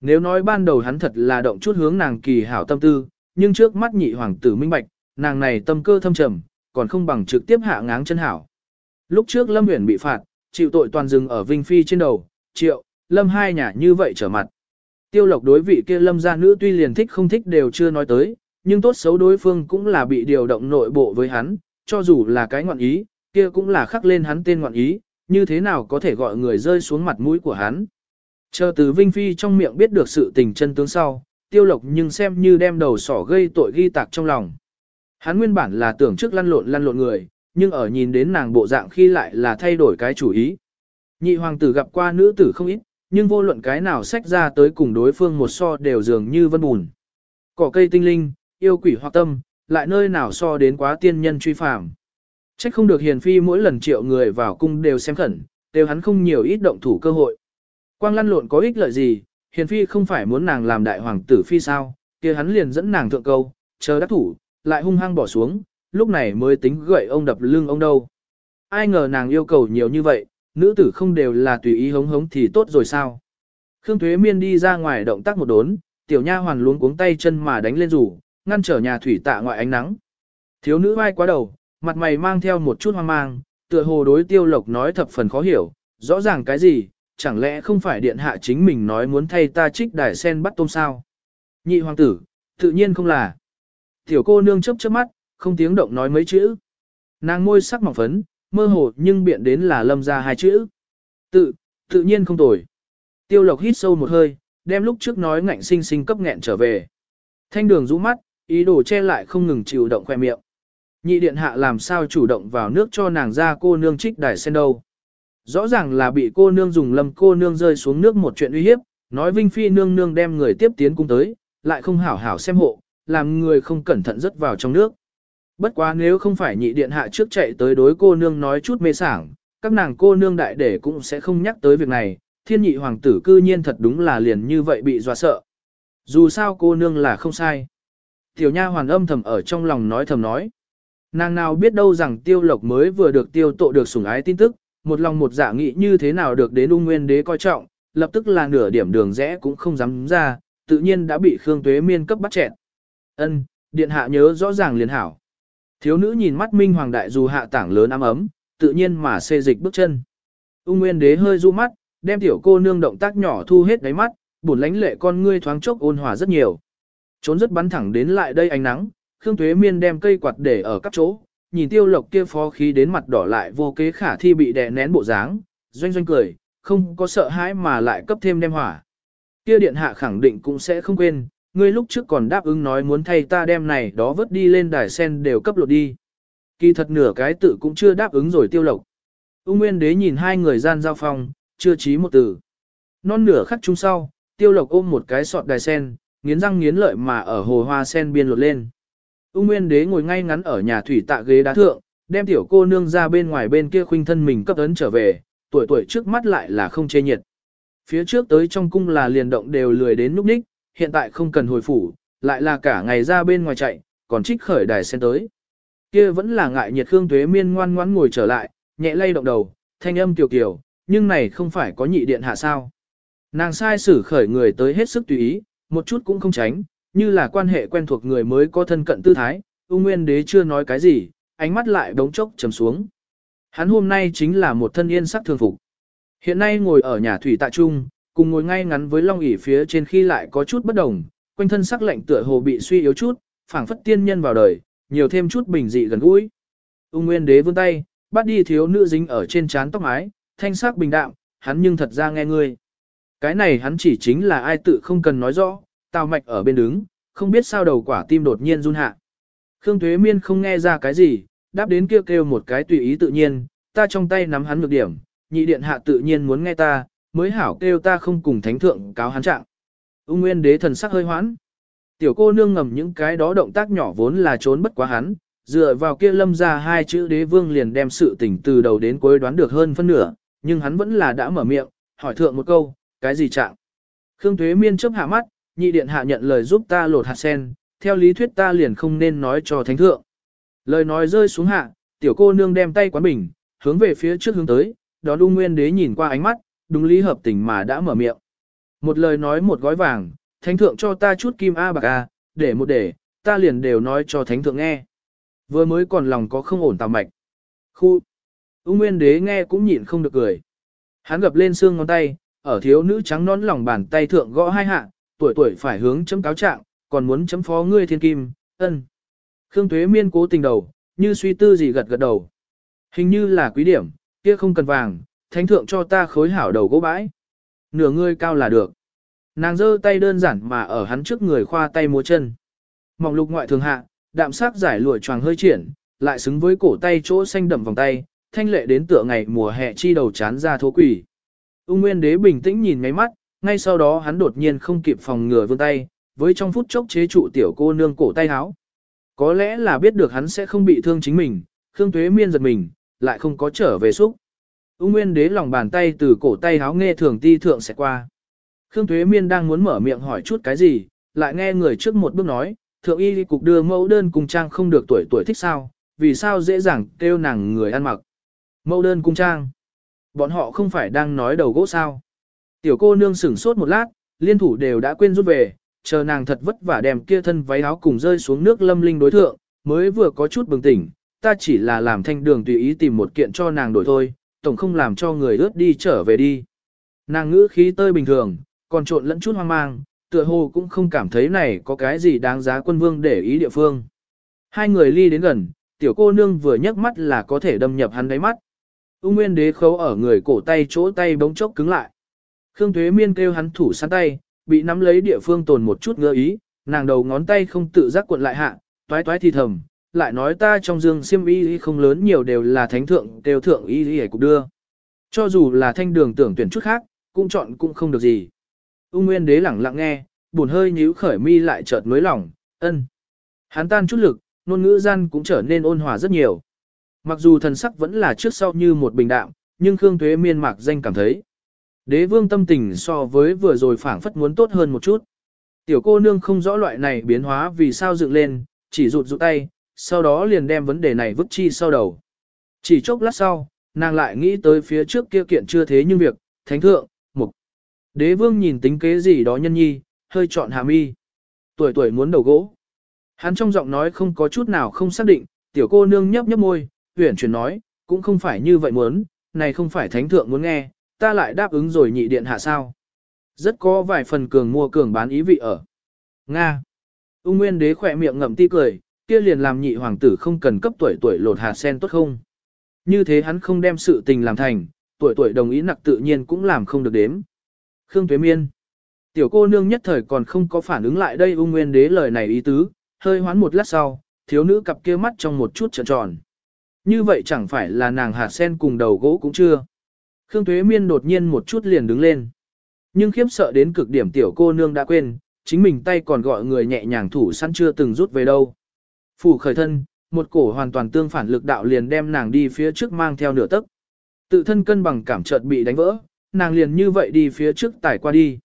Nếu nói ban đầu hắn thật là động chút hướng nàng kỳ hảo tâm tư, nhưng trước mắt nhị hoàng tử minh bạch, nàng này tâm cơ thâm trầm, còn không bằng trực tiếp hạ ngáng chân hảo. Lúc trước Lâm Uyển bị phạt, chịu tội toàn dừng ở Vinh Phi trên đầu, triệu, Lâm hai nhà như vậy trở mặt. Tiêu lộc đối vị kia Lâm gia nữ tuy liền thích không thích đều chưa nói tới, nhưng tốt xấu đối phương cũng là bị điều động nội bộ với hắn, cho dù là cái ngoạn ý, kia cũng là khắc lên hắn tên ngoạn ý, như thế nào có thể gọi người rơi xuống mặt mũi của hắn. Chờ từ Vinh Phi trong miệng biết được sự tình chân tướng sau, tiêu lộc nhưng xem như đem đầu sỏ gây tội ghi tạc trong lòng. Hắn nguyên bản là tưởng trước lăn lộn lăn lộn người, nhưng ở nhìn đến nàng bộ dạng khi lại là thay đổi cái chủ ý. Nhị hoàng tử gặp qua nữ tử không ít, nhưng vô luận cái nào sách ra tới cùng đối phương một so đều dường như vân bùn. Cỏ cây tinh linh, yêu quỷ hoặc tâm, lại nơi nào so đến quá tiên nhân truy phàm. Trách không được hiền phi mỗi lần triệu người vào cung đều xem khẩn, đều hắn không nhiều ít động thủ cơ hội. Quang lăn lộn có ích lợi gì, hiền phi không phải muốn nàng làm đại hoàng tử phi sao, kia hắn liền dẫn nàng thượng câu, chờ đắc thủ, lại hung hăng bỏ xuống, lúc này mới tính gậy ông đập lưng ông đâu. Ai ngờ nàng yêu cầu nhiều như vậy, nữ tử không đều là tùy ý hống hống thì tốt rồi sao. Khương Thuế Miên đi ra ngoài động tác một đốn, tiểu nha hoàn luống cuống tay chân mà đánh lên rủ, ngăn trở nhà thủy tạ ngoại ánh nắng. Thiếu nữ vai quá đầu, mặt mày mang theo một chút hoang mang, tựa hồ đối tiêu lộc nói thập phần khó hiểu, rõ ràng cái gì, chẳng lẽ không phải điện hạ chính mình nói muốn thay ta trích đài sen bắt tôm sao? Nhị hoàng tử, tự nhiên không là. Tiểu cô nương chớp chớp mắt, không tiếng động nói mấy chữ. Nàng môi sắc mỏng phấn, mơ hồ nhưng biện đến là lâm ra hai chữ. Tự, tự nhiên không tồi. Tiêu lộc hít sâu một hơi, đem lúc trước nói ngạnh sinh sinh cấp nghẹn trở về. Thanh đường rũ mắt, ý đồ che lại không ngừng chịu động khoe miệng. Nhị điện hạ làm sao chủ động vào nước cho nàng ra cô nương trích đài sen đâu. Rõ ràng là bị cô nương dùng lâm cô nương rơi xuống nước một chuyện uy hiếp, nói Vinh Phi nương nương đem người tiếp tiến cung tới, lại không hảo hảo xem hộ, làm người không cẩn thận rớt vào trong nước. Bất quá nếu không phải nhị điện hạ trước chạy tới đối cô nương nói chút mê sảng, các nàng cô nương đại để cũng sẽ không nhắc tới việc này, thiên nhị hoàng tử cư nhiên thật đúng là liền như vậy bị dọa sợ. Dù sao cô nương là không sai. Tiểu nha hoàn âm thầm ở trong lòng nói thầm nói. Nàng nào biết đâu rằng tiêu lộc mới vừa được tiêu tộ được sủng ái tin tức, một lòng một dạ nghĩ như thế nào được đến ung nguyên đế coi trọng, lập tức là nửa điểm đường rẽ cũng không dám ra, tự nhiên đã bị Khương Tuế Miên cấp bắt chẹn. Ân, điện hạ nhớ rõ ràng liền hảo. Thiếu nữ nhìn mắt Minh Hoàng đại dù hạ tảng lớn ấm ấm, tự nhiên mà xê dịch bước chân. Ung Nguyên Đế hơi du mắt, đem tiểu cô nương động tác nhỏ thu hết đáy mắt, buồn lánh lệ con ngươi thoáng chốc ôn hòa rất nhiều. Trốn rất bắn thẳng đến lại đây ánh nắng, Khương Tuế Miên đem cây quạt để ở các chỗ, nhìn Tiêu Lộc kia phó khí đến mặt đỏ lại vô kế khả thi bị đè nén bộ dáng, doanh doanh cười, không có sợ hãi mà lại cấp thêm đem hỏa. Kia điện hạ khẳng định cũng sẽ không quên, ngươi lúc trước còn đáp ứng nói muốn thay ta đem này đó vớt đi lên đài sen đều cấp lột đi. Kỳ thật nửa cái tự cũng chưa đáp ứng rồi tiêu lộc. Ung Nguyên Đế nhìn hai người gian giao phong, chưa chí một từ. Non nửa khắc chung sau, tiêu lộc ôm một cái sọt đài sen, nghiến răng nghiến lợi mà ở hồ hoa sen biên lột lên. Ung Nguyên Đế ngồi ngay ngắn ở nhà thủy tạ ghế đá thượng, đem tiểu cô nương ra bên ngoài bên kia khuynh thân mình cấp ấn trở về, tuổi tuổi trước mắt lại là không chê nhiệt. Phía trước tới trong cung là liền động đều lười đến núp ních, hiện tại không cần hồi phủ, lại là cả ngày ra bên ngoài chạy, còn trích khởi đài sen tới. Kia vẫn là ngại nhiệt Khương Tuế Miên ngoan ngoãn ngồi trở lại, nhẹ lay động đầu, thanh âm tiểu kiểu, nhưng này không phải có nhị điện hạ sao. Nàng sai xử khởi người tới hết sức tùy ý, một chút cũng không tránh, như là quan hệ quen thuộc người mới có thân cận tư thái, ung nguyên đế chưa nói cái gì, ánh mắt lại đống chốc trầm xuống. Hắn hôm nay chính là một thân yên sắc thường phục. Hiện nay ngồi ở nhà thủy tạ trung, cùng ngồi ngay ngắn với long ỷ phía trên khi lại có chút bất đồng, quanh thân sắc lạnh tựa hồ bị suy yếu chút, phảng phất tiên nhân vào đời, nhiều thêm chút bình dị gần gũi. Ung Nguyên Đế vươn tay, bắt đi thiếu nữ dính ở trên trán tóc mái, thanh sắc bình đạm, hắn nhưng thật ra nghe ngươi. Cái này hắn chỉ chính là ai tự không cần nói rõ, Tào Mạch ở bên đứng, không biết sao đầu quả tim đột nhiên run hạ. Khương thuế Miên không nghe ra cái gì, đáp đến kêu kêu một cái tùy ý tự nhiên, ta trong tay nắm hắn ngược điểm, nhị điện hạ tự nhiên muốn nghe ta, mới hảo kêu ta không cùng thánh thượng cáo hắn trạng. Ung Nguyên đế thần sắc hơi hoãn. Tiểu cô nương ngầm những cái đó động tác nhỏ vốn là trốn bất quá hắn, dựa vào kia lâm ra hai chữ đế vương liền đem sự tình từ đầu đến cuối đoán được hơn phân nửa, nhưng hắn vẫn là đã mở miệng, hỏi thượng một câu, cái gì trạng? Khương thuế Miên chớp hạ mắt, nhị điện hạ nhận lời giúp ta lột hạt sen, theo lý thuyết ta liền không nên nói cho thánh thượng. Lời nói rơi xuống hạ, tiểu cô nương đem tay quán bình, hướng về phía trước hướng tới, đó ung nguyên đế nhìn qua ánh mắt, đúng lý hợp tình mà đã mở miệng. Một lời nói một gói vàng, thánh thượng cho ta chút kim A bạc A, để một để, ta liền đều nói cho thánh thượng nghe. Vừa mới còn lòng có không ổn tào mạch. Khu. Ung nguyên đế nghe cũng nhịn không được cười. Hắn gập lên xương ngón tay, ở thiếu nữ trắng nón lòng bàn tay thượng gõ hai hạ, tuổi tuổi phải hướng chấm cáo trạng, còn muốn chấm phó ngươi thiên kim, ân. Khương Tuế Miên cố tình đầu, như suy tư gì gật gật đầu. Hình như là quý điểm, kia không cần vàng, thánh thượng cho ta khối hảo đầu gỗ bãi. Nửa ngươi cao là được. Nàng giơ tay đơn giản mà ở hắn trước người khoa tay múa chân. Mỏng lục ngoại thường hạ, đạm sắc giải lụa choàng hơi triển, lại xứng với cổ tay chỗ xanh đậm vòng tay, thanh lệ đến tựa ngày mùa hè chi đầu chán ra thố quỷ. Ung Nguyên Đế bình tĩnh nhìn mấy mắt, ngay sau đó hắn đột nhiên không kịp phòng ngừa vươn tay, với trong phút chốc chế trụ tiểu cô nương cổ tay áo. Có lẽ là biết được hắn sẽ không bị thương chính mình, Khương Tuế Miên giật mình, lại không có trở về xúc. Ung Nguyên Đế lòng bàn tay từ cổ tay áo nghe thường ti thượng sẽ qua. Khương Tuế Miên đang muốn mở miệng hỏi chút cái gì, lại nghe người trước một bước nói, thượng y cục đưa mẫu đơn cung trang không được tuổi tuổi thích sao, vì sao dễ dàng kêu nàng người ăn mặc. Mẫu đơn cung trang. Bọn họ không phải đang nói đầu gỗ sao. Tiểu cô nương sửng sốt một lát, liên thủ đều đã quên rút về, chờ nàng thật vất vả đem kia thân váy áo cùng rơi xuống nước lâm linh đối thượng, mới vừa có chút bừng tỉnh, ta chỉ là làm thanh đường tùy ý tìm một kiện cho nàng đổi thôi, tổng không làm cho người ướt đi trở về đi. Nàng ngữ khí tơi bình thường, còn trộn lẫn chút hoang mang, tựa hồ cũng không cảm thấy này có cái gì đáng giá quân vương để ý địa phương. Hai người ly đến gần, tiểu cô nương vừa nhấc mắt là có thể đâm nhập hắn đáy mắt. Ung Nguyên Đế khấu ở người cổ tay chỗ tay bỗng chốc cứng lại. Khương Thuế Miên kêu hắn thủ săn tay, bị nắm lấy địa phương tồn một chút ngơ ý, nàng đầu ngón tay không tự giác cuộn lại hạ, toái toái thì thầm, lại nói ta trong dương xiêm y không lớn nhiều đều là thánh thượng đều thượng y y cục đưa. Cho dù là thanh đường tưởng tuyển chút khác, cũng chọn cũng không được gì. Ung Nguyên Đế lẳng lặng nghe, buồn hơi nhíu khởi mi lại chợt nối lòng, ân. Hắn tan chút lực, ngôn ngữ gian cũng trở nên ôn hòa rất nhiều. Mặc dù thần sắc vẫn là trước sau như một bình đạm, nhưng Khương Tuế Miên mạc danh cảm thấy. Đế vương tâm tình so với vừa rồi phản phất muốn tốt hơn một chút. Tiểu cô nương không rõ loại này biến hóa vì sao dựng lên, chỉ rụt rụt tay, sau đó liền đem vấn đề này vứt chi sau đầu. Chỉ chốc lát sau, nàng lại nghĩ tới phía trước kia kiện chưa thế nhưng việc, thánh thượng, mục. Đế vương nhìn tính kế gì đó nhân nhi, hơi chọn hàm y. Tuổi tuổi muốn đầu gỗ. Hắn trong giọng nói không có chút nào không xác định, tiểu cô nương nhấp nhấp môi, huyển chuyển nói, cũng không phải như vậy muốn, này không phải thánh thượng muốn nghe, ta lại đáp ứng rồi nhị điện hạ sao. Rất có vài phần cường mua cường bán ý vị ở. Nga. Ung Nguyên đế khỏe miệng ngậm ti cười, kia liền làm nhị hoàng tử không cần cấp tuổi tuổi lột hạt sen tốt không. Như thế hắn không đem sự tình làm thành, tuổi tuổi đồng ý nặc tự nhiên cũng làm không được đếm. Khương Tuế Miên. Tiểu cô nương nhất thời còn không có phản ứng lại đây ung nguyên đế lời này ý tứ, hơi hoán một lát sau, thiếu nữ cặp kia mắt trong một chút trợn tròn. Như vậy chẳng phải là nàng hạt sen cùng đầu gỗ cũng chưa. Khương Tuế Miên đột nhiên một chút liền đứng lên. Nhưng khiếp sợ đến cực điểm tiểu cô nương đã quên, chính mình tay còn gọi người nhẹ nhàng thủ săn chưa từng rút về đâu. Phủ khởi thân, một cổ hoàn toàn tương phản lực đạo liền đem nàng đi phía trước mang theo nửa tấc. Tự thân cân bằng cảm chợt bị đánh vỡ, nàng liền như vậy đi phía trước tải qua đi.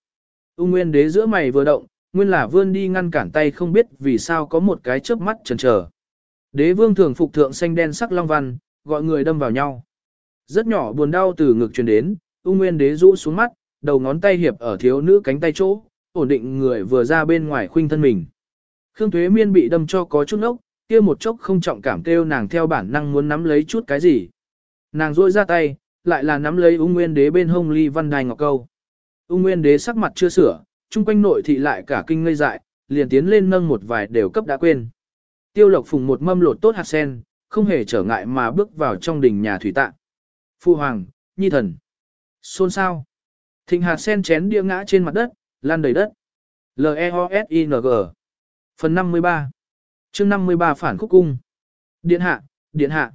Ung Nguyên Đế giữa mày vừa động, nguyên là vươn đi ngăn cản tay không biết vì sao có một cái chớp mắt chần chờ. Đế vương thường phục thượng xanh đen sắc long văn, gọi người đâm vào nhau. Rất nhỏ buồn đau từ ngực truyền đến, ung nguyên đế rũ xuống mắt, đầu ngón tay hiệp ở thiếu nữ cánh tay chỗ, ổn định người vừa ra bên ngoài khuynh thân mình. Khương Thuế Miên bị đâm cho có chút ốc, kia một chốc không trọng cảm kêu nàng theo bản năng muốn nắm lấy chút cái gì. Nàng rôi ra tay, lại là nắm lấy ung nguyên đế bên hông ly văn đài ngọc câu. Ung nguyên đế sắc mặt chưa sửa, chung quanh nội thị lại cả kinh ngây dại, liền tiến lên nâng một vài đều cấp đã quên. Tiêu lộc phùng một mâm lột tốt hạt sen, không hề trở ngại mà bước vào trong đình nhà thủy tạ. Phu hoàng, nhi thần. Xôn sao. Thịnh hạt sen chén đĩa ngã trên mặt đất, lan đầy đất. L-E-O-S-I-N-G Phần 53 chương 53 phản khúc cung Điện hạ, điện hạ.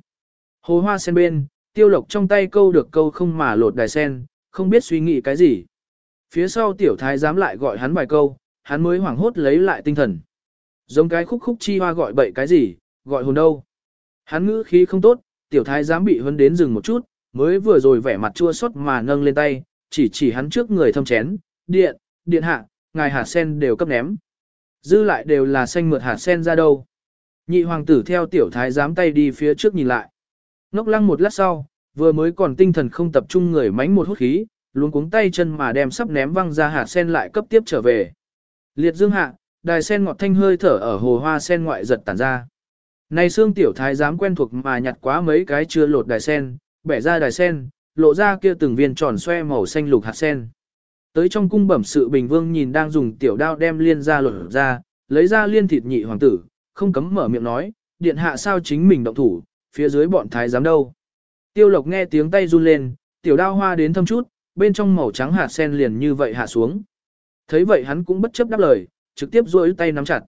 Hồ hoa sen bên, tiêu lộc trong tay câu được câu không mà lột đài sen, không biết suy nghĩ cái gì. Phía sau tiểu thái dám lại gọi hắn vài câu, hắn mới hoảng hốt lấy lại tinh thần. Giống cái khúc khúc chi hoa gọi bậy cái gì, gọi hồn đâu. Hắn ngữ khí không tốt, tiểu thái dám bị hấn đến dừng một chút, mới vừa rồi vẻ mặt chua xót mà nâng lên tay, chỉ chỉ hắn trước người thâm chén, điện, điện hạ, ngài hạt sen đều cấp ném. Dư lại đều là xanh mượt hạt sen ra đâu. Nhị hoàng tử theo tiểu thái giám tay đi phía trước nhìn lại. Ngốc lăng một lát sau, vừa mới còn tinh thần không tập trung người mánh một hút khí, luôn cuống tay chân mà đem sắp ném văng ra hạt sen lại cấp tiếp trở về. Liệt dương hạ, đài sen ngọt thanh hơi thở ở hồ hoa sen ngoại giật tản ra. Này xương tiểu thái giám quen thuộc mà nhặt quá mấy cái chưa lột đài sen, bẻ ra đài sen, lộ ra kia từng viên tròn xoe màu xanh lục hạt sen. Tới trong cung bẩm sự bình vương nhìn đang dùng tiểu đao đem liên ra lột ra, lấy ra liên thịt nhị hoàng tử, không cấm mở miệng nói, điện hạ sao chính mình động thủ, phía dưới bọn thái giám đâu. Tiêu lộc nghe tiếng tay run lên, tiểu đao hoa đến thâm chút, bên trong màu trắng hạt sen liền như vậy hạ xuống. Thấy vậy hắn cũng bất chấp đáp lời, trực tiếp duỗi tay nắm chặt.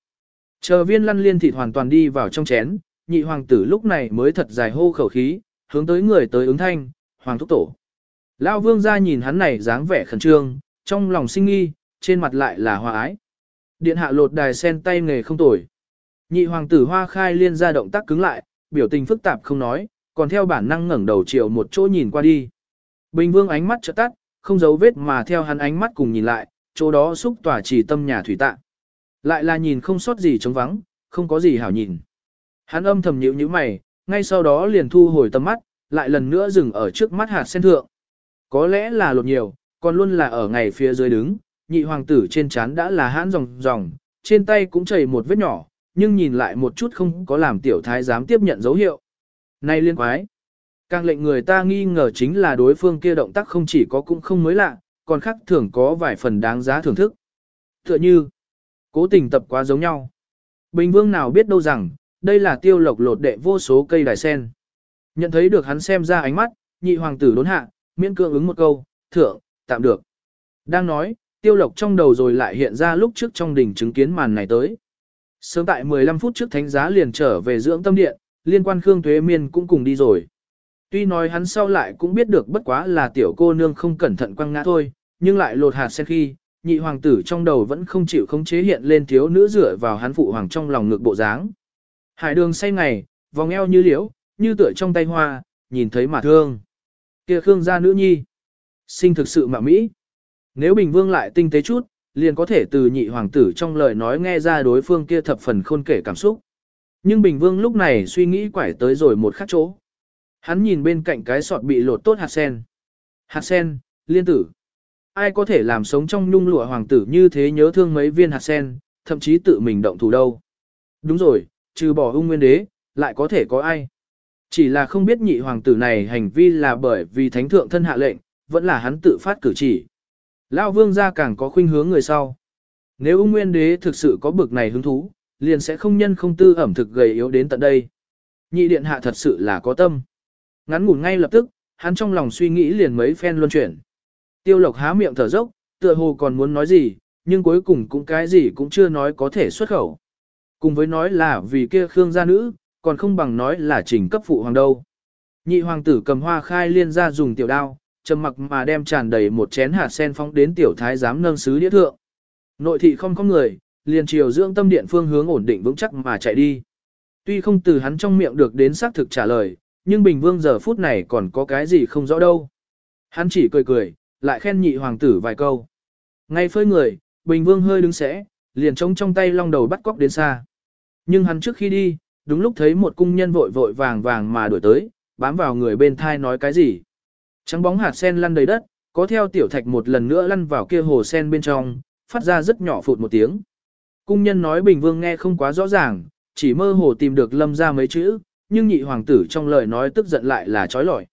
Chờ viên lăn liên thịt hoàn toàn đi vào trong chén, nhị hoàng tử lúc này mới thật dài hô khẩu khí, hướng tới người tới ứng thanh, hoàng thúc tổ. Lão vương ra nhìn hắn này dáng vẻ khẩn trương, trong lòng sinh nghi, trên mặt lại là hòa ái. Điện hạ lột đài sen tay nghề không tồi. Nhị hoàng tử hoa khai liên ra động tác cứng lại, biểu tình phức tạp không nói, còn theo bản năng ngẩng đầu chiều một chỗ nhìn qua đi. Bình vương ánh mắt chợt tắt, không giấu vết mà theo hắn ánh mắt cùng nhìn lại, chỗ đó xúc tỏa chỉ tâm nhà thủy tạ. Lại là nhìn không sót gì trống vắng, không có gì hảo nhìn. Hắn âm thầm nhíu nhíu mày, ngay sau đó liền thu hồi tầm mắt, lại lần nữa dừng ở trước mắt hạt sen thượng. Có lẽ là lột nhiều, còn luôn là ở ngày phía dưới đứng, nhị hoàng tử trên trán đã là hãn ròng ròng, trên tay cũng chảy một vết nhỏ, nhưng nhìn lại một chút không có làm tiểu thái dám tiếp nhận dấu hiệu. Này liên quái, càng lệnh người ta nghi ngờ chính là đối phương kia động tác không chỉ có cũng không mới lạ, còn khác thường có vài phần đáng giá thưởng thức. Tựa như, cố tình tập quá giống nhau. Bình vương nào biết đâu rằng, đây là tiêu lộc lột đệ vô số cây đài sen. Nhận thấy được hắn xem ra ánh mắt, nhị hoàng tử đốn hạ, miễn cưỡng ứng một câu, thượng, tạm được. Đang nói, tiêu lộc trong đầu rồi lại hiện ra lúc trước trong đỉnh chứng kiến màn này tới. Sớm tại 15 phút trước thánh giá liền trở về dưỡng tâm điện, liên quan Khương Thuế Miên cũng cùng đi rồi. Tuy nói hắn sau lại cũng biết được bất quá là tiểu cô nương không cẩn thận quăng ngã thôi, nhưng lại lột hạt sen khi, nhị hoàng tử trong đầu vẫn không chịu khống chế hiện lên thiếu nữ rửa vào hắn phụ hoàng trong lòng ngực bộ dáng. Hải đường say ngày, vòng eo như liễu, như tựa trong tay hoa, nhìn thấy mà thương. kia Khương gia nữ nhi, sinh thực sự mà mỹ. Nếu Bình Vương lại tinh tế chút, liền có thể từ nhị hoàng tử trong lời nói nghe ra đối phương kia thập phần khôn kể cảm xúc. Nhưng Bình Vương lúc này suy nghĩ quải tới rồi một khắc chỗ. Hắn nhìn bên cạnh cái sọt bị lột tốt hạt sen. Hạt sen, liên tử. Ai có thể làm sống trong nhung lụa hoàng tử như thế nhớ thương mấy viên hạt sen, thậm chí tự mình động thủ đâu. Đúng rồi, trừ bỏ ung nguyên đế, lại có thể có ai. Chỉ là không biết nhị hoàng tử này hành vi là bởi vì thánh thượng thân hạ lệnh, vẫn là hắn tự phát cử chỉ. Lão vương gia càng có khuynh hướng người sau. Nếu ung nguyên đế thực sự có bực này hứng thú, liền sẽ không nhân không tư ẩm thực gầy yếu đến tận đây. Nhị điện hạ thật sự là có tâm. Ngắn ngủn ngay lập tức, hắn trong lòng suy nghĩ liền mấy phen luân chuyển. Tiêu lộc há miệng thở dốc, tựa hồ còn muốn nói gì, nhưng cuối cùng cũng cái gì cũng chưa nói có thể xuất khẩu. Cùng với nói là vì kia Khương gia nữ, còn không bằng nói là trình cấp phụ hoàng đâu. Nhị hoàng tử cầm hoa khai liên ra dùng tiểu đao, trầm mặc mà đem tràn đầy một chén hạt sen phóng đến tiểu thái giám nâng sứ đĩa thượng. Nội thị không có người, liền chiều dưỡng tâm điện phương hướng ổn định vững chắc mà chạy đi. Tuy không từ hắn trong miệng được đến xác thực trả lời, nhưng Bình Vương giờ phút này còn có cái gì không rõ đâu. Hắn chỉ cười cười, lại khen nhị hoàng tử vài câu. Ngay phơi người, Bình Vương hơi đứng sẽ, liền trống trong tay long đầu bắt cóc đến xa. Nhưng hắn trước khi đi, đúng lúc thấy một cung nhân vội vội vàng vàng mà đuổi tới, bám vào người bên thai nói cái gì. Trắng bóng hạt sen lăn đầy đất, có theo tiểu thạch một lần nữa lăn vào kia hồ sen bên trong, phát ra rất nhỏ phụt một tiếng. Cung nhân nói Bình Vương nghe không quá rõ ràng, chỉ mơ hồ tìm được lâm ra mấy chữ, nhưng nhị hoàng tử trong lời nói tức giận lại là trói lọi.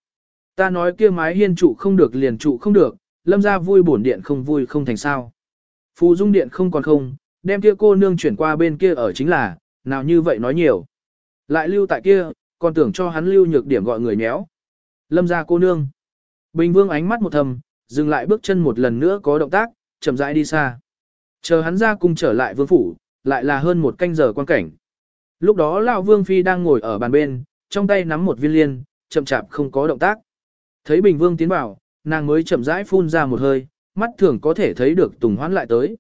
Ta nói kia mái hiên trụ không được liền trụ không được, lâm ra vui bổn điện không vui không thành sao. Phù dung điện không còn không, đem kia cô nương chuyển qua bên kia ở chính là, nào như vậy nói nhiều. Lại lưu tại kia, còn tưởng cho hắn lưu nhược điểm gọi người méo. Lâm ra cô nương. Bình vương ánh mắt một thầm, dừng lại bước chân một lần nữa có động tác, chậm rãi đi xa. Chờ hắn ra cung trở lại vương phủ, lại là hơn một canh giờ quan cảnh. Lúc đó lão vương phi đang ngồi ở bàn bên, trong tay nắm một viên liên, chậm chạp không có động tác. Thấy bình vương tiến vào, nàng mới chậm rãi phun ra một hơi, mắt thường có thể thấy được tùng hoán lại tới.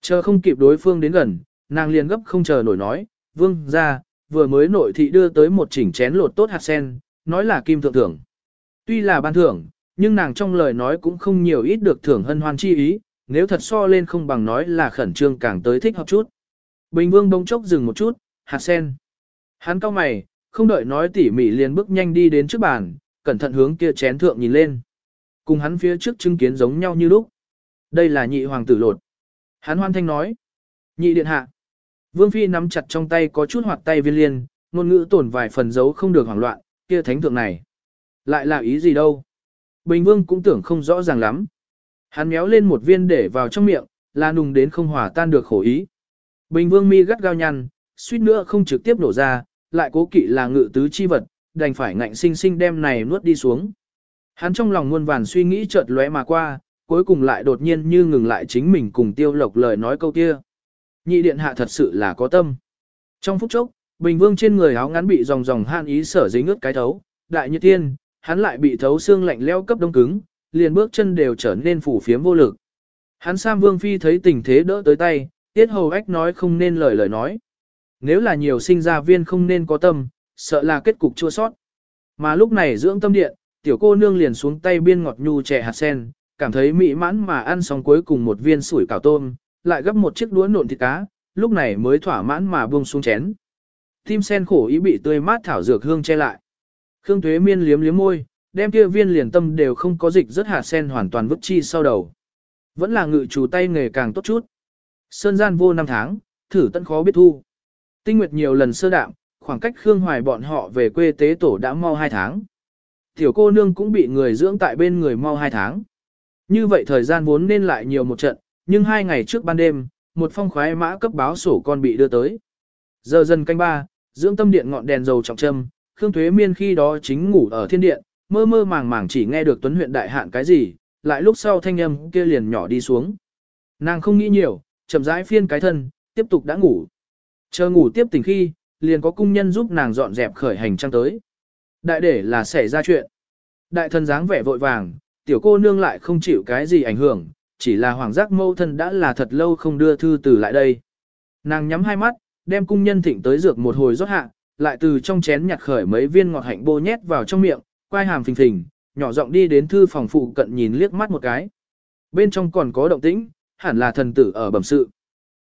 Chờ không kịp đối phương đến gần, nàng liền gấp không chờ nổi nói, vương ra, vừa mới nội thị đưa tới một chỉnh chén lột tốt hạt sen, nói là kim thượng thưởng. Tuy là ban thưởng, nhưng nàng trong lời nói cũng không nhiều ít được thưởng hân hoan chi ý, nếu thật so lên không bằng nói là khẩn trương càng tới thích hợp chút. Bình vương bỗng chốc dừng một chút, hạt sen. Hắn cao mày, không đợi nói tỉ mỉ liền bước nhanh đi đến trước bàn, cẩn thận hướng kia chén thượng nhìn lên. Cùng hắn phía trước chứng kiến giống nhau như lúc. Đây là nhị hoàng tử lột. Hắn hoan thanh nói. Nhị điện hạ. Vương Phi nắm chặt trong tay có chút hoạt tay viên liên, ngôn ngữ tổn vài phần dấu không được hoảng loạn, kia thánh thượng này. Lại là ý gì đâu? Bình Vương cũng tưởng không rõ ràng lắm. Hắn méo lên một viên để vào trong miệng, là nùng đến không hòa tan được khổ ý. Bình Vương mi gắt gao nhăn, suýt nữa không trực tiếp nổ ra, lại cố kỵ là ngự tứ chi vật, đành phải ngạnh sinh sinh đem này nuốt đi xuống. Hắn trong lòng muôn vàn suy nghĩ chợt lóe mà qua, cuối cùng lại đột nhiên như ngừng lại chính mình cùng tiêu lộc lời nói câu kia. Nhị điện hạ thật sự là có tâm. Trong phút chốc, Bình Vương trên người áo ngắn bị dòng dòng han ý sở dính ướt cái thấu, đại như tiên, hắn lại bị thấu xương lạnh leo cấp đông cứng, liền bước chân đều trở nên phủ phiếm vô lực. Hắn Sam Vương Phi thấy tình thế đỡ tới tay, tiết hầu ách nói không nên lời lời nói. Nếu là nhiều sinh ra viên không nên có tâm, sợ là kết cục chua sót. Mà lúc này dưỡng tâm điện, tiểu cô nương liền xuống tay biên ngọt nhu trẻ hạt sen, cảm thấy mỹ mãn mà ăn xong cuối cùng một viên sủi cảo tôm, lại gấp một chiếc đũa nộn thịt cá, lúc này mới thỏa mãn mà buông xuống chén. Tim sen khổ ý bị tươi mát thảo dược hương che lại. Khương Thuế Miên liếm liếm môi, đem kia viên liền tâm đều không có dịch rất hạt sen hoàn toàn vứt chi sau đầu. Vẫn là ngự chủ tay nghề càng tốt chút. Sơn gian vô năm tháng, thử tận khó biết thu. Tinh nguyệt nhiều lần sơ đạm, khoảng cách Khương Hoài bọn họ về quê tế tổ đã mau hai tháng. Tiểu cô nương cũng bị người dưỡng tại bên người mau hai tháng. Như vậy thời gian vốn nên lại nhiều một trận, nhưng hai ngày trước ban đêm, một phong khoái mã cấp báo sổ con bị đưa tới. Giờ dần canh ba, dưỡng tâm điện ngọn đèn dầu trọng trâm, Khương Thuế Miên khi đó chính ngủ ở thiên điện, mơ mơ màng màng chỉ nghe được Tuấn huyện đại hạn cái gì, lại lúc sau thanh âm kia liền nhỏ đi xuống. Nàng không nghĩ nhiều, chậm rãi phiên cái thân, tiếp tục đã ngủ. Chờ ngủ tiếp tỉnh khi, liền có cung nhân giúp nàng dọn dẹp khởi hành trang tới. Đại để là xảy ra chuyện. Đại thần dáng vẻ vội vàng, tiểu cô nương lại không chịu cái gì ảnh hưởng, chỉ là hoàng giác mâu thân đã là thật lâu không đưa thư từ lại đây. Nàng nhắm hai mắt, đem cung nhân thịnh tới dược một hồi rót hạ, lại từ trong chén nhặt khởi mấy viên ngọt hạnh bô nhét vào trong miệng, quay hàm phình phình, nhỏ giọng đi đến thư phòng phụ cận nhìn liếc mắt một cái. Bên trong còn có động tĩnh, hẳn là thần tử ở bẩm sự.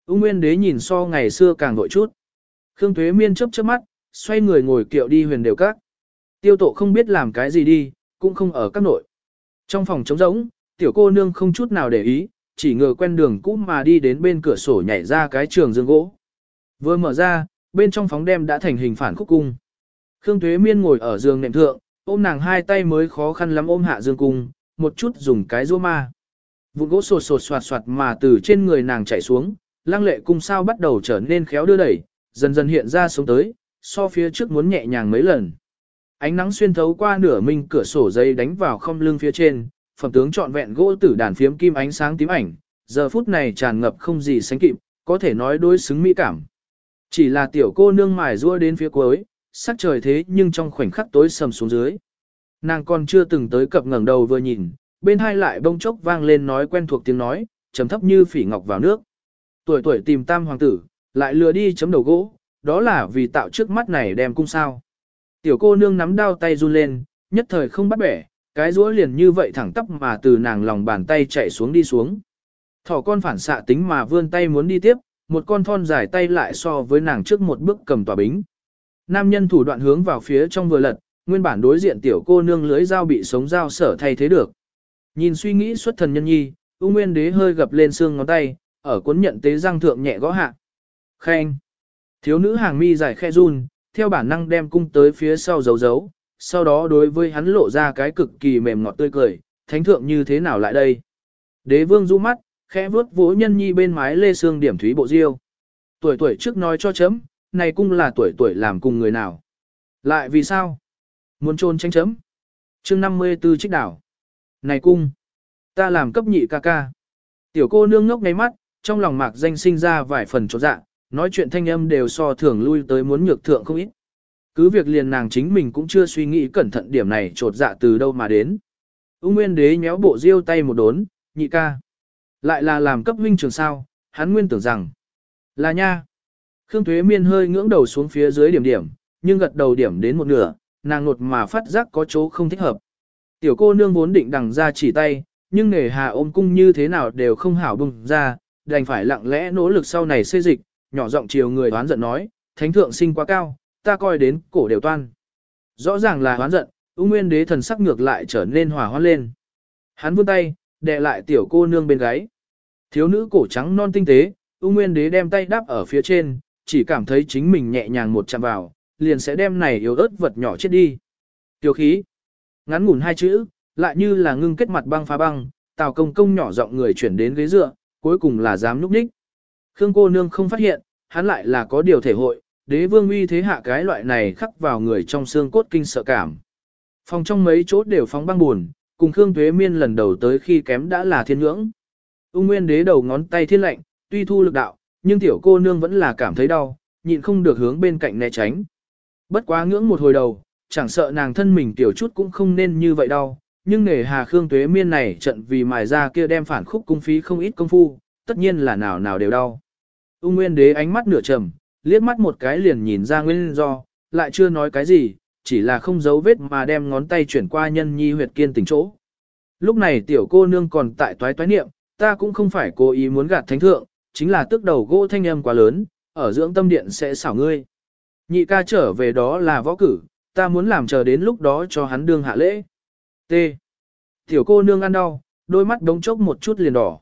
Úng Nguyên Đế nhìn so ngày xưa càng nội chút. Khương Tuế Miên chớp chớp mắt, xoay người ngồi kiệu đi huyền đều các. Tiêu tổ không biết làm cái gì đi, cũng không ở các nội. Trong phòng trống rỗng, tiểu cô nương không chút nào để ý, chỉ ngờ quen đường cũ mà đi đến bên cửa sổ nhảy ra cái trường dương gỗ. Vừa mở ra, bên trong phóng đem đã thành hình phản khúc cung. Khương Tuế Miên ngồi ở giường nệm thượng, ôm nàng hai tay mới khó khăn lắm ôm hạ dương cung, một chút dùng cái rô ma. Vụn gỗ sột sột soạt soạt mà từ trên người nàng chảy xuống, lăng lệ cung sao bắt đầu trở nên khéo đưa đẩy, dần dần hiện ra sống tới, so phía trước muốn nhẹ nhàng mấy lần. Ánh nắng xuyên thấu qua nửa minh cửa sổ dây đánh vào không lưng phía trên, phẩm tướng trọn vẹn gỗ tử đàn phiếm kim ánh sáng tím ảnh, giờ phút này tràn ngập không gì sánh kịp, có thể nói đối xứng mỹ cảm. Chỉ là tiểu cô nương mài rua đến phía cuối, sắc trời thế nhưng trong khoảnh khắc tối sầm xuống dưới. Nàng còn chưa từng tới cập ngẩng đầu vừa nhìn, bên hai lại bông chốc vang lên nói quen thuộc tiếng nói, trầm thấp như phỉ ngọc vào nước. Tuổi tuổi tìm tam hoàng tử, lại lừa đi chấm đầu gỗ, đó là vì tạo trước mắt này đem cung sao. Tiểu cô nương nắm đao tay run lên, nhất thời không bắt bẻ, cái rũa liền như vậy thẳng tắp mà từ nàng lòng bàn tay chạy xuống đi xuống. Thỏ con phản xạ tính mà vươn tay muốn đi tiếp, một con thon dài tay lại so với nàng trước một bước cầm tòa bính. Nam nhân thủ đoạn hướng vào phía trong vừa lật, nguyên bản đối diện tiểu cô nương lưới dao bị sống dao sở thay thế được. Nhìn suy nghĩ xuất thần nhân nhi, U Nguyên Đế hơi gập lên xương ngón tay, ở cuốn nhận tế răng thượng nhẹ gõ hạ. Khen. Thiếu nữ hàng mi dài khe run, theo bản năng đem cung tới phía sau giấu giấu, sau đó đối với hắn lộ ra cái cực kỳ mềm ngọt tươi cười, thánh thượng như thế nào lại đây. Đế vương du mắt, khẽ vuốt vỗ nhân nhi bên mái lê xương điểm thúy bộ diêu. Tuổi tuổi trước nói cho chấm, này cung là tuổi tuổi làm cùng người nào. Lại vì sao? Muốn trôn tranh chấm. chương 54 trích đảo. Này cung. Ta làm cấp nhị ca ca. Tiểu cô nương ngốc ngay mắt, trong lòng mạc danh sinh ra vài phần chỗ dạ, nói chuyện thanh âm đều so thường lui tới muốn nhược thượng không ít. Cứ việc liền nàng chính mình cũng chưa suy nghĩ cẩn thận điểm này trột dạ từ đâu mà đến. Ung Nguyên Đế nhéo bộ diêu tay một đốn, nhị ca. Lại là làm cấp huynh trường sao, hắn nguyên tưởng rằng. Là nha. Khương Thuế Miên hơi ngưỡng đầu xuống phía dưới điểm điểm, nhưng gật đầu điểm đến một nửa, nàng nột mà phát giác có chỗ không thích hợp. Tiểu cô nương vốn định đằng ra chỉ tay, nhưng nghề hà ôm cung như thế nào đều không hảo bùng ra, đành phải lặng lẽ nỗ lực sau này xây dịch, nhỏ giọng chiều người đoán giận nói, thánh thượng sinh quá cao, ta coi đến cổ đều toan. Rõ ràng là hoán giận, ung nguyên đế thần sắc ngược lại trở nên hòa hoan lên. Hắn vươn tay, đè lại tiểu cô nương bên gáy. Thiếu nữ cổ trắng non tinh tế, ung nguyên đế đem tay đáp ở phía trên, chỉ cảm thấy chính mình nhẹ nhàng một chạm vào, liền sẽ đem này yếu ớt vật nhỏ chết đi. Tiểu khí. Ngắn ngủn hai chữ, lại như là ngưng kết mặt băng phá băng, tào công công nhỏ giọng người chuyển đến ghế dựa, cuối cùng là dám núp đích. Khương cô nương không phát hiện, hắn lại là có điều thể hội, đế vương uy thế hạ cái loại này khắc vào người trong xương cốt kinh sợ cảm. Phòng trong mấy chỗ đều phóng băng buồn, cùng Khương Tuế Miên lần đầu tới khi kém đã là thiên ngưỡng. Ung Nguyên đế đầu ngón tay thiên lạnh, tuy thu lực đạo, nhưng tiểu cô nương vẫn là cảm thấy đau, nhịn không được hướng bên cạnh né tránh. Bất quá ngưỡng một hồi đầu, chẳng sợ nàng thân mình tiểu chút cũng không nên như vậy đâu, nhưng nể hà Khương Tuế Miên này trận vì mài ra kia đem phản khúc cung phí không ít công phu, tất nhiên là nào nào đều đau. Ung Nguyên đế ánh mắt nửa trầm, liếc mắt một cái liền nhìn ra nguyên do, lại chưa nói cái gì, chỉ là không giấu vết mà đem ngón tay chuyển qua nhân nhi huyệt kiên tình chỗ. Lúc này tiểu cô nương còn tại toái toái niệm, ta cũng không phải cố ý muốn gạt thánh thượng, chính là tức đầu gỗ thanh âm quá lớn, ở dưỡng tâm điện sẽ xảo ngươi. Nhị ca trở về đó là võ cử, ta muốn làm chờ đến lúc đó cho hắn đương hạ lễ. T. Tiểu cô nương ăn đau, đôi mắt đống chốc một chút liền đỏ.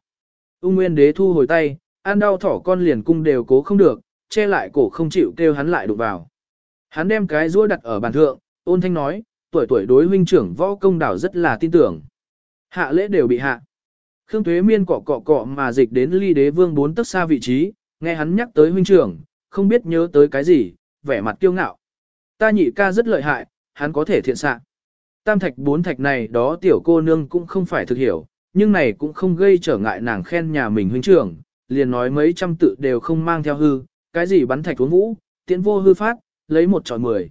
Ung Nguyên đế thu hồi tay, ăn đau thỏ con liền cung đều cố không được, che lại cổ không chịu kêu hắn lại đụng vào. Hắn đem cái rũa đặt ở bàn thượng, ôn thanh nói, tuổi tuổi đối huynh trưởng võ công đảo rất là tin tưởng. Hạ lễ đều bị hạ. Khương Thuế Miên cọ cọ cọ mà dịch đến ly đế vương bốn tấc xa vị trí, nghe hắn nhắc tới huynh trưởng, không biết nhớ tới cái gì, vẻ mặt kiêu ngạo. Ta nhị ca rất lợi hại, hắn có thể thiện xạ. Tam thạch bốn thạch này đó tiểu cô nương cũng không phải thực hiểu, nhưng này cũng không gây trở ngại nàng khen nhà mình huynh trưởng, liền nói mấy trăm tự đều không mang theo hư, cái gì bắn thạch uống vũ, tiễn vô hư phát, lấy một trò mười.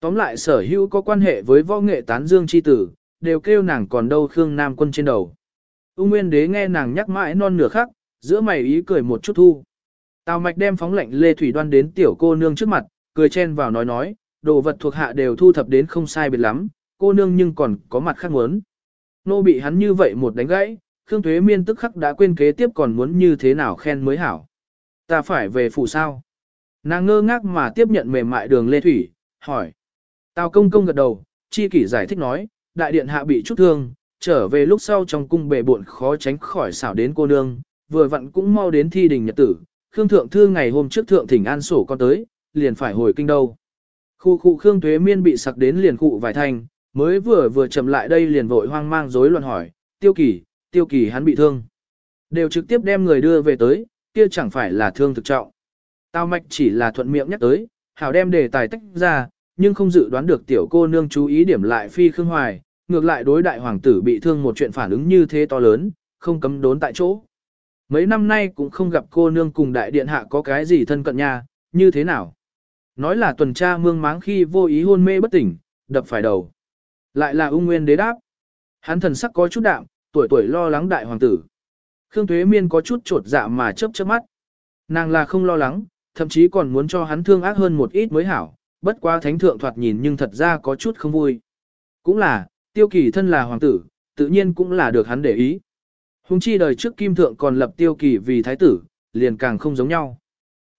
Tóm lại sở hữu có quan hệ với võ nghệ tán dương chi tử, đều kêu nàng còn đâu Khương Nam quân trên đầu. Ung Nguyên Đế nghe nàng nhắc mãi non nửa khắc, giữa mày ý cười một chút thu. Tào Mạch đem phóng lệnh Lê Thủy Đoan đến tiểu cô nương trước mặt, cười chen vào nói nói, đồ vật thuộc hạ đều thu thập đến không sai biệt lắm, cô nương nhưng còn có mặt khác muốn. Nô bị hắn như vậy một đánh gãy, Khương Thuế Miên tức khắc đã quên kế tiếp còn muốn như thế nào khen mới hảo. Ta phải về phủ sao? Nàng ngơ ngác mà tiếp nhận mềm mại đường Lê Thủy, hỏi. Tào công công gật đầu, chi kỷ giải thích nói, đại điện hạ bị chút thương, trở về lúc sau trong cung bề buộn khó tránh khỏi xảo đến cô nương, vừa vặn cũng mau đến thi đình nhật tử. Khương Thượng Thư ngày hôm trước Thượng Thỉnh An sổ con tới, liền phải hồi kinh đâu. Khu khu Khương Thuế Miên bị sặc đến liền cụ vài thành, mới vừa vừa chậm lại đây liền vội hoang mang rối loạn hỏi, tiêu kỳ, tiêu kỳ hắn bị thương. Đều trực tiếp đem người đưa về tới, kia chẳng phải là thương thực trọng. Tao mạch chỉ là thuận miệng nhắc tới, hảo đem đề tài tách ra, nhưng không dự đoán được tiểu cô nương chú ý điểm lại phi khương hoài, ngược lại đối đại hoàng tử bị thương một chuyện phản ứng như thế to lớn, không cấm đốn tại chỗ. Mấy năm nay cũng không gặp cô nương cùng đại điện hạ có cái gì thân cận nha, như thế nào? Nói là tuần tra mương máng khi vô ý hôn mê bất tỉnh, đập phải đầu. Lại là ung nguyên đế đáp. Hắn thần sắc có chút đạm, tuổi tuổi lo lắng đại hoàng tử. Khương thuế Miên có chút trột dạ mà chớp chớp mắt. Nàng là không lo lắng, thậm chí còn muốn cho hắn thương ác hơn một ít mới hảo, bất quá thánh thượng thoạt nhìn nhưng thật ra có chút không vui. Cũng là, tiêu kỳ thân là hoàng tử, tự nhiên cũng là được hắn để ý. Hùng chi đời trước kim thượng còn lập tiêu kỳ vì thái tử, liền càng không giống nhau.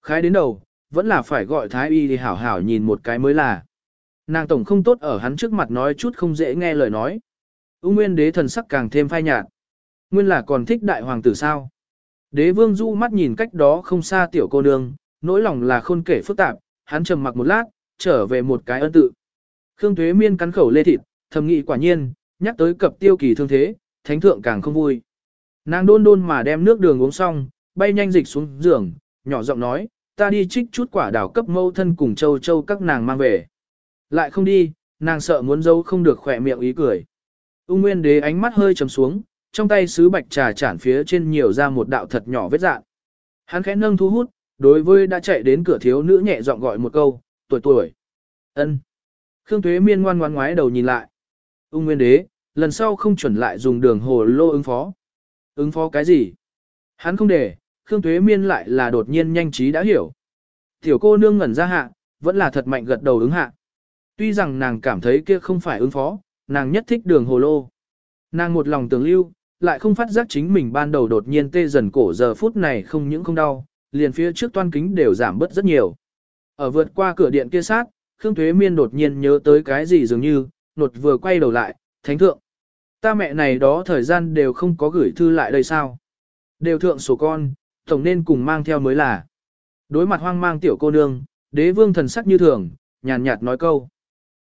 Khái đến đầu, vẫn là phải gọi thái y thì hảo hảo nhìn một cái mới là. Nàng tổng không tốt ở hắn trước mặt nói chút không dễ nghe lời nói. Ung nguyên đế thần sắc càng thêm phai nhạt. Nguyên là còn thích đại hoàng tử sao. Đế vương du mắt nhìn cách đó không xa tiểu cô nương, nỗi lòng là khôn kể phức tạp, hắn trầm mặc một lát, trở về một cái ân tự. Khương Tuế Miên cắn khẩu lê thịt, thầm nghị quả nhiên, nhắc tới cập tiêu kỳ thương thế, thánh thượng càng không vui. Nàng đôn đôn mà đem nước đường uống xong, bay nhanh dịch xuống giường, nhỏ giọng nói, ta đi trích chút quả đào cấp mâu thân cùng châu châu các nàng mang về. Lại không đi, nàng sợ muốn dâu không được khỏe miệng ý cười. Ung Nguyên Đế ánh mắt hơi trầm xuống, trong tay sứ bạch trà chản phía trên nhiều ra một đạo thật nhỏ vết dạng. Hắn khẽ nâng thu hút, đối với đã chạy đến cửa thiếu nữ nhẹ giọng gọi một câu, tuổi tuổi. ân. Khương Tuế Miên ngoan ngoãn ngoái đầu nhìn lại. Ung Nguyên Đế, lần sau không chuẩn lại dùng đường hồ lô ứng phó. Ứng phó cái gì? Hắn không để, Khương Tuế Miên lại là đột nhiên nhanh trí đã hiểu. Tiểu cô nương ngẩn ra hạ, vẫn là thật mạnh gật đầu ứng hạ. Tuy rằng nàng cảm thấy kia không phải ứng phó, nàng nhất thích đường hồ lô. Nàng một lòng tưởng lưu, lại không phát giác chính mình ban đầu đột nhiên tê dần cổ giờ phút này không những không đau, liền phía trước toan kính đều giảm bớt rất nhiều. Ở vượt qua cửa điện kia sát, Khương Thuế Miên đột nhiên nhớ tới cái gì dường như, nột vừa quay đầu lại, thánh thượng. Ta mẹ này đó thời gian đều không có gửi thư lại đây sao. Đều thượng sổ con, tổng nên cùng mang theo mới là. Đối mặt hoang mang tiểu cô nương, đế vương thần sắc như thường, nhàn nhạt nói câu.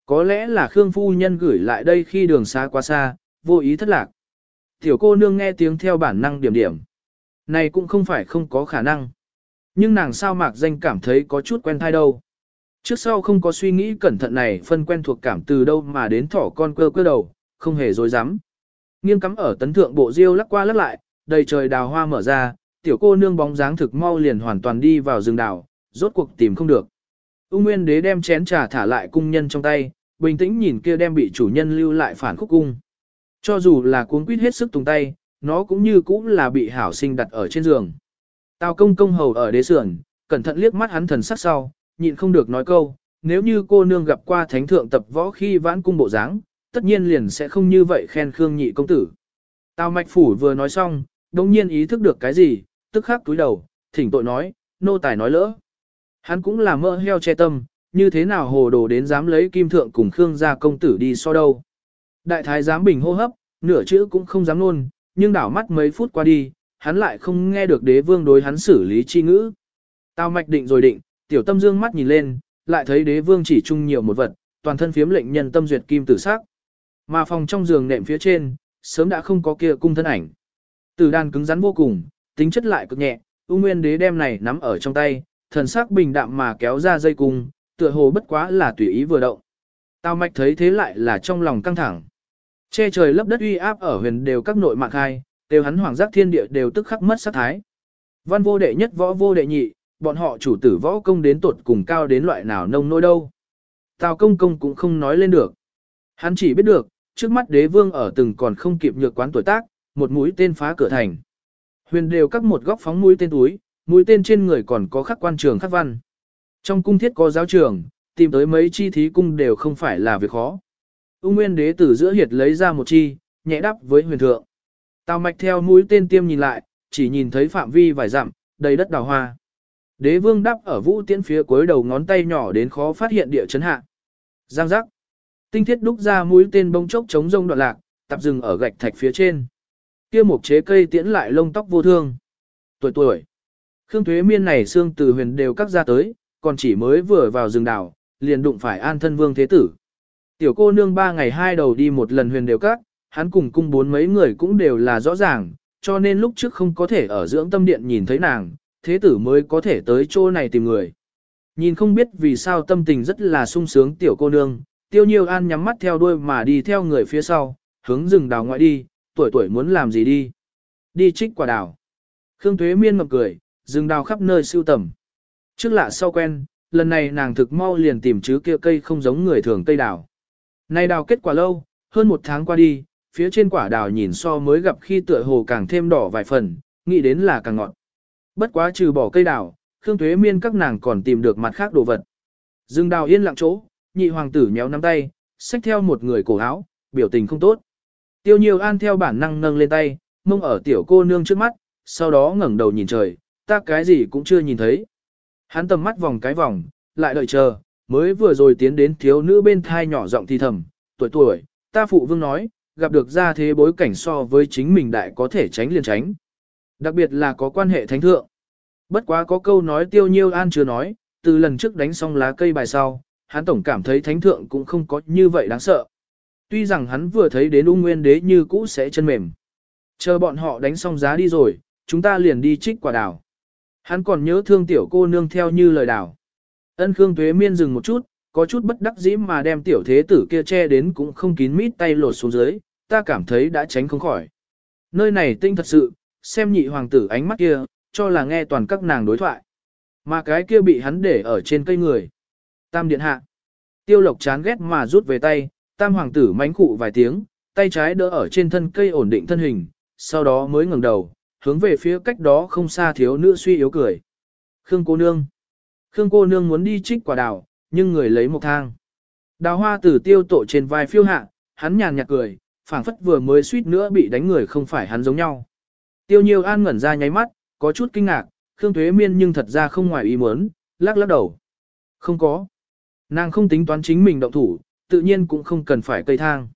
Có lẽ là Khương Phu Nhân gửi lại đây khi đường xa quá xa, vô ý thất lạc. Tiểu cô nương nghe tiếng theo bản năng điểm điểm. Này cũng không phải không có khả năng. Nhưng nàng sao mạc danh cảm thấy có chút quen thai đâu. Trước sau không có suy nghĩ cẩn thận này phân quen thuộc cảm từ đâu mà đến thỏ con quơ quơ đầu, không hề dối rắm Nghiêng cắm ở tấn thượng bộ diêu lắc qua lắc lại, đầy trời đào hoa mở ra, tiểu cô nương bóng dáng thực mau liền hoàn toàn đi vào rừng đào, rốt cuộc tìm không được. Ung Nguyên Đế đem chén trà thả lại cung nhân trong tay, bình tĩnh nhìn kia đem bị chủ nhân lưu lại phản khúc cung. Cho dù là cuốn quýt hết sức tung tay, nó cũng như cũng là bị hảo sinh đặt ở trên giường. Tào công công hầu ở đế sườn, cẩn thận liếc mắt hắn thần sắc sau, nhịn không được nói câu, nếu như cô nương gặp qua thánh thượng tập võ khi vãn cung bộ dáng, tất nhiên liền sẽ không như vậy khen Khương nhị công tử. Tào mạch phủ vừa nói xong, đồng nhiên ý thức được cái gì, tức khắc túi đầu, thỉnh tội nói, nô tài nói lỡ. Hắn cũng là mơ heo che tâm, như thế nào hồ đồ đến dám lấy kim thượng cùng Khương gia công tử đi so đâu. Đại thái giám bình hô hấp, nửa chữ cũng không dám luôn, nhưng đảo mắt mấy phút qua đi, hắn lại không nghe được đế vương đối hắn xử lý chi ngữ. tao mạch định rồi định, tiểu tâm dương mắt nhìn lên, lại thấy đế vương chỉ chung nhiều một vật, toàn thân phiếm lệnh nhân tâm duyệt kim tử sắc. Mà phòng trong giường nệm phía trên, sớm đã không có kia cung thân ảnh. Tử đàn cứng rắn vô cùng, tính chất lại cực nhẹ, U Nguyên đế đem này nắm ở trong tay, thần sắc bình đạm mà kéo ra dây cung, tựa hồ bất quá là tùy ý vừa động. Tào mạch thấy thế lại là trong lòng căng thẳng. Che trời lấp đất uy áp ở huyền đều các nội mạng hai, đều hắn hoàng giác thiên địa đều tức khắc mất sát thái. Văn vô đệ nhất võ vô đệ nhị, bọn họ chủ tử võ công đến tột cùng cao đến loại nào nông nỗi đâu. Tào công công cũng không nói lên được. Hắn chỉ biết được, trước mắt đế vương ở từng còn không kịp nhược quán tuổi tác, một mũi tên phá cửa thành. Huyền đều các một góc phóng mũi tên túi, mũi tên trên người còn có khắc quan trường khắc văn. Trong cung thiết có giáo trường, tìm tới mấy chi thí cung đều không phải là việc khó. Ung Nguyên đế tử giữa hiệt lấy ra một chi, nhẹ đắp với huyền thượng. Tào mạch theo mũi tên tiêm nhìn lại, chỉ nhìn thấy phạm vi vài dặm, đầy đất đào hoa. Đế vương đắp ở vũ tiễn phía cuối đầu ngón tay nhỏ đến khó phát hiện địa chấn hạ. Giang giác. Tinh thiết đúc ra mũi tên bông chốc chống rông đoạn lạc, tập dừng ở gạch thạch phía trên. Kia một chế cây tiễn lại lông tóc vô thương. Tuổi tuổi. Khương Thuế Miên này xương từ huyền đều cắt ra tới, còn chỉ mới vừa vào rừng đảo, liền đụng phải an thân vương thế tử. Tiểu cô nương ba ngày hai đầu đi một lần huyền đều cắt, hắn cùng cung bốn mấy người cũng đều là rõ ràng, cho nên lúc trước không có thể ở dưỡng tâm điện nhìn thấy nàng, thế tử mới có thể tới chỗ này tìm người. Nhìn không biết vì sao tâm tình rất là sung sướng tiểu cô nương, tiêu nhiêu an nhắm mắt theo đuôi mà đi theo người phía sau, hướng rừng đào ngoại đi, tuổi tuổi muốn làm gì đi. Đi trích quả đào. Khương Thuế Miên mập cười, rừng đào khắp nơi siêu tầm. Trước lạ sau quen, lần này nàng thực mau liền tìm chứ kia cây không giống người thường cây đào. Này đào kết quả lâu, hơn một tháng qua đi, phía trên quả đào nhìn so mới gặp khi tựa hồ càng thêm đỏ vài phần, nghĩ đến là càng ngọt. Bất quá trừ bỏ cây đào, Khương Thuế Miên các nàng còn tìm được mặt khác đồ vật. Dương đào yên lặng chỗ, nhị hoàng tử nhéo nắm tay, xách theo một người cổ áo, biểu tình không tốt. Tiêu nhiều an theo bản năng nâng lên tay, mông ở tiểu cô nương trước mắt, sau đó ngẩng đầu nhìn trời, ta cái gì cũng chưa nhìn thấy. Hắn tầm mắt vòng cái vòng, lại đợi chờ, mới vừa rồi tiến đến thiếu nữ bên thai nhỏ giọng thì thầm, tuổi tuổi, ta phụ vương nói, gặp được ra thế bối cảnh so với chính mình đại có thể tránh liền tránh. Đặc biệt là có quan hệ thánh thượng. Bất quá có câu nói tiêu nhiêu an chưa nói, từ lần trước đánh xong lá cây bài sau, hắn tổng cảm thấy thánh thượng cũng không có như vậy đáng sợ. Tuy rằng hắn vừa thấy đến ung nguyên đế như cũ sẽ chân mềm. Chờ bọn họ đánh xong giá đi rồi, chúng ta liền đi trích quả đào. Hắn còn nhớ thương tiểu cô nương theo như lời đào. Ân Khương Tuế Miên dừng một chút, có chút bất đắc dĩ mà đem tiểu thế tử kia che đến cũng không kín mít tay lột xuống dưới, ta cảm thấy đã tránh không khỏi. Nơi này tinh thật sự, xem nhị hoàng tử ánh mắt kia, cho là nghe toàn các nàng đối thoại. Mà cái kia bị hắn để ở trên cây người. Tam điện hạ. Tiêu lộc chán ghét mà rút về tay, tam hoàng tử mánh cụ vài tiếng, tay trái đỡ ở trên thân cây ổn định thân hình, sau đó mới ngẩng đầu, hướng về phía cách đó không xa thiếu nữ suy yếu cười. Khương cô nương. Khương cô nương muốn đi trích quả đào, nhưng người lấy một thang. Đào hoa tử tiêu tổ trên vai phiêu hạ, hắn nhàn nhạt cười, phảng phất vừa mới suýt nữa bị đánh người không phải hắn giống nhau. Tiêu nhiêu an ngẩn ra nháy mắt, có chút kinh ngạc, Khương thuế Miên nhưng thật ra không ngoài ý muốn, lắc lắc đầu. Không có. Nàng không tính toán chính mình động thủ, tự nhiên cũng không cần phải cây thang.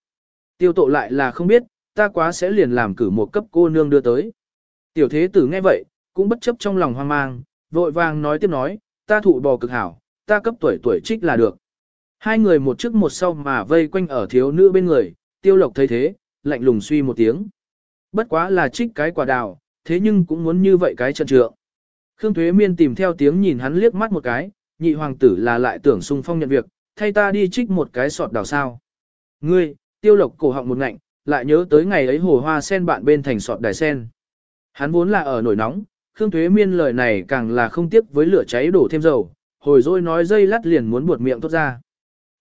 Tiêu tổ lại là không biết, ta quá sẽ liền làm cử một cấp cô nương đưa tới. Tiểu thế tử nghe vậy, cũng bất chấp trong lòng hoang mang, vội vàng nói tiếp nói, ta thụ bò cực hảo, ta cấp tuổi tuổi trích là được. Hai người một trước một sau mà vây quanh ở thiếu nữ bên người, tiêu lộc thấy thế, lạnh lùng suy một tiếng. Bất quá là trích cái quả đào, thế nhưng cũng muốn như vậy cái trận trượng. Khương Thuế Miên tìm theo tiếng nhìn hắn liếc mắt một cái, nhị hoàng tử là lại tưởng sung phong nhận việc, thay ta đi trích một cái sọt đào sao. Ngươi, tiêu lộc cổ họng một ngạnh, lại nhớ tới ngày ấy hồ hoa sen bạn bên thành sọt đài sen. Hắn vốn là ở nổi nóng, Khương Thuế Miên lời này càng là không tiếc với lửa cháy đổ thêm dầu, hồi rồi nói dây lát liền muốn buột miệng tốt ra.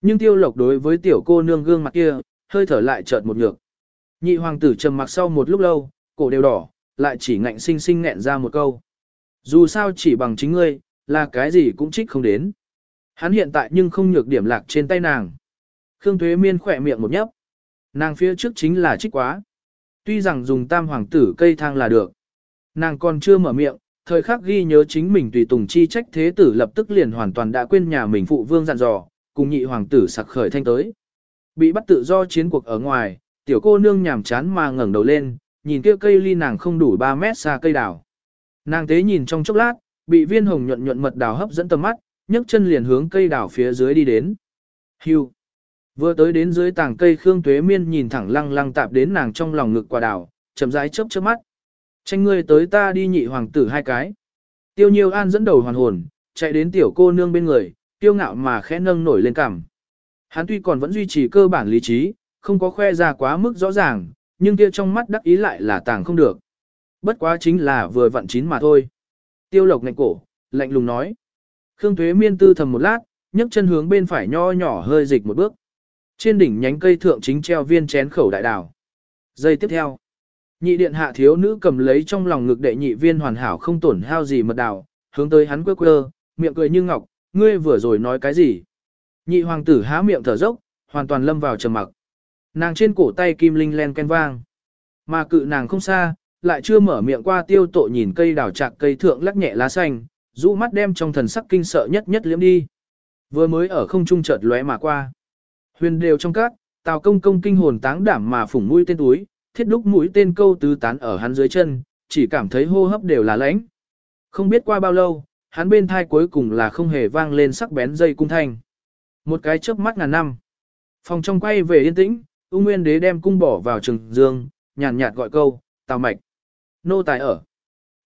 Nhưng tiêu lộc đối với tiểu cô nương gương mặt kia, hơi thở lại chợt một nhược. Nhị hoàng tử trầm mặc sau một lúc lâu, cổ đều đỏ, lại chỉ ngạnh sinh sinh nghẹn ra một câu. Dù sao chỉ bằng chính ngươi, là cái gì cũng trích không đến. Hắn hiện tại nhưng không nhược điểm lạc trên tay nàng. Khương Thuế Miên khỏe miệng một nhấp. Nàng phía trước chính là trích quá. Tuy rằng dùng tam hoàng tử cây thang là được. Nàng còn chưa mở miệng, thời khắc ghi nhớ chính mình tùy tùng chi trách thế tử lập tức liền hoàn toàn đã quên nhà mình phụ vương dặn dò, cùng nhị hoàng tử sặc khởi thanh tới. Bị bắt tự do chiến cuộc ở ngoài, tiểu cô nương nhảm chán mà ngẩng đầu lên, nhìn kia cây ly nàng không đủ 3 mét xa cây đào. Nàng tế nhìn trong chốc lát, bị viên hồng nhuận nhuận mật đào hấp dẫn tầm mắt, nhấc chân liền hướng cây đào phía dưới đi đến. Hưu. Vừa tới đến dưới tảng cây Khương Tuế Miên nhìn thẳng lăng lăng tạp đến nàng trong lòng ngực quả đào, chậm rãi chớp chớp mắt. Tranh ngươi tới ta đi nhị hoàng tử hai cái. Tiêu Nhiêu An dẫn đầu hoàn hồn, chạy đến tiểu cô nương bên người, tiêu ngạo mà khẽ nâng nổi lên cằm. Hắn tuy còn vẫn duy trì cơ bản lý trí, không có khoe ra quá mức rõ ràng, nhưng kia trong mắt đắc ý lại là tàng không được. Bất quá chính là vừa vặn chín mà thôi. Tiêu lộc ngạnh cổ, lạnh lùng nói. Khương Thuế miên tư thầm một lát, nhấc chân hướng bên phải nho nhỏ hơi dịch một bước. Trên đỉnh nhánh cây thượng chính treo viên chén khẩu đại đào. Giây tiếp theo. Nhị điện hạ thiếu nữ cầm lấy trong lòng ngực đệ nhị viên hoàn hảo không tổn hao gì mật đào, hướng tới hắn quơ quơ, miệng cười như ngọc, ngươi vừa rồi nói cái gì? Nhị hoàng tử há miệng thở dốc, hoàn toàn lâm vào trầm mặc. Nàng trên cổ tay kim linh len ken vang. Mà cự nàng không xa, lại chưa mở miệng qua tiêu tội nhìn cây đào trạc cây thượng lắc nhẹ lá xanh, rũ mắt đem trong thần sắc kinh sợ nhất nhất liếm đi. Vừa mới ở không trung chợt lóe mà qua. Huyền đều trong cát, tào công công kinh hồn táng đảm mà phủng mũi tên túi, thiết đúc mũi tên câu tứ tán ở hắn dưới chân, chỉ cảm thấy hô hấp đều là lãnh. Không biết qua bao lâu, hắn bên thai cuối cùng là không hề vang lên sắc bén dây cung thanh. Một cái chớp mắt ngàn năm. Phòng trong quay về yên tĩnh, U Nguyên Đế đem cung bỏ vào trường dương, nhàn nhạt gọi câu, tào mạch. Nô tài ở.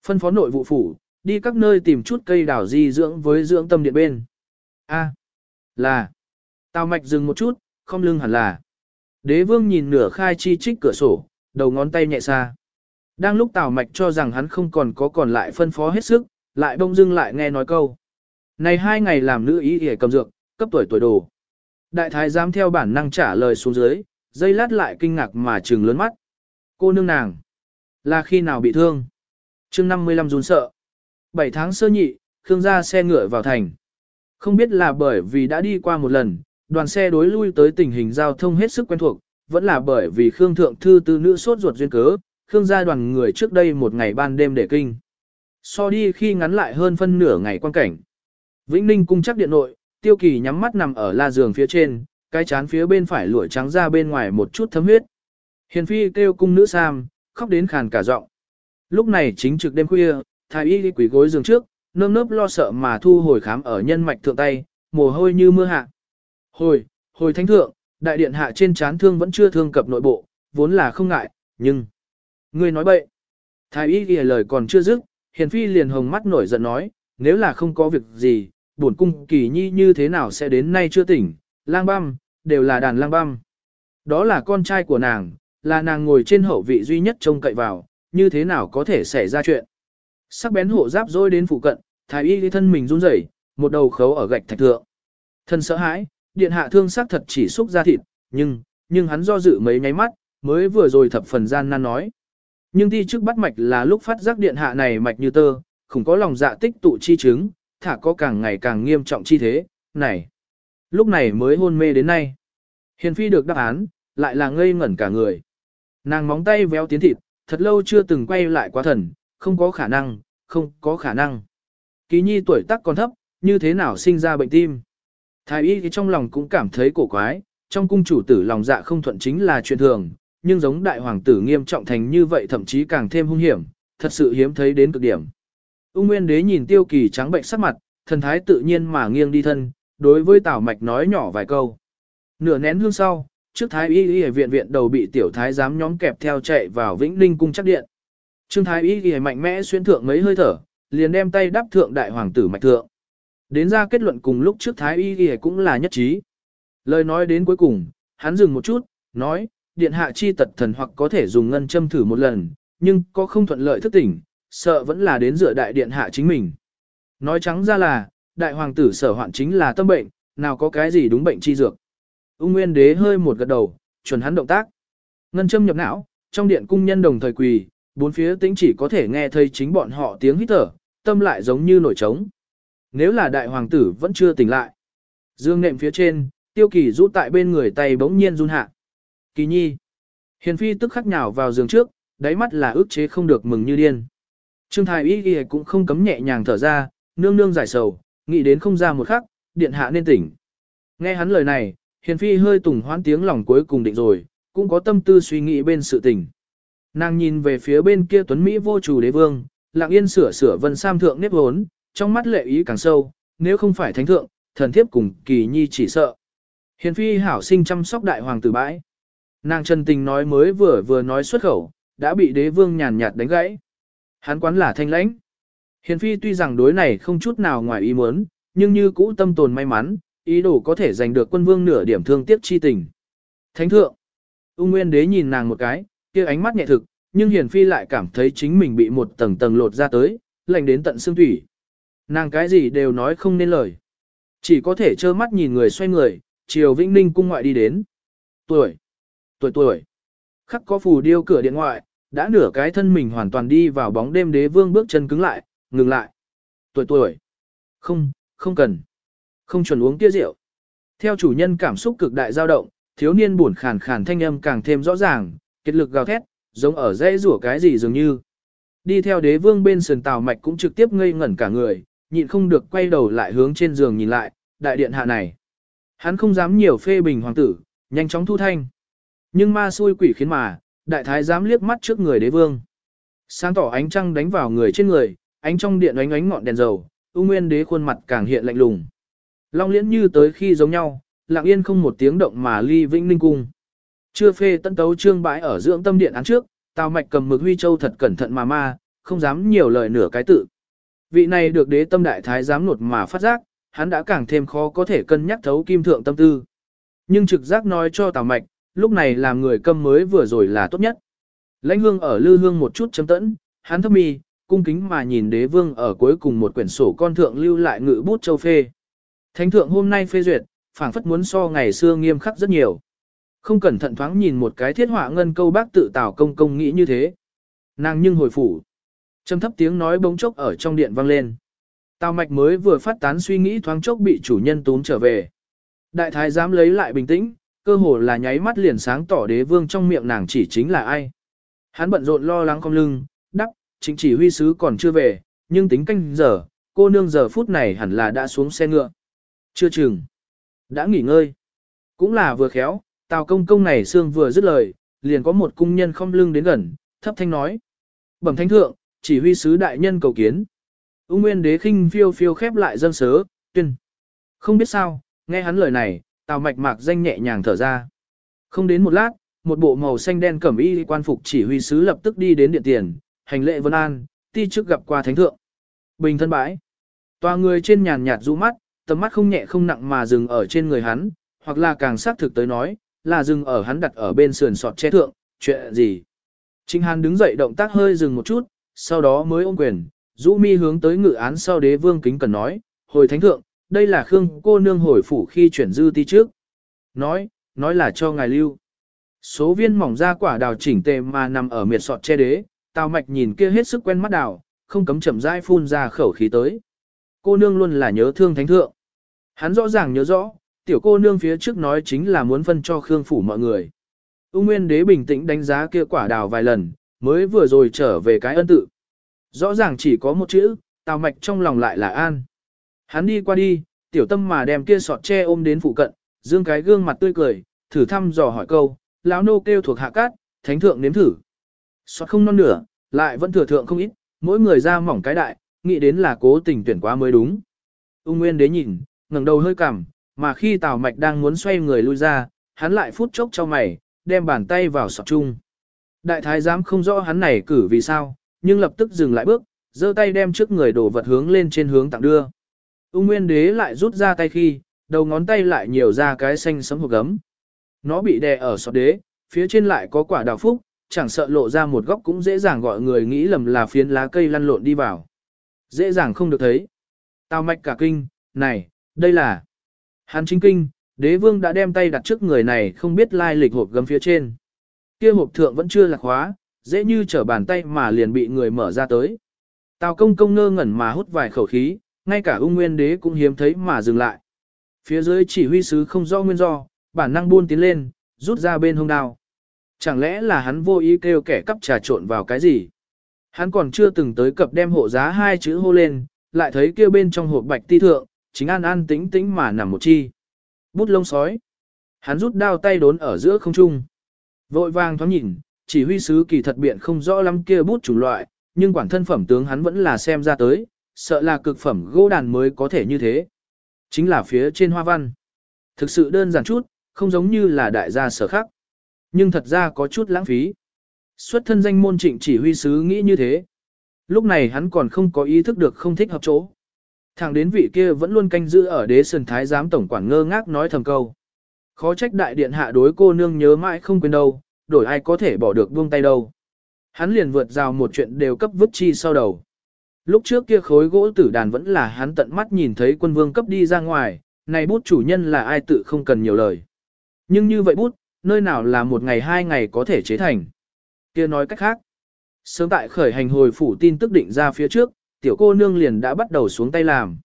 Phân phó nội vụ phủ, đi các nơi tìm chút cây đào di dưỡng với dưỡng tâm điện bên. A. là. Tào mạch dừng một chút, không lưng hẳn là. Đế vương nhìn nửa khai chi trích cửa sổ, đầu ngón tay nhẹ xa. Đang lúc Tào Mạch cho rằng hắn không còn có còn lại phân phó hết sức, lại bông dưng lại nghe nói câu. Này hai ngày làm nữ ý để cầm dược, cấp tuổi tuổi đồ. Đại thái giám theo bản năng trả lời xuống dưới, dây lát lại kinh ngạc mà trừng lớn mắt. Cô nương nàng, là khi nào bị thương? chương 55 run sợ. 7 tháng sơ nhị, Khương gia xe ngựa vào thành. Không biết là bởi vì đã đi qua một lần, đoàn xe đối lui tới tình hình giao thông hết sức quen thuộc, vẫn là bởi vì Khương thượng thư tư nữ sốt ruột duyên cớ, Khương gia đoàn người trước đây một ngày ban đêm để kinh. So đi khi ngắn lại hơn phân nửa ngày quan cảnh. Vĩnh Ninh cung chắc điện nội, Tiêu Kỳ nhắm mắt nằm ở la giường phía trên, cái chán phía bên phải lụa trắng ra bên ngoài một chút thấm huyết. Hiền phi kêu cung nữ Sam, khóc đến khàn cả giọng. Lúc này chính trực đêm khuya, thái y đi quỷ gối giường trước, nơm nớp lo sợ mà thu hồi khám ở nhân mạch thượng tay, mồ hôi như mưa hạ. Hồi, hồi thánh thượng, đại điện hạ trên chán thương vẫn chưa thương cập nội bộ, vốn là không ngại, nhưng... Ngươi nói bậy. Thái y ghi lời còn chưa dứt, hiền phi liền hồng mắt nổi giận nói, nếu là không có việc gì, bổn cung kỳ nhi như thế nào sẽ đến nay chưa tỉnh, lang băm, đều là đàn lang băm. Đó là con trai của nàng, là nàng ngồi trên hậu vị duy nhất trông cậy vào, như thế nào có thể xảy ra chuyện. Sắc bén hộ giáp dối đến phụ cận, thái y thân mình run rẩy, một đầu khấu ở gạch thạch thượng. Thân sợ hãi, điện hạ thương sắc thật chỉ xúc ra thịt, nhưng, nhưng hắn do dự mấy nháy mắt, mới vừa rồi thập phần gian nan nói. Nhưng ti trước bắt mạch là lúc phát giác điện hạ này mạch như tơ, không có lòng dạ tích tụ chi chứng, thả có càng ngày càng nghiêm trọng chi thế, này. Lúc này mới hôn mê đến nay. Hiền phi được đáp án, lại là ngây ngẩn cả người. Nàng móng tay véo tiến thịt, thật lâu chưa từng quay lại quá thần, không có khả năng, không có khả năng. ký nhi tuổi tác còn thấp, như thế nào sinh ra bệnh tim. Thái y thì trong lòng cũng cảm thấy cổ quái, trong cung chủ tử lòng dạ không thuận chính là chuyện thường, nhưng giống đại hoàng tử nghiêm trọng thành như vậy thậm chí càng thêm hung hiểm, thật sự hiếm thấy đến cực điểm. Ung Nguyên Đế nhìn Tiêu Kỳ trắng bệnh sắc mặt, thần thái tự nhiên mà nghiêng đi thân, đối với Tào Mạch nói nhỏ vài câu. Nửa nén hương sau, trước thái y y viện viện đầu bị tiểu thái giám nhóm kẹp theo chạy vào Vĩnh Ninh cung chắc điện. Trương thái y y mạnh mẽ xuyên thượng mấy hơi thở, liền đem tay đắp thượng đại hoàng tử mạch thượng. Đến ra kết luận cùng lúc trước thái y y cũng là nhất trí. Lời nói đến cuối cùng, hắn dừng một chút, nói, điện hạ chi tật thần hoặc có thể dùng ngân châm thử một lần, nhưng có không thuận lợi thức tỉnh, sợ vẫn là đến dựa đại điện hạ chính mình. Nói trắng ra là, đại hoàng tử sở hoạn chính là tâm bệnh, nào có cái gì đúng bệnh chi dược. Ung Nguyên Đế hơi một gật đầu, chuẩn hắn động tác. Ngân châm nhập não, trong điện cung nhân đồng thời quỳ, bốn phía tĩnh chỉ có thể nghe thấy chính bọn họ tiếng hít thở, tâm lại giống như nổi trống. Nếu là đại hoàng tử vẫn chưa tỉnh lại. Dương nệm phía trên, tiêu kỳ rũ tại bên người tay bỗng nhiên run hạ. Kỳ nhi. Hiền phi tức khắc nhào vào giường trước, đáy mắt là ước chế không được mừng như điên. Trương thái y y cũng không cấm nhẹ nhàng thở ra, nương nương giải sầu, nghĩ đến không ra một khắc, điện hạ nên tỉnh. Nghe hắn lời này, hiền phi hơi tùng hoãn tiếng lòng cuối cùng định rồi, cũng có tâm tư suy nghĩ bên sự tình. Nàng nhìn về phía bên kia tuấn Mỹ vô chủ đế vương, lặng yên sửa sửa vân sam thượng nếp hốn, trong mắt lệ ý càng sâu, nếu không phải thánh thượng, thần thiếp cùng kỳ nhi chỉ sợ. Hiền phi hảo sinh chăm sóc đại hoàng tử bãi. Nàng chân tình nói mới vừa vừa nói xuất khẩu, đã bị đế vương nhàn nhạt đánh gãy. Hắn quán là thanh lãnh. Hiền phi tuy rằng đối này không chút nào ngoài ý muốn, nhưng như cũ tâm tồn may mắn, ý đồ có thể giành được quân vương nửa điểm thương tiếc chi tình. Thánh thượng. Ung Nguyên đế nhìn nàng một cái, kia ánh mắt nhẹ thực, nhưng Hiền phi lại cảm thấy chính mình bị một tầng tầng lột ra tới, lạnh đến tận xương thủy. Nàng cái gì đều nói không nên lời. Chỉ có thể trơ mắt nhìn người xoay người, chiều Vĩnh Ninh cung ngoại đi đến. Tuổi. Tuổi tuổi. Khắc có phù điêu cửa điện ngoại, đã nửa cái thân mình hoàn toàn đi vào bóng đêm đế vương bước chân cứng lại, ngừng lại. Tuổi tuổi. Không, không cần. Không chuẩn uống kia rượu. Theo chủ nhân cảm xúc cực đại dao động, thiếu niên buồn khàn khàn thanh âm càng thêm rõ ràng, kết lực gào thét, giống ở dãy rủa cái gì dường như. Đi theo đế vương bên sườn tàu mạch cũng trực tiếp ngây ngẩn cả người, nhịn không được quay đầu lại hướng trên giường nhìn lại, đại điện hạ này. Hắn không dám nhiều phê bình hoàng tử, nhanh chóng thu thanh. Nhưng ma xui quỷ khiến mà, đại thái dám liếc mắt trước người đế vương. Sáng tỏ ánh trăng đánh vào người trên người, ánh trong điện ánh ánh ngọn đèn dầu, U Nguyên đế khuôn mặt càng hiện lạnh lùng. Long liễn như tới khi giống nhau, lặng yên không một tiếng động mà ly vĩnh ninh cung. Chưa phê tân tấu trương bãi ở dưỡng tâm điện án trước, Tào Mạch cầm mực huy châu thật cẩn thận mà ma, không dám nhiều lời nửa cái tự. Vị này được đế tâm đại thái giám nột mà phát giác, hắn đã càng thêm khó có thể cân nhắc thấu kim thượng tâm tư. Nhưng trực giác nói cho Tào Mạch, lúc này làm người câm mới vừa rồi là tốt nhất. Lãnh hương ở lư hương một chút chấm tẫn, hắn thấp mi, cung kính mà nhìn đế vương ở cuối cùng một quyển sổ con thượng lưu lại ngự bút châu phê. Thánh thượng hôm nay phê duyệt, phảng phất muốn so ngày xưa nghiêm khắc rất nhiều. Không cẩn thận thoáng nhìn một cái thiết họa ngân câu bác tự tào công công nghĩ như thế. Nàng nhưng hồi phủ. Trầm thấp tiếng nói bỗng chốc ở trong điện vang lên. Tào mạch mới vừa phát tán suy nghĩ thoáng chốc bị chủ nhân tốn trở về. Đại thái dám lấy lại bình tĩnh, cơ hồ là nháy mắt liền sáng tỏ đế vương trong miệng nàng chỉ chính là ai. Hắn bận rộn lo lắng cong lưng, đắc chính chỉ huy sứ còn chưa về, nhưng tính canh giờ, cô nương giờ phút này hẳn là đã xuống xe ngựa. Chưa chừng. Đã nghỉ ngơi. Cũng là vừa khéo, tào công công này xương vừa dứt lời, liền có một cung nhân không lưng đến gần, thấp thanh nói. Bẩm thánh thượng, chỉ huy sứ đại nhân cầu kiến. Ung Nguyên đế khinh phiêu phiêu khép lại dân sớ, tuyên. Không biết sao, nghe hắn lời này, tào mạch mạc danh nhẹ nhàng thở ra. Không đến một lát, một bộ màu xanh đen cẩm y quan phục chỉ huy sứ lập tức đi đến điện tiền, hành lệ vân an, ti trước gặp qua thánh thượng. Bình thân bãi. Tòa người trên nhàn nhạt rũ mắt, tầm mắt không nhẹ không nặng mà dừng ở trên người hắn, hoặc là càng xác thực tới nói, là dừng ở hắn đặt ở bên sườn sọt che thượng, chuyện gì? Trịnh Hàn đứng dậy động tác hơi dừng một chút, sau đó mới ôm quyền, rũ mi hướng tới ngự án sau đế vương kính cần nói, hồi thánh thượng, đây là Khương cô nương hồi phủ khi chuyển dư ti trước. Nói, nói là cho ngài lưu. Số viên mỏng ra quả đào chỉnh tề mà nằm ở miệt sọt che đế, tào mạch nhìn kia hết sức quen mắt đào, không cấm chậm rãi phun ra khẩu khí tới. Cô nương luôn là nhớ thương thánh thượng. Hắn rõ ràng nhớ rõ, tiểu cô nương phía trước nói chính là muốn phân cho Khương phủ mọi người. U Nguyên đế bình tĩnh đánh giá kia quả đào vài lần, mới vừa rồi trở về cái ân tự. Rõ ràng chỉ có một chữ, tào mạch trong lòng lại là an. Hắn đi qua đi, tiểu tâm mà đem kia sọt tre ôm đến phụ cận, dương cái gương mặt tươi cười, thử thăm dò hỏi câu, lão nô kêu thuộc hạ cát, thánh thượng nếm thử. Sọt không non nửa, lại vẫn thừa thượng không ít, mỗi người ra mỏng cái đại, nghĩ đến là cố tình tuyển quá mới đúng. Ung Nguyên đế nhìn, ngẩng đầu hơi cằm, mà khi Tào Mạch đang muốn xoay người lui ra, hắn lại phút chốc cho mày, đem bàn tay vào sọt chung. Đại thái giám không rõ hắn này cử vì sao, nhưng lập tức dừng lại bước, giơ tay đem trước người đổ vật hướng lên trên hướng tặng đưa. Ung Nguyên đế lại rút ra tay khi, đầu ngón tay lại nhiều ra cái xanh sẫm hộp gấm. Nó bị đè ở sọt đế, phía trên lại có quả đào phúc, chẳng sợ lộ ra một góc cũng dễ dàng gọi người nghĩ lầm là phiến lá cây lăn lộn đi vào. Dễ dàng không được thấy. Tao mạch cả kinh, này, đây là... Hắn chính kinh, đế vương đã đem tay đặt trước người này không biết lai lịch hộp gấm phía trên kia hộp thượng vẫn chưa lạc hóa, dễ như trở bàn tay mà liền bị người mở ra tới. Tào công công ngơ ngẩn mà hút vài khẩu khí, ngay cả ung nguyên đế cũng hiếm thấy mà dừng lại. Phía dưới chỉ huy sứ không do nguyên do, bản năng buôn tiến lên, rút ra bên hông đao. Chẳng lẽ là hắn vô ý kêu kẻ cắp trà trộn vào cái gì? Hắn còn chưa từng tới cập đem hộ giá hai chữ hô lên, lại thấy kia bên trong hộp bạch ti thượng, chính an an tĩnh tĩnh mà nằm một chi. Bút lông sói. Hắn rút đao tay đốn ở giữa không trung. Vội vàng thoáng nhìn, chỉ huy sứ kỳ thật biện không rõ lắm kia bút chủng loại, nhưng quản thân phẩm tướng hắn vẫn là xem ra tới, sợ là cực phẩm gỗ đàn mới có thể như thế. Chính là phía trên hoa văn. Thực sự đơn giản chút, không giống như là đại gia sở khác. Nhưng thật ra có chút lãng phí. Xuất thân danh môn trịnh chỉ huy sứ nghĩ như thế. Lúc này hắn còn không có ý thức được không thích hợp chỗ. Thẳng đến vị kia vẫn luôn canh giữ ở đế sơn thái giám tổng quản ngơ ngác nói thầm câu. Khó trách đại điện hạ đối cô nương nhớ mãi không quên đâu, đổi ai có thể bỏ được buông tay đâu. Hắn liền vượt rào một chuyện đều cấp vứt chi sau đầu. Lúc trước kia khối gỗ tử đàn vẫn là hắn tận mắt nhìn thấy quân vương cấp đi ra ngoài, này bút chủ nhân là ai tự không cần nhiều lời. Nhưng như vậy bút, nơi nào là một ngày hai ngày có thể chế thành. kia nói cách khác. Sớm tại khởi hành hồi phủ tin tức định ra phía trước, tiểu cô nương liền đã bắt đầu xuống tay làm.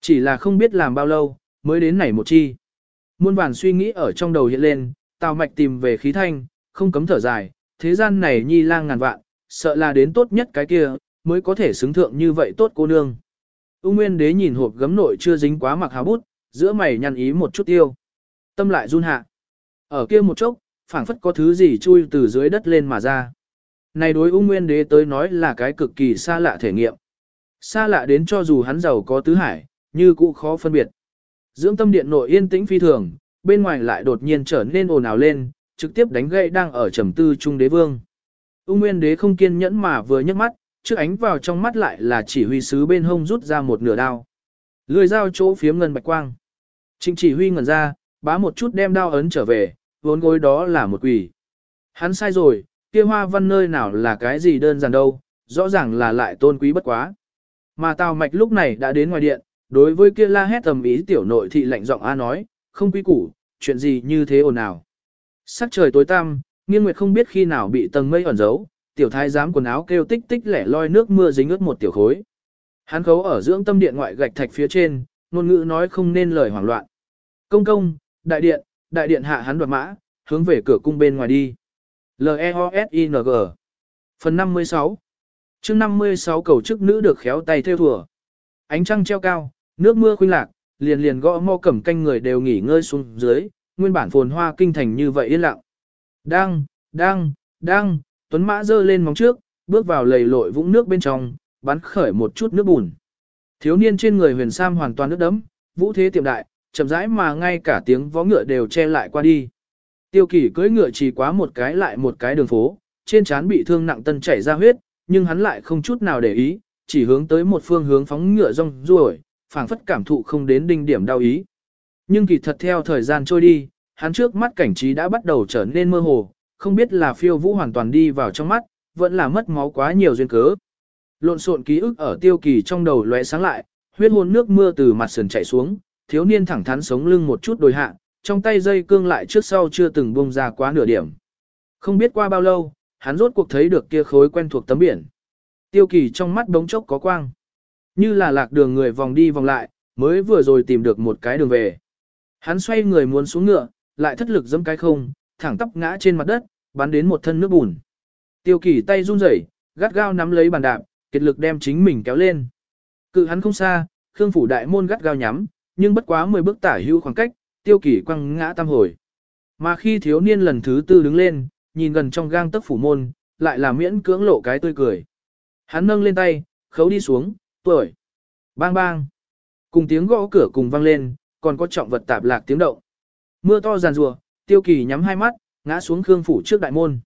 Chỉ là không biết làm bao lâu, mới đến này một chi. Muôn vàn suy nghĩ ở trong đầu hiện lên, tào mạch tìm về khí thanh, không cấm thở dài, thế gian này nhi lang ngàn vạn, sợ là đến tốt nhất cái kia, mới có thể xứng thượng như vậy tốt cô nương. U Nguyên đế nhìn hộp gấm nội chưa dính quá mặc hào bút, giữa mày nhăn ý một chút tiêu. Tâm lại run hạ. Ở kia một chốc, phảng phất có thứ gì chui từ dưới đất lên mà ra. Này đối ung nguyên đế tới nói là cái cực kỳ xa lạ thể nghiệm. Xa lạ đến cho dù hắn giàu có tứ hải, như cũ khó phân biệt. Dưỡng tâm điện nội yên tĩnh phi thường, bên ngoài lại đột nhiên trở nên ồn ào lên, trực tiếp đánh gậy đang ở trầm tư trung đế vương. Ung nguyên đế không kiên nhẫn mà vừa nhấc mắt, trước ánh vào trong mắt lại là chỉ huy sứ bên hông rút ra một nửa đao. Lười dao chỗ phiếm ngân bạch quang. Trịnh chỉ huy ngẩn ra, bá một chút đem đao ấn trở về, vốn gối đó là một quỷ. Hắn sai rồi, kia hoa văn nơi nào là cái gì đơn giản đâu, rõ ràng là lại tôn quý bất quá. Mà Tào Mạch lúc này đã đến ngoài điện, đối với kia la hét tầm ý tiểu nội thị lạnh giọng A nói, không quý củ, chuyện gì như thế ồn ào. Sắc trời tối tăm, nghiêng nguyệt không biết khi nào bị tầng mây ẩn giấu, tiểu thái giám quần áo kêu tích tích lẻ loi nước mưa dính ướt một tiểu khối. Hắn khấu ở dưỡng tâm điện ngoại gạch thạch phía trên, ngôn ngữ nói không nên lời hoảng loạn. Công công, đại điện, đại điện hạ hắn đoạt mã, hướng về cửa cung bên ngoài đi. L-E-O-S-I-N-G Phần 56 chương 56 cầu chức nữ được khéo tay theo thùa. Ánh trăng treo cao, nước mưa khuynh lạc, liền liền gõ mò cẩm canh người đều nghỉ ngơi xuống dưới, nguyên bản phồn hoa kinh thành như vậy yên lặng. Đang, đang, đang, tuấn mã dơ lên móng trước, bước vào lầy lội vũng nước bên trong, bắn khởi một chút nước bùn. Thiếu niên trên người huyền sam hoàn toàn nước đấm, vũ thế tiệm đại, chậm rãi mà ngay cả tiếng vó ngựa đều che lại qua đi. Tiêu kỷ cưỡi ngựa chỉ quá một cái lại một cái đường phố, trên trán bị thương nặng tân chảy ra huyết, nhưng hắn lại không chút nào để ý, chỉ hướng tới một phương hướng phóng ngựa rong ruổi, phảng phất cảm thụ không đến đinh điểm đau ý. Nhưng kỳ thật theo thời gian trôi đi, hắn trước mắt cảnh trí đã bắt đầu trở nên mơ hồ, không biết là phiêu vũ hoàn toàn đi vào trong mắt, vẫn là mất máu quá nhiều duyên cớ. Lộn xộn ký ức ở tiêu kỳ trong đầu lóe sáng lại, huyết hồn nước mưa từ mặt sườn chảy xuống, thiếu niên thẳng thắn sống lưng một chút đồi hạ, trong tay dây cương lại trước sau chưa từng bông ra quá nửa điểm. Không biết qua bao lâu, hắn rốt cuộc thấy được kia khối quen thuộc tấm biển. Tiêu kỳ trong mắt bóng chốc có quang. Như là lạc đường người vòng đi vòng lại, mới vừa rồi tìm được một cái đường về. Hắn xoay người muốn xuống ngựa, lại thất lực giẫm cái không, thẳng tắp ngã trên mặt đất, bắn đến một thân nước bùn. Tiêu kỳ tay run rẩy, gắt gao nắm lấy bàn đạp, kiệt lực đem chính mình kéo lên. Cự hắn không xa, Khương phủ đại môn gắt gao nhắm, nhưng bất quá 10 bước tả hữu khoảng cách, tiêu kỳ quăng ngã tam hồi. Mà khi thiếu niên lần thứ tư đứng lên, nhìn gần trong gang tấc phủ môn, lại là miễn cưỡng lộ cái tươi cười. Hắn nâng lên tay, khấu đi xuống, tuổi. Bang bang. Cùng tiếng gõ cửa cùng vang lên, còn có trọng vật tạp lạc tiếng động. Mưa to giàn rùa, tiêu kỳ nhắm hai mắt, ngã xuống khương phủ trước đại môn.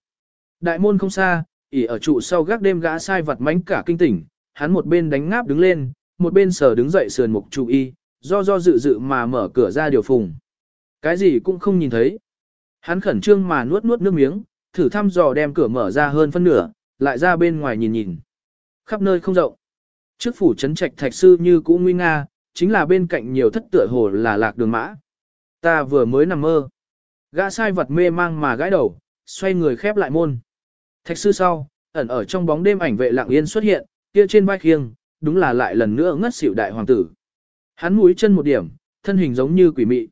Đại môn không xa, ỉ ở trụ sau gác đêm gã sai vật mánh cả kinh tỉnh, hắn một bên đánh ngáp đứng lên, một bên sờ đứng dậy sườn mục trụ y, do do dự dự mà mở cửa ra điều phùng. Cái gì cũng không nhìn thấy. Hắn khẩn trương mà nuốt nuốt nước miếng, thử thăm dò đem cửa mở ra hơn phân nửa, lại ra bên ngoài nhìn nhìn. Khắp nơi không rộng. Trước phủ trấn trạch thạch sư như cũ nguy nga, chính là bên cạnh nhiều thất tựa hồ là lạc đường mã. Ta vừa mới nằm mơ. Gã sai vật mê mang mà gãi đầu, xoay người khép lại môn. Thạch sư sau, ẩn ở trong bóng đêm ảnh vệ lặng yên xuất hiện, kia trên vai khiêng, đúng là lại lần nữa ngất xỉu đại hoàng tử. Hắn mũi chân một điểm, thân hình giống như quỷ mị.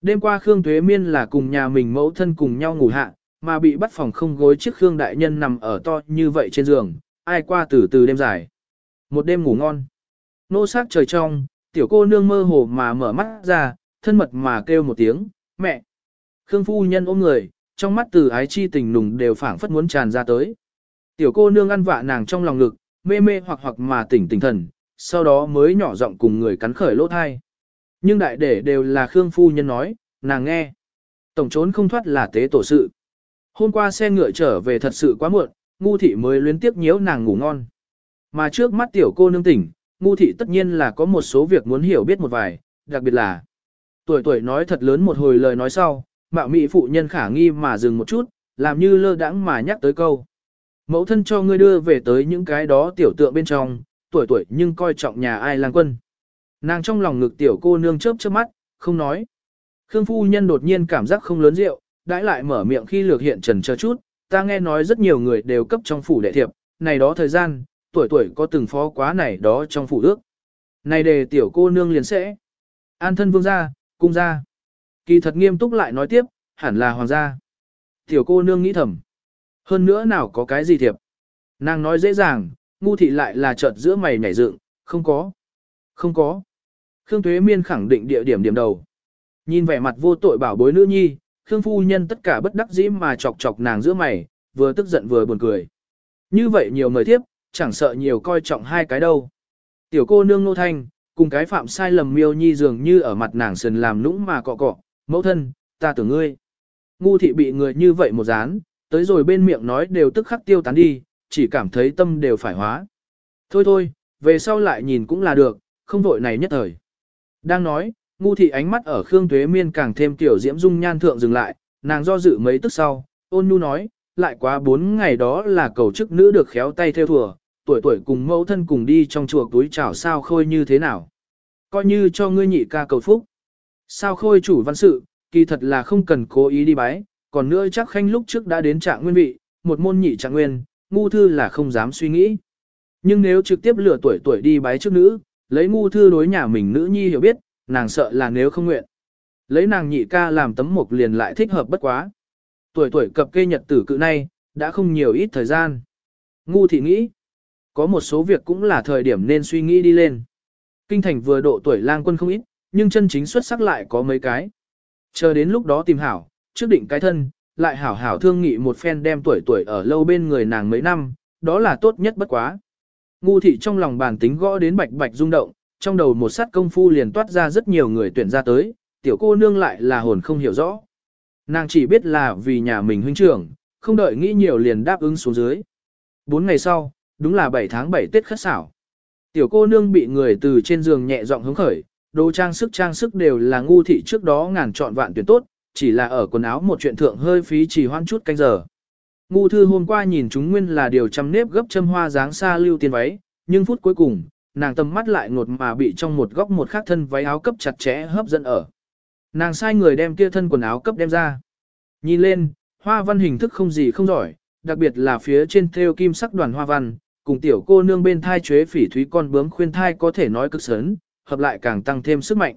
Đêm qua Khương Tuế Miên là cùng nhà mình mẫu thân cùng nhau ngủ hạ, mà bị bắt phòng không gối trước Khương Đại Nhân nằm ở to như vậy trên giường, ai qua từ từ đêm dài. Một đêm ngủ ngon. Nô sát trời trong, tiểu cô nương mơ hồ mà mở mắt ra, thân mật mà kêu một tiếng, mẹ. Khương phu nhân ôm người, trong mắt từ ái chi tình nùng đều phảng phất muốn tràn ra tới. Tiểu cô nương ăn vạ nàng trong lòng ngực, mê mê hoặc hoặc mà tỉnh tỉnh thần, sau đó mới nhỏ giọng cùng người cắn khởi lỗ thai. Nhưng đại để đều là Khương phu nhân nói, nàng nghe. Tổng trốn không thoát là tế tổ sự. Hôm qua xe ngựa trở về thật sự quá muộn, ngu thị mới luyến tiếp nhiễu nàng ngủ ngon. Mà trước mắt tiểu cô nương tỉnh, ngu thị tất nhiên là có một số việc muốn hiểu biết một vài, đặc biệt là tuổi tuổi nói thật lớn một hồi lời nói sau, mạo mị phụ nhân khả nghi mà dừng một chút, làm như lơ đãng mà nhắc tới câu. Mẫu thân cho ngươi đưa về tới những cái đó tiểu tượng bên trong, tuổi tuổi nhưng coi trọng nhà ai lang quân. Nàng trong lòng ngực tiểu cô nương chớp chớp mắt, không nói. Khương phu nhân đột nhiên cảm giác không lớn rượu, đãi lại mở miệng khi lược hiện trần chờ chút, ta nghe nói rất nhiều người đều cấp trong phủ đệ thiệp, này đó thời gian, tuổi tuổi có từng phó quá này đó trong phủ ước. Này đề tiểu cô nương liền sẽ. An thân vương gia, cung gia. Kỳ thật nghiêm túc lại nói tiếp, hẳn là hoàng gia. Tiểu cô nương nghĩ thầm. Hơn nữa nào có cái gì thiệp. Nàng nói dễ dàng, ngu thị lại là chợt giữa mày nhảy dựng, không có. Không có. Khương Tuế Miên khẳng định địa điểm điểm đầu. Nhìn vẻ mặt vô tội bảo bối nữ nhi, Khương phu nhân tất cả bất đắc dĩ mà chọc chọc nàng giữa mày, vừa tức giận vừa buồn cười. Như vậy nhiều người tiếp, chẳng sợ nhiều coi trọng hai cái đâu. Tiểu cô nương nô thanh, cùng cái phạm sai lầm miêu nhi dường như ở mặt nàng sần làm nũng mà cọ cọ, mẫu thân, ta tưởng ngươi. Ngu thị bị người như vậy một dán, tới rồi bên miệng nói đều tức khắc tiêu tán đi, chỉ cảm thấy tâm đều phải hóa. Thôi thôi, về sau lại nhìn cũng là được, không vội này nhất thời. Đang nói, ngu thị ánh mắt ở Khương Tuế Miên càng thêm tiểu diễm dung nhan thượng dừng lại, nàng do dự mấy tức sau, ôn nhu nói, lại quá bốn ngày đó là cầu chức nữ được khéo tay theo thùa, tuổi tuổi cùng mẫu thân cùng đi trong chùa túi chảo sao khôi như thế nào. Coi như cho ngươi nhị ca cầu phúc. Sao khôi chủ văn sự, kỳ thật là không cần cố ý đi bái, còn nữa chắc khanh lúc trước đã đến trạng nguyên vị, một môn nhị trạng nguyên, ngu thư là không dám suy nghĩ. Nhưng nếu trực tiếp lừa tuổi tuổi đi bái trước nữ, lấy ngu thư đối nhà mình nữ nhi hiểu biết, nàng sợ là nếu không nguyện. Lấy nàng nhị ca làm tấm mộc liền lại thích hợp bất quá. Tuổi tuổi cập kê nhật tử cự nay, đã không nhiều ít thời gian. Ngu thị nghĩ, có một số việc cũng là thời điểm nên suy nghĩ đi lên. Kinh thành vừa độ tuổi lang quân không ít, nhưng chân chính xuất sắc lại có mấy cái. Chờ đến lúc đó tìm hảo, trước định cái thân, lại hảo hảo thương nghị một phen đem tuổi tuổi ở lâu bên người nàng mấy năm, đó là tốt nhất bất quá. Ngu thị trong lòng bàn tính gõ đến bạch bạch rung động, trong đầu một sát công phu liền toát ra rất nhiều người tuyển ra tới, tiểu cô nương lại là hồn không hiểu rõ. Nàng chỉ biết là vì nhà mình huynh trưởng, không đợi nghĩ nhiều liền đáp ứng xuống dưới. Bốn ngày sau, đúng là 7 tháng 7 Tết khất xảo. Tiểu cô nương bị người từ trên giường nhẹ giọng hứng khởi, đồ trang sức trang sức đều là ngu thị trước đó ngàn chọn vạn tuyển tốt, chỉ là ở quần áo một chuyện thượng hơi phí chỉ hoan chút canh giờ, Ngu thư hôm qua nhìn chúng nguyên là điều chăm nếp gấp châm hoa dáng xa lưu tiên váy, nhưng phút cuối cùng, nàng tầm mắt lại ngột mà bị trong một góc một khác thân váy áo cấp chặt chẽ hấp dẫn ở. Nàng sai người đem kia thân quần áo cấp đem ra. Nhìn lên, hoa văn hình thức không gì không giỏi, đặc biệt là phía trên thêu kim sắc đoàn hoa văn, cùng tiểu cô nương bên thai chuế phỉ thúy con bướm khuyên thai có thể nói cực sớn, hợp lại càng tăng thêm sức mạnh.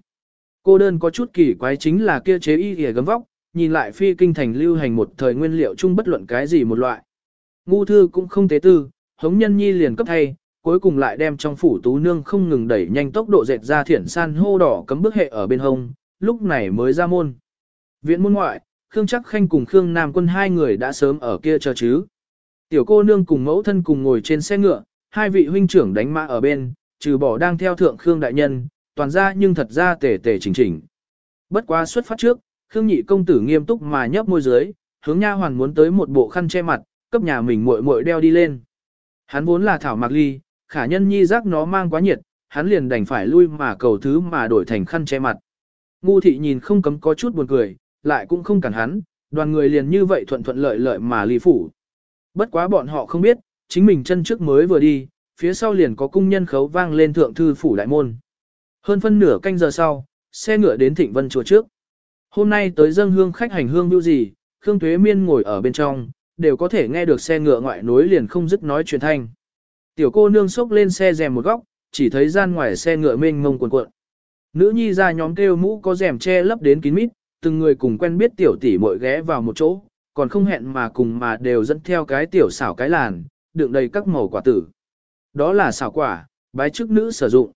Cô đơn có chút kỳ quái chính là kia chế y ghề gấm vóc, nhìn lại phi kinh thành lưu hành một thời nguyên liệu chung bất luận cái gì một loại. Ngu thư cũng không tế tư, hống nhân nhi liền cấp thay, cuối cùng lại đem trong phủ tú nương không ngừng đẩy nhanh tốc độ dệt ra thiển san hô đỏ cấm bước hệ ở bên hông, lúc này mới ra môn. Viện môn ngoại, Khương Chắc Khanh cùng Khương Nam Quân hai người đã sớm ở kia chờ chứ. Tiểu cô nương cùng mẫu thân cùng ngồi trên xe ngựa, hai vị huynh trưởng đánh mã ở bên, trừ bỏ đang theo thượng Khương Đại Nhân, toàn ra nhưng thật ra tề tề chỉnh chỉnh. Bất quá xuất phát trước, Khương nhị công tử nghiêm túc mà nhấp môi dưới, hướng nha hoàn muốn tới một bộ khăn che mặt, cấp nhà mình muội muội đeo đi lên. Hắn vốn là thảo mạc ly, khả nhân nhi giác nó mang quá nhiệt, hắn liền đành phải lui mà cầu thứ mà đổi thành khăn che mặt. Ngu thị nhìn không cấm có chút buồn cười, lại cũng không cản hắn, đoàn người liền như vậy thuận thuận lợi lợi mà ly phủ. Bất quá bọn họ không biết, chính mình chân trước mới vừa đi, phía sau liền có cung nhân khấu vang lên thượng thư phủ đại môn. Hơn phân nửa canh giờ sau, xe ngựa đến Thịnh Vân chùa trước. Hôm nay tới dân hương khách hành hương bưu gì, Khương Tuế Miên ngồi ở bên trong, đều có thể nghe được xe ngựa ngoại nối liền không dứt nói chuyện thanh. Tiểu cô nương sốc lên xe rèm một góc, chỉ thấy gian ngoài xe ngựa mênh mông cuộn cuộn. Nữ nhi ra nhóm kêu mũ có rèm che lấp đến kín mít, từng người cùng quen biết tiểu tỷ muội ghé vào một chỗ, còn không hẹn mà cùng mà đều dẫn theo cái tiểu xảo cái làn, đựng đầy các màu quả tử. Đó là xảo quả, bái chức nữ sử dụng.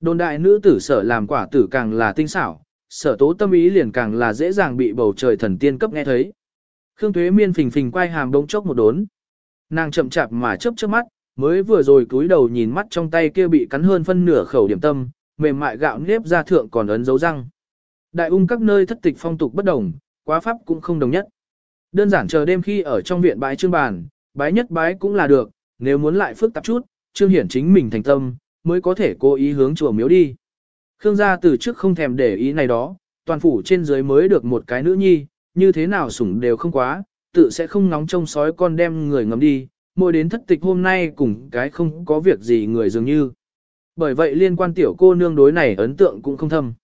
Đồn đại nữ tử sở làm quả tử càng là tinh xảo, sở tố tâm ý liền càng là dễ dàng bị bầu trời thần tiên cấp nghe thấy. Khương Thuế Miên phình phình quay hàm đông chốc một đốn. Nàng chậm chạp mà chớp chớp mắt, mới vừa rồi cúi đầu nhìn mắt trong tay kia bị cắn hơn phân nửa khẩu điểm tâm, mềm mại gạo nếp ra thượng còn ấn dấu răng. Đại ung các nơi thất tịch phong tục bất đồng, quá pháp cũng không đồng nhất. Đơn giản chờ đêm khi ở trong viện bái trương bàn, bái nhất bái cũng là được, nếu muốn lại phức tạp chút, trương hiển chính mình thành tâm, mới có thể cố ý hướng chùa miếu đi. Khương gia từ trước không thèm để ý này đó, toàn phủ trên dưới mới được một cái nữ nhi, như thế nào sủng đều không quá, tự sẽ không nóng trông sói con đem người ngầm đi, mỗi đến thất tịch hôm nay cùng cái không có việc gì người dường như. Bởi vậy liên quan tiểu cô nương đối này ấn tượng cũng không thâm.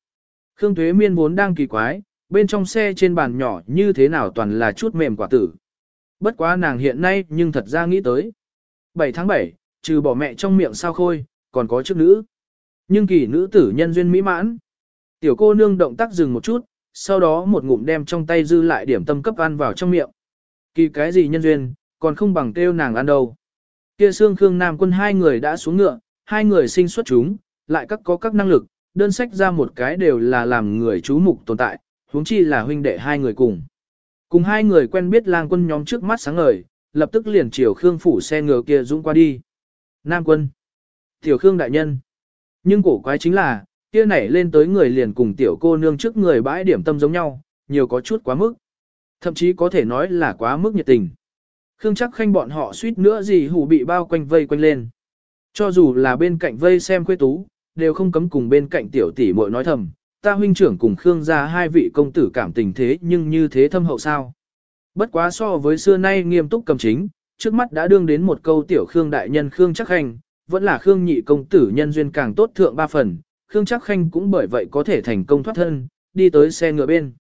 Khương Thuế Miên vốn đang kỳ quái, bên trong xe trên bàn nhỏ như thế nào toàn là chút mềm quả tử. Bất quá nàng hiện nay nhưng thật ra nghĩ tới. 7 tháng 7, trừ bỏ mẹ trong miệng sao khôi, còn có chức nữ. Nhưng kỳ nữ tử nhân duyên mỹ mãn. Tiểu cô nương động tác dừng một chút, sau đó một ngụm đem trong tay dư lại điểm tâm cấp ăn vào trong miệng. Kỳ cái gì nhân duyên, còn không bằng kêu nàng ăn đâu. Kia xương Khương Nam quân hai người đã xuống ngựa, hai người sinh xuất chúng, lại các có các năng lực, đơn sách ra một cái đều là làm người chú mục tồn tại, huống chi là huynh đệ hai người cùng. Cùng hai người quen biết lang quân nhóm trước mắt sáng ngời, lập tức liền chiều Khương phủ xe ngựa kia dũng qua đi. Nam quân. Tiểu Khương đại nhân. Nhưng cổ quái chính là, kia nảy lên tới người liền cùng tiểu cô nương trước người bãi điểm tâm giống nhau, nhiều có chút quá mức. Thậm chí có thể nói là quá mức nhiệt tình. Khương chắc khanh bọn họ suýt nữa gì hủ bị bao quanh vây quanh lên. Cho dù là bên cạnh vây xem khuê tú, đều không cấm cùng bên cạnh tiểu tỷ muội nói thầm, ta huynh trưởng cùng Khương gia hai vị công tử cảm tình thế nhưng như thế thâm hậu sao. Bất quá so với xưa nay nghiêm túc cầm chính, trước mắt đã đương đến một câu tiểu Khương đại nhân Khương chắc khanh, vẫn là Khương nhị công tử nhân duyên càng tốt thượng ba phần, Khương chắc khanh cũng bởi vậy có thể thành công thoát thân, đi tới xe ngựa bên.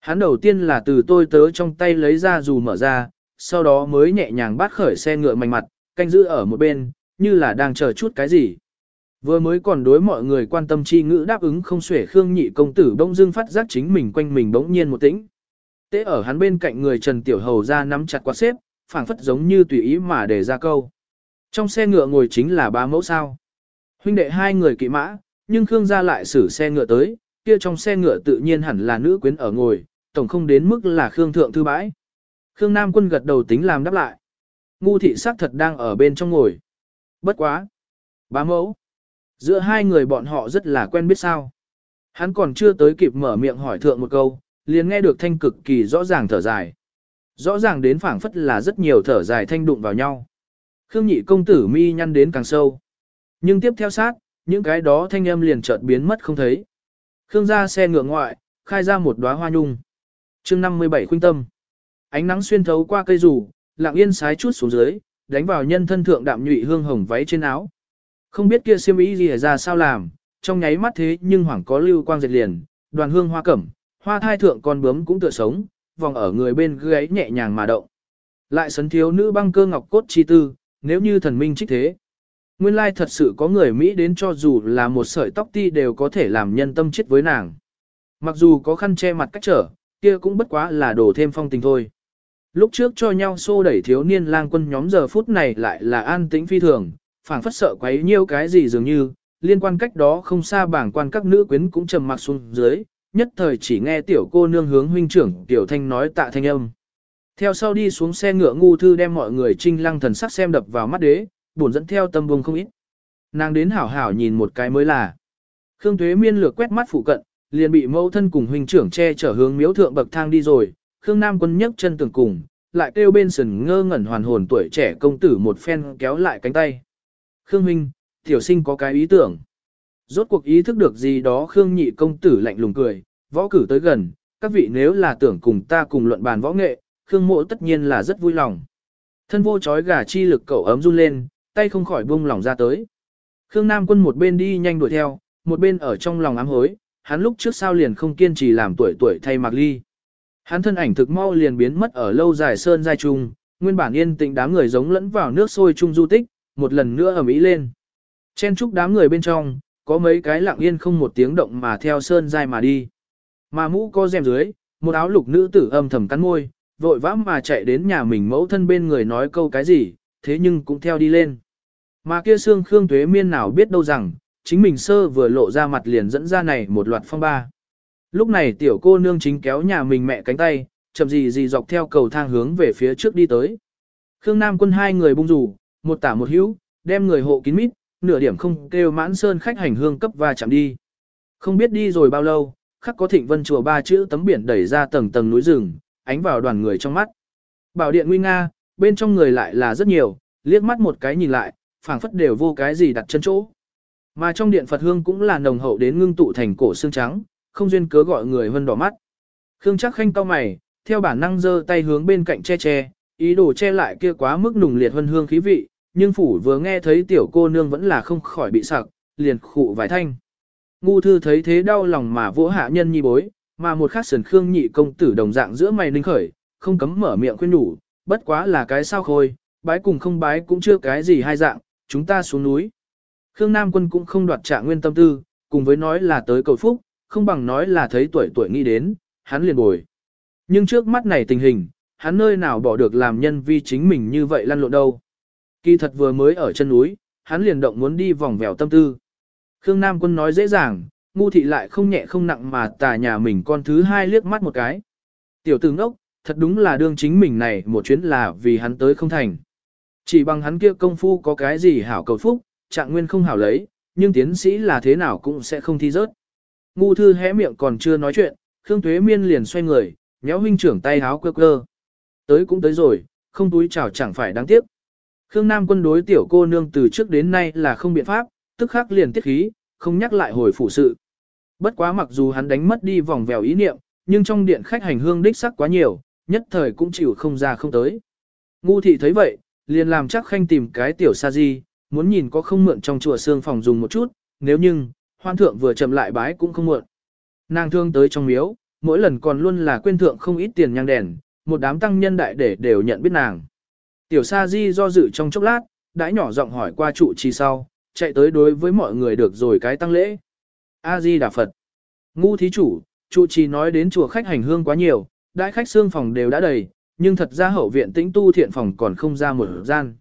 Hắn đầu tiên là từ tôi tớ trong tay lấy ra dù mở ra, sau đó mới nhẹ nhàng bắt khởi xe ngựa mạnh mặt, canh giữ ở một bên, như là đang chờ chút cái gì. Vừa mới còn đối mọi người quan tâm chi ngữ đáp ứng không xuể Khương nhị công tử bỗng dưng phát giác chính mình quanh mình bỗng nhiên một tĩnh. Tế ở hắn bên cạnh người Trần Tiểu Hầu ra nắm chặt quạt xếp, phảng phất giống như tùy ý mà để ra câu. Trong xe ngựa ngồi chính là ba mẫu sao. Huynh đệ hai người kỵ mã, nhưng Khương gia lại xử xe ngựa tới, kia trong xe ngựa tự nhiên hẳn là nữ quyến ở ngồi, tổng không đến mức là Khương thượng thư bãi. Khương Nam quân gật đầu tính làm đáp lại. Ngu thị sắc thật đang ở bên trong ngồi. Bất quá. Bá mẫu. Giữa hai người bọn họ rất là quen biết sao. Hắn còn chưa tới kịp mở miệng hỏi thượng một câu, liền nghe được thanh cực kỳ rõ ràng thở dài. Rõ ràng đến phảng phất là rất nhiều thở dài thanh đụng vào nhau. Khương nhị công tử mi nhăn đến càng sâu. Nhưng tiếp theo sát, những cái đó thanh âm liền chợt biến mất không thấy. Khương ra xe ngựa ngoại, khai ra một đóa hoa nhung. chương 57 khuynh tâm. Ánh nắng xuyên thấu qua cây rủ, lặng yên sái chút xuống dưới, đánh vào nhân thân thượng đạm nhụy hương hồng váy trên áo. Không biết kia siêm ý gì ra sao làm, trong nháy mắt thế nhưng hoảng có lưu quang dệt liền, đoàn hương hoa cẩm, hoa thai thượng con bướm cũng tựa sống, vòng ở người bên gáy nhẹ nhàng mà động. Lại sấn thiếu nữ băng cơ ngọc cốt chi tư, nếu như thần minh trích thế. Nguyên lai thật sự có người Mỹ đến cho dù là một sợi tóc ti đều có thể làm nhân tâm chết với nàng. Mặc dù có khăn che mặt cách trở, kia cũng bất quá là đổ thêm phong tình thôi. Lúc trước cho nhau xô đẩy thiếu niên lang quân nhóm giờ phút này lại là an tĩnh phi thường, phảng phất sợ quấy nhiêu cái gì dường như, liên quan cách đó không xa bảng quan các nữ quyến cũng trầm mặc xuống dưới, nhất thời chỉ nghe tiểu cô nương hướng huynh trưởng tiểu thanh nói tạ thanh âm. Theo sau đi xuống xe ngựa ngu thư đem mọi người trinh lăng thần sắc xem đập vào mắt đế, buồn dẫn theo tâm vùng không ít. Nàng đến hảo hảo nhìn một cái mới là. Khương Tuế Miên lược quét mắt phụ cận, liền bị mẫu thân cùng huynh trưởng che chở hướng miếu thượng bậc thang đi rồi, Khương Nam quân nhấc chân tường cùng, lại kêu bên sần ngơ ngẩn hoàn hồn tuổi trẻ công tử một phen kéo lại cánh tay. Khương Minh, tiểu sinh có cái ý tưởng. Rốt cuộc ý thức được gì đó Khương nhị công tử lạnh lùng cười, võ cử tới gần, các vị nếu là tưởng cùng ta cùng luận bàn võ nghệ, Khương mộ tất nhiên là rất vui lòng. Thân vô chói gà chi lực cậu ấm run lên, tay không khỏi buông lỏng ra tới. Khương Nam quân một bên đi nhanh đuổi theo, một bên ở trong lòng ám hối, hắn lúc trước sao liền không kiên trì làm tuổi tuổi thay Mạc Ly. Hắn thân ảnh thực mau liền biến mất ở lâu dài sơn giai trung, nguyên bản yên tĩnh đám người giống lẫn vào nước sôi chung du tích, một lần nữa ầm ĩ lên. Chen chúc đám người bên trong, có mấy cái lặng yên không một tiếng động mà theo sơn dai mà đi. Mà mũ có rèm dưới, một áo lục nữ tử âm thầm cắn môi, vội vã mà chạy đến nhà mình mẫu thân bên người nói câu cái gì, thế nhưng cũng theo đi lên. Mà kia xương Khương Tuế Miên nào biết đâu rằng, chính mình sơ vừa lộ ra mặt liền dẫn ra này một loạt phong ba. Lúc này tiểu cô nương chính kéo nhà mình mẹ cánh tay, chậm gì gì dọc theo cầu thang hướng về phía trước đi tới. Khương Nam quân hai người bung rủ, một tả một hữu, đem người hộ kín mít, nửa điểm không kêu mãn sơn khách hành hương cấp và chạm đi. Không biết đi rồi bao lâu, khắc có thịnh vân chùa ba chữ tấm biển đẩy ra tầng tầng núi rừng, ánh vào đoàn người trong mắt. Bảo điện nguy nga, bên trong người lại là rất nhiều, liếc mắt một cái nhìn lại, phảng phất đều vô cái gì đặt chân chỗ. Mà trong điện Phật hương cũng là nồng hậu đến ngưng tụ thành cổ xương trắng, không duyên cớ gọi người hơn đỏ mắt. Khương chắc khanh cao mày, theo bản năng giơ tay hướng bên cạnh che che, ý đồ che lại kia quá mức nùng liệt hơn hương khí vị, nhưng phủ vừa nghe thấy tiểu cô nương vẫn là không khỏi bị sặc, liền khụ vài thanh. Ngu thư thấy thế đau lòng mà vỗ hạ nhân nhi bối, mà một khắc sườn khương nhị công tử đồng dạng giữa mày ninh khởi, không cấm mở miệng khuyên đủ, bất quá là cái sao khôi, bái cùng không bái cũng chưa cái gì hai dạng, chúng ta xuống núi. Khương Nam quân cũng không đoạt trạng nguyên tâm tư, cùng với nói là tới cầu phúc, không bằng nói là thấy tuổi tuổi nghĩ đến, hắn liền bồi. Nhưng trước mắt này tình hình, hắn nơi nào bỏ được làm nhân vi chính mình như vậy lăn lộn đâu. Kỳ thật vừa mới ở chân núi, hắn liền động muốn đi vòng vèo tâm tư. Khương Nam quân nói dễ dàng, ngu thị lại không nhẹ không nặng mà tà nhà mình con thứ hai liếc mắt một cái. Tiểu tử ngốc, thật đúng là đương chính mình này một chuyến là vì hắn tới không thành. Chỉ bằng hắn kia công phu có cái gì hảo cầu phúc, trạng nguyên không hảo lấy, nhưng tiến sĩ là thế nào cũng sẽ không thi rớt. Ngu thư hé miệng còn chưa nói chuyện, Khương Tuế Miên liền xoay người, nhéo huynh trưởng tay háo quơ quơ. Tới cũng tới rồi, không túi chào chẳng phải đáng tiếc. Khương Nam quân đối tiểu cô nương từ trước đến nay là không biện pháp, tức khắc liền tiết khí, không nhắc lại hồi phụ sự. Bất quá mặc dù hắn đánh mất đi vòng vèo ý niệm, nhưng trong điện khách hành hương đích sắc quá nhiều, nhất thời cũng chịu không ra không tới. Ngu thị thấy vậy, liền làm chắc khanh tìm cái tiểu sa di, muốn nhìn có không mượn trong chùa xương phòng dùng một chút, nếu nhưng, hoan thượng vừa chậm lại bái cũng không mượn. Nàng thương tới trong miếu, mỗi lần còn luôn là quên thượng không ít tiền nhang đèn, một đám tăng nhân đại để đều nhận biết nàng. Tiểu sa di do dự trong chốc lát, đã nhỏ giọng hỏi qua trụ trì sau, chạy tới đối với mọi người được rồi cái tăng lễ. A-di Đà Phật. Ngu thí chủ, trụ trì nói đến chùa khách hành hương quá nhiều, đãi khách xương phòng đều đã đầy, nhưng thật ra hậu viện tĩnh tu thiện phòng còn không ra một gian.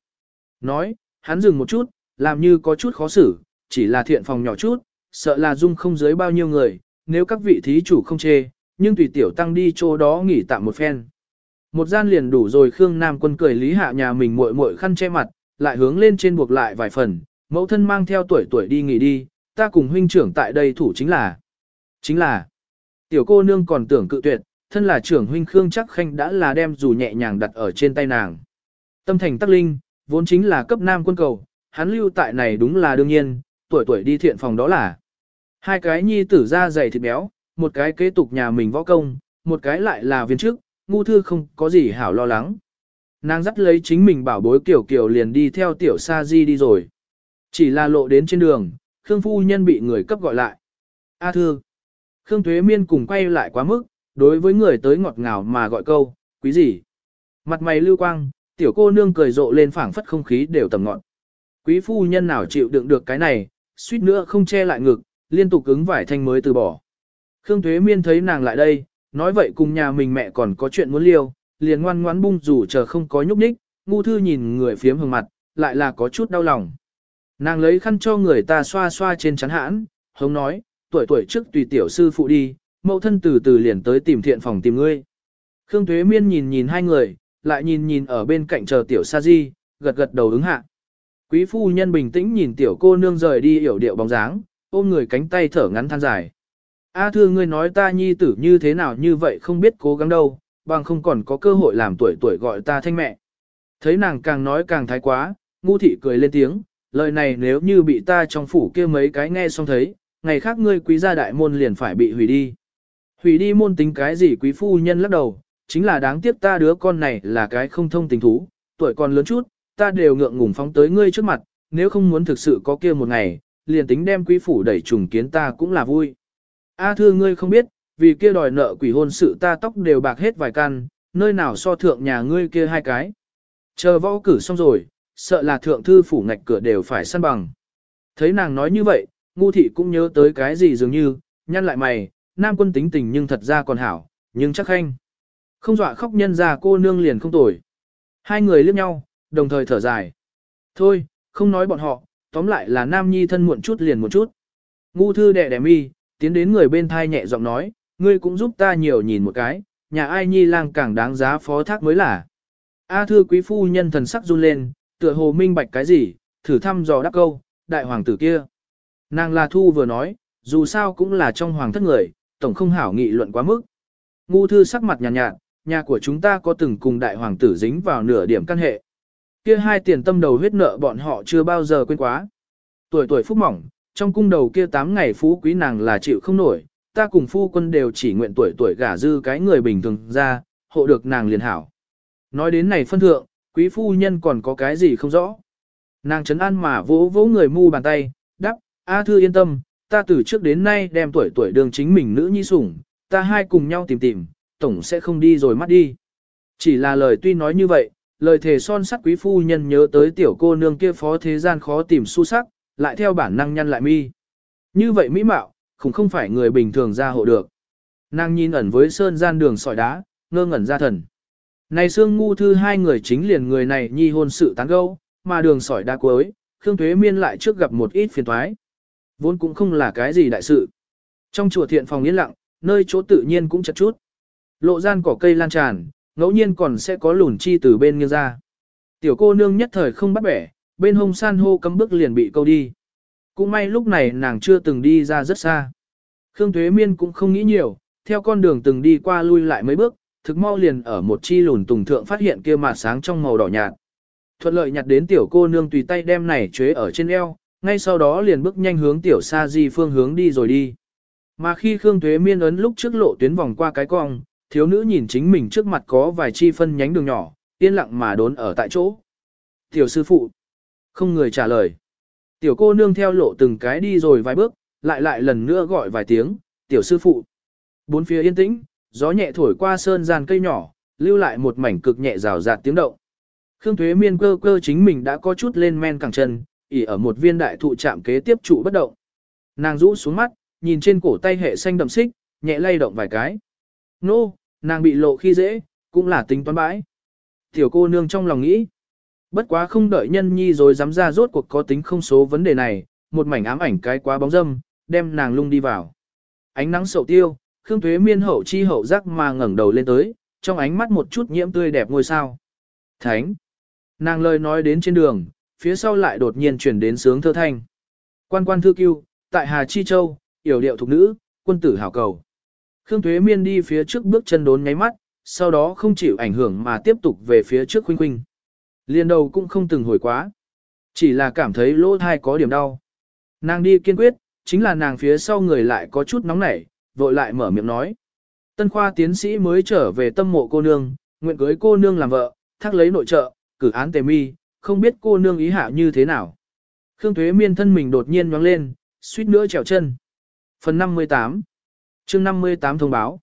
Nói, hắn dừng một chút, làm như có chút khó xử, chỉ là thiện phòng nhỏ chút, sợ là dung không dưới bao nhiêu người, nếu các vị thí chủ không chê, nhưng tùy tiểu tăng đi chỗ đó nghỉ tạm một phen. Một gian liền đủ rồi Khương Nam quân cười lý hạ nhà mình muội muội khăn che mặt, lại hướng lên trên buộc lại vài phần, mẫu thân mang theo tuổi tuổi đi nghỉ đi, ta cùng huynh trưởng tại đây thủ chính là. Chính là, tiểu cô nương còn tưởng cự tuyệt, thân là trưởng huynh Khương chắc khanh đã là đem dù nhẹ nhàng đặt ở trên tay nàng. Tâm thành tắc linh, vốn chính là cấp nam quân cầu, hắn lưu tại này đúng là đương nhiên, tuổi tuổi đi thiện phòng đó là. Hai cái nhi tử ra dày thịt béo, một cái kế tục nhà mình võ công, một cái lại là viên chức, ngu thư không có gì hảo lo lắng. nàng dắt lấy chính mình bảo bối kiểu kiểu liền đi theo tiểu sa di đi rồi. Chỉ là lộ đến trên đường, Khương Phu Nhân bị người cấp gọi lại. A thư. Khương Thuế Miên cùng quay lại quá mức, đối với người tới ngọt ngào mà gọi câu, quý gì. Mặt mày lưu quang, tiểu cô nương cười rộ lên phảng phất không khí đều tầm ngọn. Quý phu nhân nào chịu đựng được cái này, suýt nữa không che lại ngực, liên tục ứng vải thanh mới từ bỏ. Khương Thuế Miên thấy nàng lại đây, nói vậy cùng nhà mình mẹ còn có chuyện muốn liêu, liền ngoan ngoãn bung rủ chờ không có nhúc nhích, ngu thư nhìn người phiếm hương mặt, lại là có chút đau lòng. Nàng lấy khăn cho người ta xoa xoa trên chắn hãn, hống nói, tuổi tuổi trước tùy tiểu sư phụ đi, mẫu thân từ từ liền tới tìm thiện phòng tìm ngươi. Khương thuế Miên nhìn nhìn hai người, lại nhìn nhìn ở bên cạnh chờ tiểu sa di, gật gật đầu ứng hạ. Quý phu nhân bình tĩnh nhìn tiểu cô nương rời đi hiểu điệu bóng dáng, ôm người cánh tay thở ngắn than dài. A thưa ngươi nói ta nhi tử như thế nào như vậy không biết cố gắng đâu, bằng không còn có cơ hội làm tuổi tuổi gọi ta thanh mẹ. Thấy nàng càng nói càng thái quá, ngu thị cười lên tiếng, lời này nếu như bị ta trong phủ kia mấy cái nghe xong thấy, ngày khác ngươi quý gia đại môn liền phải bị hủy đi. Hủy đi môn tính cái gì quý phu nhân lắc đầu, chính là đáng tiếc ta đứa con này là cái không thông tình thú, tuổi còn lớn chút, ta đều ngượng ngùng phóng tới ngươi trước mặt, nếu không muốn thực sự có kia một ngày, liền tính đem quý phủ đẩy trùng kiến ta cũng là vui. A thưa ngươi không biết, vì kia đòi nợ quỷ hôn sự ta tóc đều bạc hết vài căn, nơi nào so thượng nhà ngươi kia hai cái. Chờ võ cử xong rồi, sợ là thượng thư phủ ngạch cửa đều phải săn bằng. Thấy nàng nói như vậy, ngu thị cũng nhớ tới cái gì dường như, nhăn lại mày, nam quân tính tình nhưng thật ra còn hảo, nhưng chắc khanh. Không dọa khóc nhân ra cô nương liền không tồi. Hai người liếc nhau, đồng thời thở dài. Thôi, không nói bọn họ, tóm lại là nam nhi thân muộn chút liền một chút. Ngu thư đẻ đẻ mi, tiến đến người bên thai nhẹ giọng nói, ngươi cũng giúp ta nhiều nhìn một cái, nhà ai nhi lang càng đáng giá phó thác mới là. A thư quý phu nhân thần sắc run lên, tựa hồ minh bạch cái gì, thử thăm dò đáp câu, đại hoàng tử kia. Nàng là thu vừa nói, dù sao cũng là trong hoàng thất người, tổng không hảo nghị luận quá mức. Ngu thư sắc mặt nhàn nhạt, nhạt, nhà của chúng ta có từng cùng đại hoàng tử dính vào nửa điểm căn hệ. Kia hai tiền tâm đầu huyết nợ bọn họ chưa bao giờ quên quá. Tuổi tuổi phúc mỏng, trong cung đầu kia 8 ngày phú quý nàng là chịu không nổi, ta cùng phu quân đều chỉ nguyện tuổi tuổi gả dư cái người bình thường ra, hộ được nàng liền hảo. Nói đến này phân thượng, quý phu nhân còn có cái gì không rõ. Nàng chấn an mà vỗ vỗ người mu bàn tay, đáp A thư yên tâm, ta từ trước đến nay đem tuổi tuổi đường chính mình nữ nhi sủng, ta hai cùng nhau tìm tìm, tổng sẽ không đi rồi mắt đi. Chỉ là lời tuy nói như vậy, lời thề son sắt quý phu nhân nhớ tới tiểu cô nương kia phó thế gian khó tìm su sắc, lại theo bản năng nhăn lại mi. Như vậy mỹ mạo, cũng không phải người bình thường ra hộ được. Nàng nhìn ẩn với sơn gian đường sỏi đá, ngơ ngẩn ra thần. Này xương ngu thư hai người chính liền người này nhi hôn sự tán gẫu, mà đường sỏi đá cuối, Khương thuế Miên lại trước gặp một ít phiền toái. Vốn cũng không là cái gì đại sự. Trong chùa thiện phòng yên lặng, nơi chỗ tự nhiên cũng chật chút. Lộ gian cỏ cây lan tràn, ngẫu nhiên còn sẽ có lùn chi từ bên nghiêng ra. Tiểu cô nương nhất thời không bắt bẻ, bên hông san hô cấm bước liền bị câu đi. Cũng may lúc này nàng chưa từng đi ra rất xa. Khương Thuế Miên cũng không nghĩ nhiều, theo con đường từng đi qua lui lại mấy bước, thực mau liền ở một chi lùn tùng thượng phát hiện kia mà sáng trong màu đỏ nhạt. Thuận lợi nhặt đến tiểu cô nương tùy tay đem này chế ở trên eo, ngay sau đó liền bước nhanh hướng tiểu sa di phương hướng đi rồi đi. Mà khi Khương Thuế Miên ấn lúc trước lộ tuyến vòng qua cái cong, thiếu nữ nhìn chính mình trước mặt có vài chi phân nhánh đường nhỏ, yên lặng mà đốn ở tại chỗ. Tiểu sư phụ. Không người trả lời. Tiểu cô nương theo lộ từng cái đi rồi vài bước, lại lại lần nữa gọi vài tiếng, tiểu sư phụ. Bốn phía yên tĩnh, gió nhẹ thổi qua sơn gian cây nhỏ, lưu lại một mảnh cực nhẹ rào rạt tiếng động. Khương Thuế Miên cơ cơ chính mình đã có chút lên men cẳng chân, ỉ ở một viên đại thụ chạm kế tiếp trụ bất động. Nàng rũ xuống mắt, nhìn trên cổ tay hệ xanh đậm xích, nhẹ lay động vài cái. Nô, nàng bị lộ khi dễ, cũng là tính toán bãi. Tiểu cô nương trong lòng nghĩ. Bất quá không đợi nhân nhi rồi dám ra rốt cuộc có tính không số vấn đề này, một mảnh ám ảnh cái quá bóng dâm, đem nàng lung đi vào. Ánh nắng sầu tiêu, Khương Thuế Miên hậu chi hậu giác mà ngẩng đầu lên tới, trong ánh mắt một chút nhiễm tươi đẹp ngôi sao. Thánh! Nàng lời nói đến trên đường, phía sau lại đột nhiên chuyển đến sướng thơ thanh. Quan quan thư cưu, tại Hà Chi Châu, yểu điệu thục nữ, quân tử hảo cầu. Khương Thuế Miên đi phía trước bước chân đốn nháy mắt, sau đó không chịu ảnh hưởng mà tiếp tục về phía trước khuynh khuynh. Liên đầu cũng không từng hồi quá. Chỉ là cảm thấy lỗ thai có điểm đau. Nàng đi kiên quyết, chính là nàng phía sau người lại có chút nóng nảy, vội lại mở miệng nói. Tân khoa tiến sĩ mới trở về tâm mộ cô nương, nguyện cưới cô nương làm vợ, thác lấy nội trợ, cử án tề mi, không biết cô nương ý hạ như thế nào. Khương Thuế Miên thân mình đột nhiên nhoáng lên, suýt nữa trèo chân. Phần 58 chương 58 thông báo.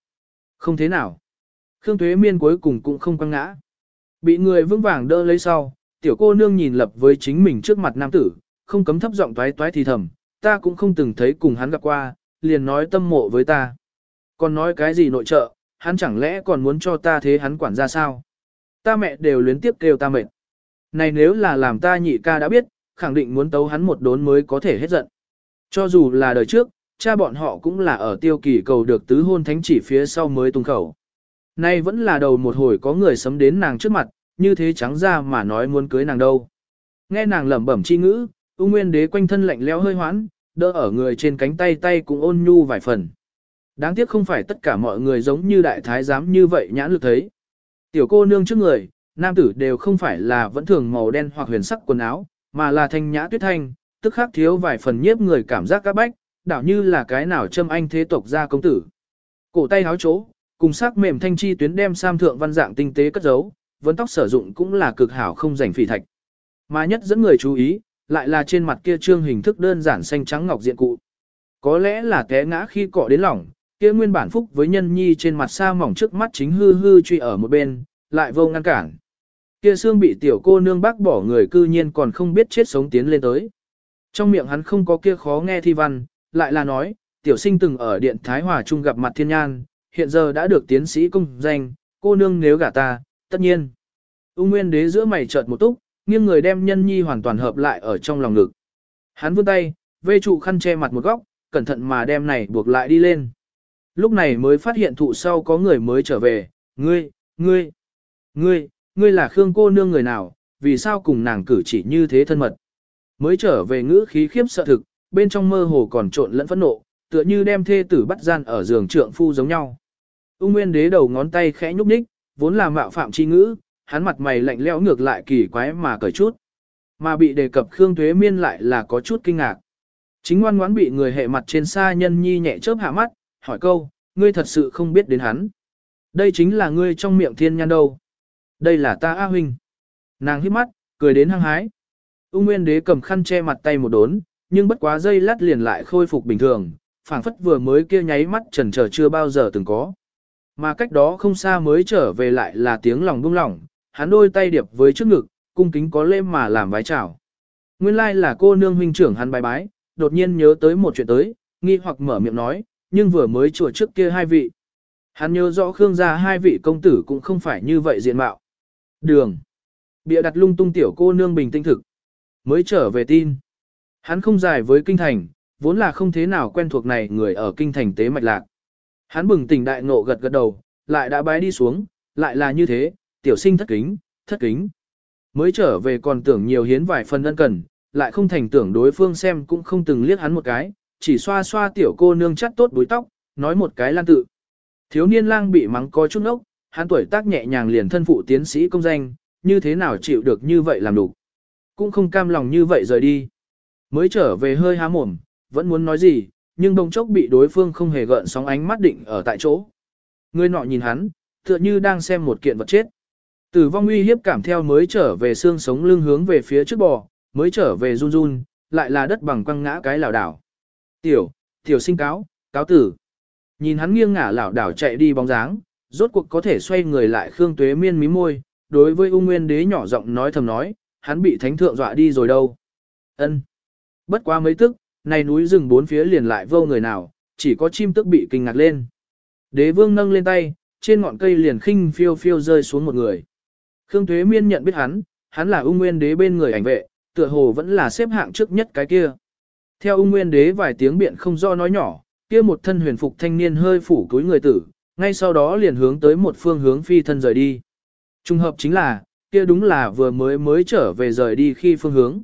Không thế nào. Khương Thuế Miên cuối cùng cũng không quăng ngã. Bị người vững vàng đỡ lấy sau, tiểu cô nương nhìn lập với chính mình trước mặt nam tử, không cấm thấp giọng toái toái thì thầm, ta cũng không từng thấy cùng hắn gặp qua, liền nói tâm mộ với ta. Còn nói cái gì nội trợ, hắn chẳng lẽ còn muốn cho ta thế hắn quản ra sao? Ta mẹ đều luyến tiếp kêu ta mệt. Này nếu là làm ta nhị ca đã biết, khẳng định muốn tấu hắn một đốn mới có thể hết giận. Cho dù là đời trước, cha bọn họ cũng là ở tiêu kỳ cầu được tứ hôn thánh chỉ phía sau mới tung khẩu. Nay vẫn là đầu một hồi có người sấm đến nàng trước mặt, như thế trắng ra mà nói muốn cưới nàng đâu. Nghe nàng lẩm bẩm chi ngữ, U nguyên đế quanh thân lạnh lẽo hơi hoãn, đỡ ở người trên cánh tay tay cũng ôn nhu vài phần. Đáng tiếc không phải tất cả mọi người giống như đại thái giám như vậy nhãn lực thấy. Tiểu cô nương trước người, nam tử đều không phải là vẫn thường màu đen hoặc huyền sắc quần áo, mà là thanh nhã tuyết thanh, tức khắc thiếu vài phần nhiếp người cảm giác các bách, đảo như là cái nào châm anh thế tộc gia công tử. Cổ tay háo chỗ, cùng sắc mềm thanh chi tuyến đem sam thượng văn dạng tinh tế cất giấu, vấn tóc sử dụng cũng là cực hảo không rảnh phỉ thạch. Mà nhất dẫn người chú ý, lại là trên mặt kia trương hình thức đơn giản xanh trắng ngọc diện cụ. Có lẽ là té ngã khi cọ đến lỏng, kia nguyên bản phúc với nhân nhi trên mặt sa mỏng trước mắt chính hư hư truy ở một bên, lại vô ngăn cản. Kia xương bị tiểu cô nương bác bỏ người cư nhiên còn không biết chết sống tiến lên tới. Trong miệng hắn không có kia khó nghe thi văn, lại là nói, tiểu sinh từng ở điện Thái Hòa Trung gặp mặt thiên nhan, hiện giờ đã được tiến sĩ công danh, cô nương nếu gả ta, tất nhiên. Ung Nguyên Đế giữa mày chợt một túc, nghiêng người đem nhân nhi hoàn toàn hợp lại ở trong lòng ngực. Hắn vươn tay, vê trụ khăn che mặt một góc, cẩn thận mà đem này buộc lại đi lên. Lúc này mới phát hiện thụ sau có người mới trở về, ngươi, ngươi, ngươi, ngươi là Khương cô nương người nào, vì sao cùng nàng cử chỉ như thế thân mật. Mới trở về ngữ khí khiếp sợ thực, bên trong mơ hồ còn trộn lẫn phẫn nộ, tựa như đem thê tử bắt gian ở giường trượng phu giống nhau. Ung Nguyên Đế đầu ngón tay khẽ nhúc nhích, vốn là mạo phạm chi ngữ, hắn mặt mày lạnh lẽo ngược lại kỳ quái mà cởi chút. Mà bị đề cập Khương Tuế Miên lại là có chút kinh ngạc. Chính ngoan ngoãn bị người hệ mặt trên xa nhân nhi nhẹ chớp hạ mắt, hỏi câu, ngươi thật sự không biết đến hắn. Đây chính là ngươi trong miệng thiên nhan đâu. Đây là ta A huynh. Nàng hít mắt, cười đến hăng hái. Ung Nguyên Đế cầm khăn che mặt tay một đốn, nhưng bất quá dây lát liền lại khôi phục bình thường, phảng phất vừa mới kia nháy mắt trần chờ chưa bao giờ từng có. Mà cách đó không xa mới trở về lại là tiếng lòng buông lỏng, hắn đôi tay điệp với trước ngực, cung kính có lễ mà làm vái chào. Nguyên lai like là cô nương huynh trưởng hắn bài bái, đột nhiên nhớ tới một chuyện tới, nghi hoặc mở miệng nói, nhưng vừa mới chùa trước kia hai vị. Hắn nhớ rõ Khương gia hai vị công tử cũng không phải như vậy diện mạo. Đường. Bịa đặt lung tung tiểu cô nương bình tinh thực. Mới trở về tin. Hắn không dài với kinh thành, vốn là không thế nào quen thuộc này người ở kinh thành tế mạch lạc. Hắn bừng tỉnh đại ngộ gật gật đầu, lại đã bái đi xuống, lại là như thế, tiểu sinh thất kính, thất kính. Mới trở về còn tưởng nhiều hiến vài phần ân cần, lại không thành tưởng đối phương xem cũng không từng liếc hắn một cái, chỉ xoa xoa tiểu cô nương chắt tốt đuôi tóc, nói một cái lan tự. Thiếu niên lang bị mắng có chút nốc, hắn tuổi tác nhẹ nhàng liền thân phụ tiến sĩ công danh, như thế nào chịu được như vậy làm đủ. Cũng không cam lòng như vậy rời đi. Mới trở về hơi há mồm, vẫn muốn nói gì, nhưng đồng chốc bị đối phương không hề gợn sóng ánh mắt định ở tại chỗ. Người nọ nhìn hắn, tựa như đang xem một kiện vật chết. Tử vong uy hiếp cảm theo mới trở về xương sống lưng hướng về phía trước bò, mới trở về run run, lại là đất bằng quăng ngã cái lảo đảo. Tiểu, tiểu sinh cáo, cáo tử. Nhìn hắn nghiêng ngả lảo đảo chạy đi bóng dáng, rốt cuộc có thể xoay người lại Khương Tuế Miên mí môi, đối với ung nguyên đế nhỏ giọng nói thầm nói, hắn bị thánh thượng dọa đi rồi đâu. Ân. Bất quá mấy tức, này núi rừng bốn phía liền lại vô người nào, chỉ có chim tức bị kinh ngạc lên. Đế vương nâng lên tay, trên ngọn cây liền khinh phiêu phiêu rơi xuống một người. Khương Thuế Miên nhận biết hắn, hắn là ung nguyên đế bên người ảnh vệ, tựa hồ vẫn là xếp hạng trước nhất cái kia. Theo ung nguyên đế vài tiếng biện không do nói nhỏ, kia một thân huyền phục thanh niên hơi phủ túi người tử, ngay sau đó liền hướng tới một phương hướng phi thân rời đi. Trung hợp chính là, kia đúng là vừa mới mới trở về rời đi khi phương hướng.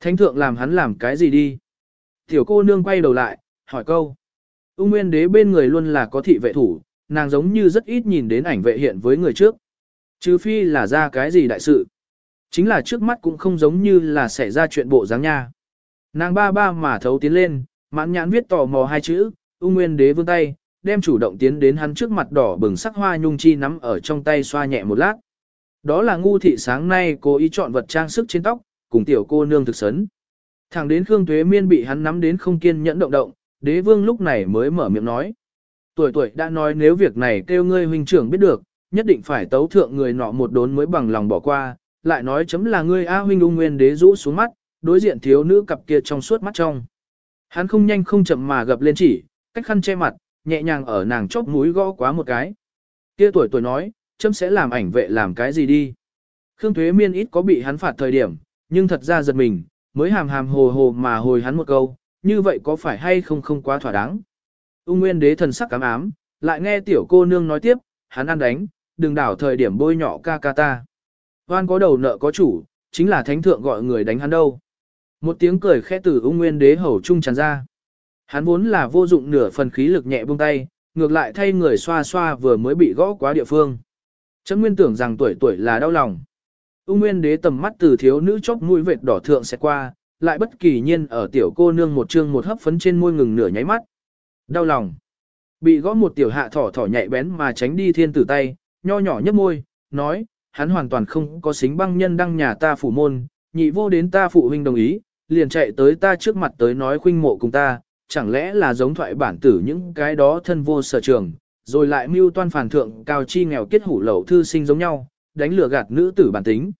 Thánh thượng làm hắn làm cái gì đi? Tiểu cô nương quay đầu lại, hỏi câu. Ung nguyên đế bên người luôn là có thị vệ thủ, nàng giống như rất ít nhìn đến ảnh vệ hiện với người trước. Chứ phi là ra cái gì đại sự. Chính là trước mắt cũng không giống như là xảy ra chuyện bộ dáng nha. Nàng ba ba mà thấu tiến lên, mãn nhãn viết tò mò hai chữ, ung nguyên đế vươn tay, đem chủ động tiến đến hắn trước mặt đỏ bừng sắc hoa nhung chi nắm ở trong tay xoa nhẹ một lát. Đó là ngu thị sáng nay cố ý chọn vật trang sức trên tóc, cùng tiểu cô nương thực sấn. Thẳng đến Khương Tuế Miên bị hắn nắm đến không kiên nhẫn động động, đế vương lúc này mới mở miệng nói. Tuổi tuổi đã nói nếu việc này kêu ngươi huynh trưởng biết được, nhất định phải tấu thượng người nọ một đốn mới bằng lòng bỏ qua, lại nói chấm là ngươi A huynh ung nguyên đế rũ xuống mắt, đối diện thiếu nữ cặp kia trong suốt mắt trong. Hắn không nhanh không chậm mà gập lên chỉ, cách khăn che mặt, nhẹ nhàng ở nàng chóp mũi gõ quá một cái. Kia tuổi tuổi nói, chấm sẽ làm ảnh vệ làm cái gì đi. Khương Thuế Miên ít có bị hắn phạt thời điểm, nhưng thật ra giật mình, mới hàm hàm hồ hồ mà hồi hắn một câu, như vậy có phải hay không không quá thỏa đáng. Ung Nguyên đế thần sắc cám ám, lại nghe tiểu cô nương nói tiếp, hắn ăn đánh, đừng đảo thời điểm bôi nhọ ca ca ta. Hoan có đầu nợ có chủ, chính là thánh thượng gọi người đánh hắn đâu. Một tiếng cười khẽ từ ung nguyên đế hầu trung tràn ra. Hắn vốn là vô dụng nửa phần khí lực nhẹ buông tay, ngược lại thay người xoa xoa vừa mới bị gõ quá địa phương. Chấm nguyên tưởng rằng tuổi tuổi là đau lòng. Ung nguyên đế tầm mắt từ thiếu nữ chóp mũi vệt đỏ thượng sẽ qua, lại bất kỳ nhiên ở tiểu cô nương một trương một hấp phấn trên môi ngừng nửa nháy mắt. Đau lòng. Bị gõ một tiểu hạ thỏ thỏ nhạy bén mà tránh đi thiên tử tay, nho nhỏ nhấp môi, nói, hắn hoàn toàn không có xính băng nhân đăng nhà ta phủ môn, nhị vô đến ta phụ huynh đồng ý, liền chạy tới ta trước mặt tới nói khuynh mộ cùng ta, chẳng lẽ là giống thoại bản tử những cái đó thân vô sở trường, rồi lại mưu toan phản thượng cao chi nghèo kết hủ lậu thư sinh giống nhau, đánh lừa gạt nữ tử bản tính.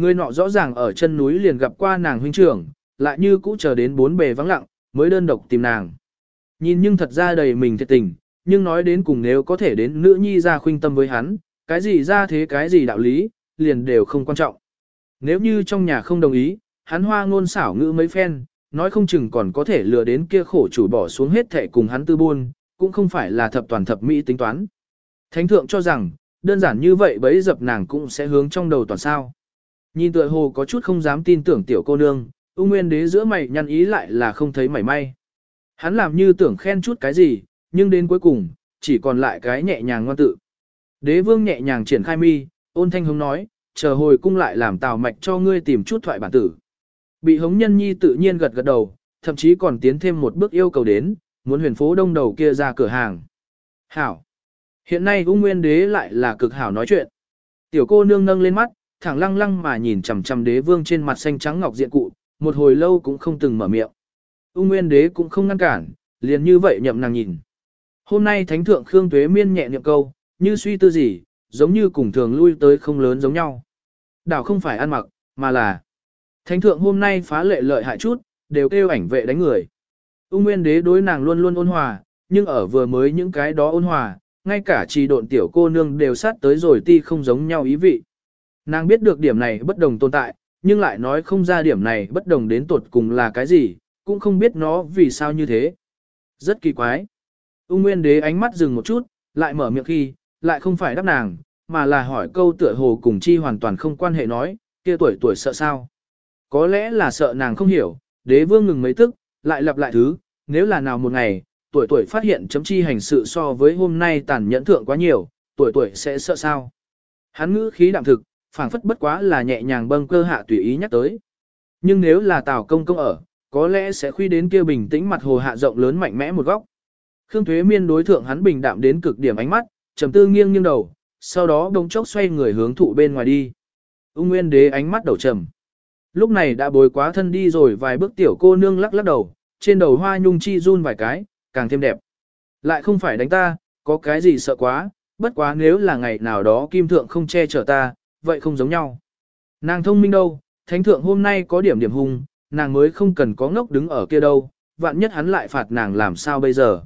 Người nọ rõ ràng ở chân núi liền gặp qua nàng huynh trưởng, lại như cũ chờ đến bốn bề vắng lặng, mới đơn độc tìm nàng. Nhìn nhưng thật ra đầy mình thiệt tình, nhưng nói đến cùng nếu có thể đến nữ nhi ra khuynh tâm với hắn, cái gì ra thế cái gì đạo lý, liền đều không quan trọng. Nếu như trong nhà không đồng ý, hắn hoa ngôn xảo ngữ mấy phen, nói không chừng còn có thể lừa đến kia khổ chủ bỏ xuống hết thẻ cùng hắn tư buôn, cũng không phải là thập toàn thập mỹ tính toán. Thánh thượng cho rằng, đơn giản như vậy bấy dập nàng cũng sẽ hướng trong đầu toàn sao. Nhìn tựa hồ có chút không dám tin tưởng tiểu cô nương, ung nguyên đế giữa mày nhăn ý lại là không thấy mảy may. Hắn làm như tưởng khen chút cái gì, nhưng đến cuối cùng, chỉ còn lại cái nhẹ nhàng ngoan tự. Đế vương nhẹ nhàng triển khai mi, ôn thanh hống nói, chờ hồi cung lại làm tào mạch cho ngươi tìm chút thoại bản tử. Bị hống nhân nhi tự nhiên gật gật đầu, thậm chí còn tiến thêm một bước yêu cầu đến, muốn huyền phố đông đầu kia ra cửa hàng. Hảo. Hiện nay ung nguyên đế lại là cực hảo nói chuyện. Tiểu cô nương nâng lên mắt, thẳng lăng lăng mà nhìn chằm chằm đế vương trên mặt xanh trắng ngọc diện cụ, một hồi lâu cũng không từng mở miệng. Ung nguyên đế cũng không ngăn cản, liền như vậy nhậm nàng nhìn. Hôm nay thánh thượng Khương Tuế Miên nhẹ niệm câu, như suy tư gì, giống như cùng thường lui tới không lớn giống nhau. Đảo không phải ăn mặc, mà là Thánh thượng hôm nay phá lệ lợi hại chút, đều kêu ảnh vệ đánh người. Ung Nguyên Đế đối nàng luôn luôn ôn hòa, nhưng ở vừa mới những cái đó ôn hòa, ngay cả trì độn tiểu cô nương đều sát tới rồi ti không giống nhau ý vị. Nàng biết được điểm này bất đồng tồn tại, nhưng lại nói không ra điểm này bất đồng đến tột cùng là cái gì, cũng không biết nó vì sao như thế. Rất kỳ quái. Ung Nguyên Đế ánh mắt dừng một chút, lại mở miệng khi, lại không phải đáp nàng, mà là hỏi câu tựa hồ cùng chi hoàn toàn không quan hệ nói, kia tuổi tuổi sợ sao. Có lẽ là sợ nàng không hiểu, đế vương ngừng mấy tức, lại lặp lại thứ, nếu là nào một ngày, tuổi tuổi phát hiện chấm chi hành sự so với hôm nay tàn nhẫn thượng quá nhiều, tuổi tuổi sẽ sợ sao. Hắn ngữ khí đạm thực, phảng phất bất quá là nhẹ nhàng bâng cơ hạ tùy ý nhắc tới. Nhưng nếu là tào công công ở, có lẽ sẽ khuy đến kia bình tĩnh mặt hồ hạ rộng lớn mạnh mẽ một góc. Khương Thuế Miên đối thượng hắn bình đạm đến cực điểm ánh mắt, trầm tư nghiêng nghiêng đầu, sau đó đông chốc xoay người hướng thụ bên ngoài đi. Ung Nguyên Đế ánh mắt đầu trầm. Lúc này đã bồi quá thân đi rồi vài bước tiểu cô nương lắc lắc đầu, trên đầu hoa nhung chi run vài cái, càng thêm đẹp. Lại không phải đánh ta, có cái gì sợ quá, bất quá nếu là ngày nào đó kim thượng không che chở ta, vậy không giống nhau. Nàng thông minh đâu, thánh thượng hôm nay có điểm điểm hung, nàng mới không cần có ngốc đứng ở kia đâu, vạn nhất hắn lại phạt nàng làm sao bây giờ.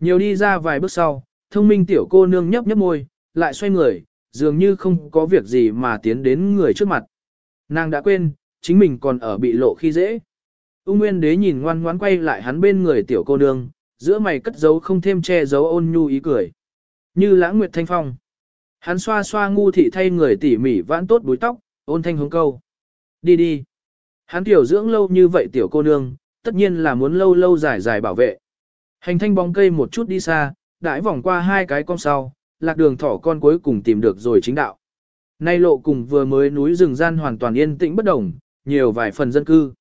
Nhiều đi ra vài bước sau, thông minh tiểu cô nương nhấp nhấp môi, lại xoay người, dường như không có việc gì mà tiến đến người trước mặt. Nàng đã quên, chính mình còn ở bị lộ khi dễ. Ung Nguyên Đế nhìn ngoan ngoãn quay lại hắn bên người tiểu cô nương, giữa mày cất giấu không thêm che giấu ôn nhu ý cười. Như lãng nguyệt thanh phong. Hắn xoa xoa ngu thị thay người tỉ mỉ vãn tốt búi tóc, ôn thanh hướng câu. Đi đi. Hắn tiểu dưỡng lâu như vậy tiểu cô nương, tất nhiên là muốn lâu lâu dài dài bảo vệ. Hành thanh bóng cây một chút đi xa, đãi vòng qua hai cái con sau, lạc đường thỏ con cuối cùng tìm được rồi chính đạo. Nay lộ cùng vừa mới núi rừng gian hoàn toàn yên tĩnh bất đồng, nhiều vài phần dân cư.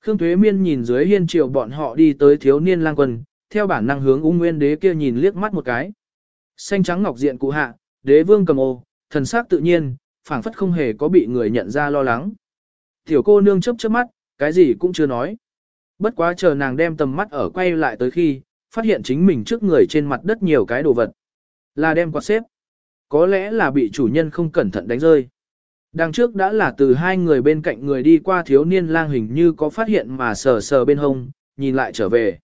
Khương Thuế Miên nhìn dưới hiên triều bọn họ đi tới thiếu niên lang quân, theo bản năng hướng ung nguyên đế kia nhìn liếc mắt một cái. Xanh trắng ngọc diện cụ hạ, đế vương cầm ô, thần sắc tự nhiên, phảng phất không hề có bị người nhận ra lo lắng. Tiểu cô nương chớp chớp mắt, cái gì cũng chưa nói. Bất quá chờ nàng đem tầm mắt ở quay lại tới khi, phát hiện chính mình trước người trên mặt đất nhiều cái đồ vật. Là đem quạt xếp. Có lẽ là bị chủ nhân không cẩn thận đánh rơi. Đằng trước đã là từ hai người bên cạnh người đi qua thiếu niên lang hình như có phát hiện mà sờ sờ bên hông, nhìn lại trở về.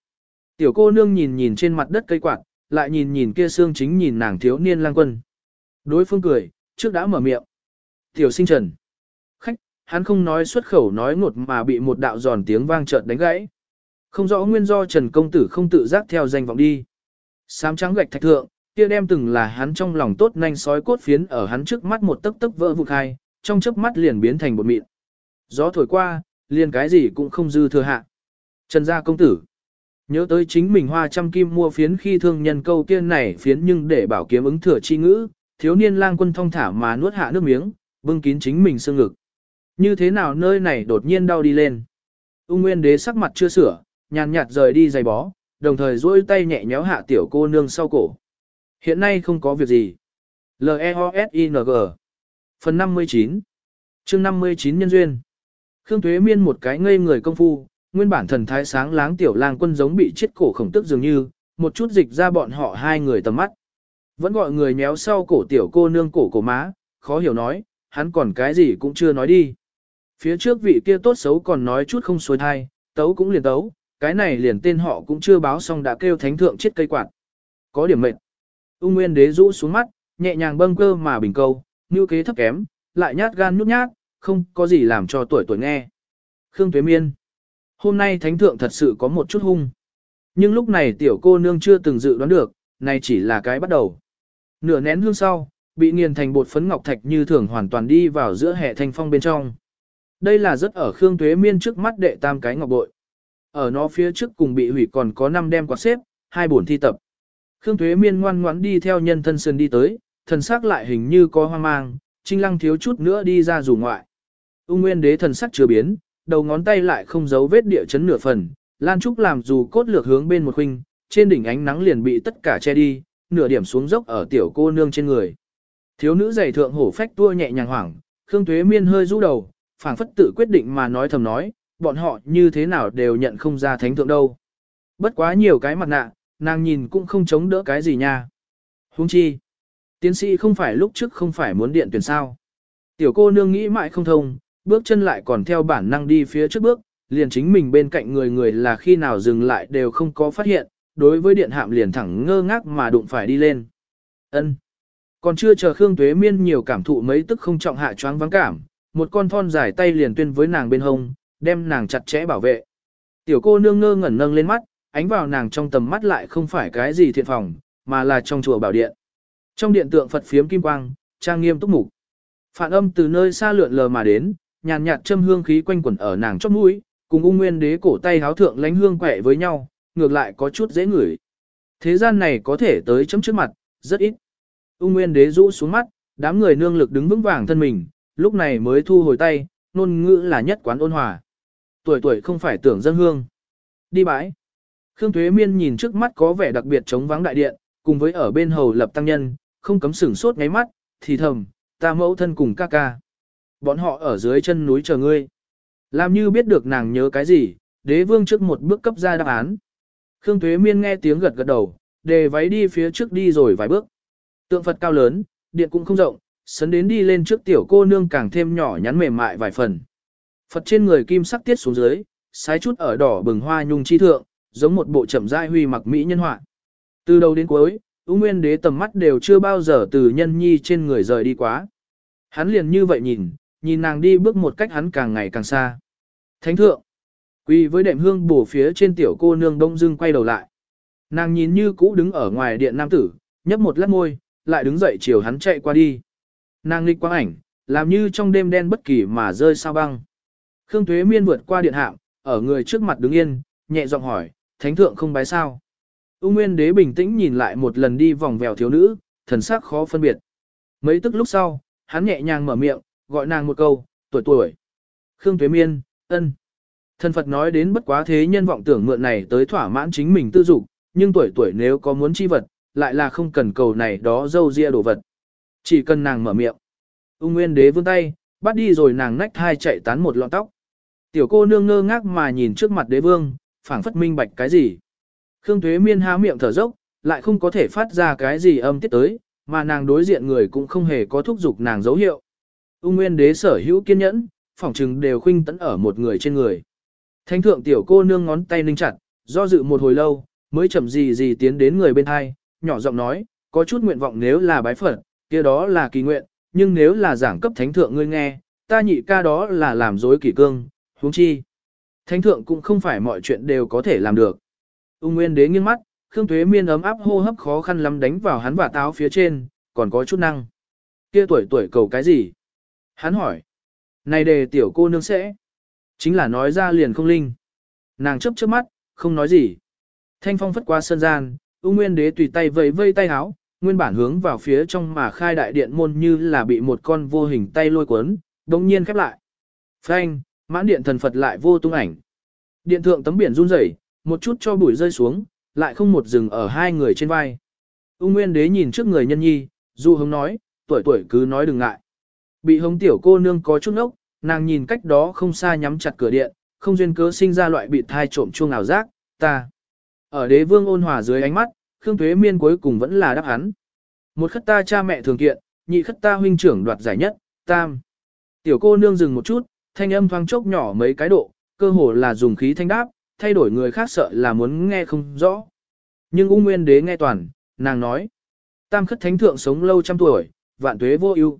Tiểu cô nương nhìn nhìn trên mặt đất cây quạt, lại nhìn nhìn kia xương chính nhìn nàng thiếu niên lang quân. Đối phương cười, trước đã mở miệng. Tiểu sinh trần. Khách, hắn không nói xuất khẩu nói ngột mà bị một đạo giòn tiếng vang chợt đánh gãy. Không rõ nguyên do Trần Công Tử không tự giác theo danh vọng đi. Sám trắng gạch thạch thượng, kia đem từng là hắn trong lòng tốt nhanh sói cốt phiến ở hắn trước mắt một tấc tấc vỡ vụn hai, trong chớp mắt liền biến thành bột mịn. Gió thổi qua, liền cái gì cũng không dư thừa hạ. Trần gia công tử. Nhớ tới chính mình hoa trăm kim mua phiến khi thương nhân câu kia này phiến nhưng để bảo kiếm ứng thừa chi ngữ, thiếu niên lang quân thong thả mà nuốt hạ nước miếng, bưng kín chính mình xương ngực. Như thế nào nơi này đột nhiên đau đi lên. Ung Nguyên Đế sắc mặt chưa sửa, nhàn nhạt rời đi giày bó, đồng thời duỗi tay nhẹ nhéo hạ tiểu cô nương sau cổ. Hiện nay không có việc gì. L-E-O-S-I-N-G Phần 59 chương 59 Nhân Duyên Khương Tuế Miên một cái ngây người công phu, nguyên bản thần thái sáng láng tiểu lang quân giống bị chết cổ khổng tức dường như, một chút dịch ra bọn họ hai người tầm mắt. Vẫn gọi người méo sau cổ tiểu cô nương cổ cổ má, khó hiểu nói, hắn còn cái gì cũng chưa nói đi. Phía trước vị kia tốt xấu còn nói chút không xuôi thai, tấu cũng liền tấu, cái này liền tên họ cũng chưa báo xong đã kêu thánh thượng chết cây quạt. Có điểm mệnh. Ung Nguyên đế rũ xuống mắt, nhẹ nhàng bâng cơ mà bình câu, như kế thấp kém, lại nhát gan nhút nhát, không có gì làm cho tuổi tuổi nghe. Khương Tuế Miên. Hôm nay thánh thượng thật sự có một chút hung. Nhưng lúc này tiểu cô nương chưa từng dự đoán được, này chỉ là cái bắt đầu. Nửa nén hương sau, bị nghiền thành bột phấn ngọc thạch như thường hoàn toàn đi vào giữa hệ thanh phong bên trong. Đây là rất ở Khương Tuế Miên trước mắt đệ tam cái ngọc bội. Ở nó phía trước cùng bị hủy còn có 5 đem quạt xếp, hai bổn thi tập. Khương Tuế Miên ngoan ngoãn đi theo nhân thân sơn đi tới, thần sắc lại hình như có hoang mang, Trinh Lăng thiếu chút nữa đi ra rủ ngoại. Ung Nguyên Đế thần sắc chưa biến, đầu ngón tay lại không giấu vết địa chấn nửa phần, Lan Trúc làm dù cốt lược hướng bên một khuynh, trên đỉnh ánh nắng liền bị tất cả che đi, nửa điểm xuống dốc ở tiểu cô nương trên người. Thiếu nữ giày thượng hổ phách tua nhẹ nhàng hoảng, Khương Tuế Miên hơi rũ đầu, phảng phất tự quyết định mà nói thầm nói, bọn họ như thế nào đều nhận không ra thánh thượng đâu. Bất quá nhiều cái mặt nạ, nàng nhìn cũng không chống đỡ cái gì nha. Huống chi, tiến sĩ không phải lúc trước không phải muốn điện tuyển sao. Tiểu cô nương nghĩ mãi không thông, bước chân lại còn theo bản năng đi phía trước bước, liền chính mình bên cạnh người người là khi nào dừng lại đều không có phát hiện, đối với điện hạm liền thẳng ngơ ngác mà đụng phải đi lên. Ân. Còn chưa chờ Khương Tuế Miên nhiều cảm thụ mấy tức không trọng hạ choáng vắng cảm, một con thon dài tay liền tuyên với nàng bên hông, đem nàng chặt chẽ bảo vệ. Tiểu cô nương ngơ ngẩn nâng lên mắt, ánh vào nàng trong tầm mắt lại không phải cái gì thiện phòng, mà là trong chùa bảo điện. Trong điện tượng Phật phiếm kim quang, trang nghiêm túc mục. Phản âm từ nơi xa lượn lờ mà đến, nhàn nhạt châm hương khí quanh quẩn ở nàng chóp mũi, cùng ung nguyên đế cổ tay háo thượng lánh hương quẹ với nhau, ngược lại có chút dễ ngửi. Thế gian này có thể tới chấm trước mặt, rất ít. Ung nguyên đế rũ xuống mắt, đám người nương lực đứng vững vàng thân mình, lúc này mới thu hồi tay, nôn ngữ là nhất quán ôn hòa. Tuổi tuổi không phải tưởng dân hương. Đi bãi. Khương Thuế Miên nhìn trước mắt có vẻ đặc biệt trống vắng đại điện, cùng với ở bên hầu lập tăng nhân, không cấm sửng sốt ngáy mắt, thì thầm, ta mẫu thân cùng ca ca. Bọn họ ở dưới chân núi chờ ngươi. Làm như biết được nàng nhớ cái gì, đế vương trước một bước cấp ra đáp án. Khương Thuế Miên nghe tiếng gật gật đầu, đề váy đi phía trước đi rồi vài bước. Tượng Phật cao lớn, điện cũng không rộng, sấn đến đi lên trước tiểu cô nương càng thêm nhỏ nhắn mềm mại vài phần. Phật trên người kim sắc tiết xuống dưới, sái chút ở đỏ bừng hoa nhung chi thượng, giống một bộ chậm rãi huy mặc mỹ nhân họa. Từ đầu đến cuối, Úng Nguyên Đế tầm mắt đều chưa bao giờ từ nhân nhi trên người rời đi quá. Hắn liền như vậy nhìn, nhìn nàng đi bước một cách hắn càng ngày càng xa. Thánh thượng, quỳ với đệm hương bổ phía trên tiểu cô nương đông dưng quay đầu lại. Nàng nhìn như cũ đứng ở ngoài điện nam tử, nhấp một lát môi, lại đứng dậy chiều hắn chạy qua đi. Nàng nghịch quang ảnh, làm như trong đêm đen bất kỳ mà rơi sao băng. Khương Tuế Miên vượt qua điện hạm, ở người trước mặt đứng yên, nhẹ giọng hỏi, thánh thượng không bái sao. U Nguyên đế bình tĩnh nhìn lại một lần đi vòng vèo thiếu nữ, thần sắc khó phân biệt. Mấy tức lúc sau, hắn nhẹ nhàng mở miệng, gọi nàng một câu, tuổi tuổi. Khương Tuế Miên, ân. Thần Phật nói đến bất quá thế nhân vọng tưởng mượn này tới thỏa mãn chính mình tư dục, nhưng tuổi tuổi nếu có muốn chi vật, lại là không cần cầu này đó dâu ria đồ vật. Chỉ cần nàng mở miệng. Ung Nguyên Đế vươn tay, bắt đi rồi nàng nách hai chạy tán một lọn tóc. Tiểu cô nương ngơ ngác mà nhìn trước mặt đế vương, phảng phất minh bạch cái gì. Khương Thuế Miên há miệng thở dốc, lại không có thể phát ra cái gì âm tiết tới, mà nàng đối diện người cũng không hề có thúc giục nàng dấu hiệu. Ung Nguyên Đế sở hữu kiên nhẫn, phỏng chừng đều khuynh tấn ở một người trên người. Thánh thượng tiểu cô nương ngón tay ninh chặt, do dự một hồi lâu, mới chậm gì gì tiến đến người bên hai, nhỏ giọng nói, có chút nguyện vọng nếu là bái Phật, kia đó là kỳ nguyện, nhưng nếu là giảng cấp thánh thượng ngươi nghe, ta nhị ca đó là làm dối kỷ cương, huống chi. Thánh thượng cũng không phải mọi chuyện đều có thể làm được. Ung Nguyên đế nghiêng mắt, Khương Tuế Miên ấm áp hô hấp khó khăn lắm đánh vào hắn và táo phía trên, còn có chút năng. Kia tuổi tuổi cầu cái gì? Hắn hỏi. Này đề tiểu cô nương sẽ. Chính là nói ra liền không linh. Nàng chấp trước mắt, không nói gì. Thanh phong phất qua sân gian, U nguyên đế tùy tay vẫy vây tay háo, nguyên bản hướng vào phía trong mà khai đại điện môn như là bị một con vô hình tay lôi cuốn, đồng nhiên khép lại. Phanh, mãn điện thần Phật lại vô tung ảnh. Điện thượng tấm biển run rẩy, một chút cho bụi rơi xuống, lại không một dừng ở hai người trên vai. U Nguyên Đế nhìn trước người nhân nhi, Du Hống nói, tuổi tuổi cứ nói đừng ngại. Bị hống tiểu cô nương có chút ốc, nàng nhìn cách đó không xa nhắm chặt cửa điện, không duyên cớ sinh ra loại bị thai trộm chuông ảo giác, ta. Ở đế vương ôn hòa dưới ánh mắt, Khương Tuế Miên cuối cùng vẫn là đáp hắn. Một khất ta cha mẹ thường kiện, nhị khất ta huynh trưởng đoạt giải nhất, tam. Tiểu cô nương dừng một chút, thanh âm thoáng chốc nhỏ mấy cái độ, cơ hồ là dùng khí thanh đáp, thay đổi người khác sợ là muốn nghe không rõ. Nhưng ung nguyên đế nghe toàn, nàng nói. Tam khất thánh thượng sống lâu trăm tuổi, vạn tuế vô ưu.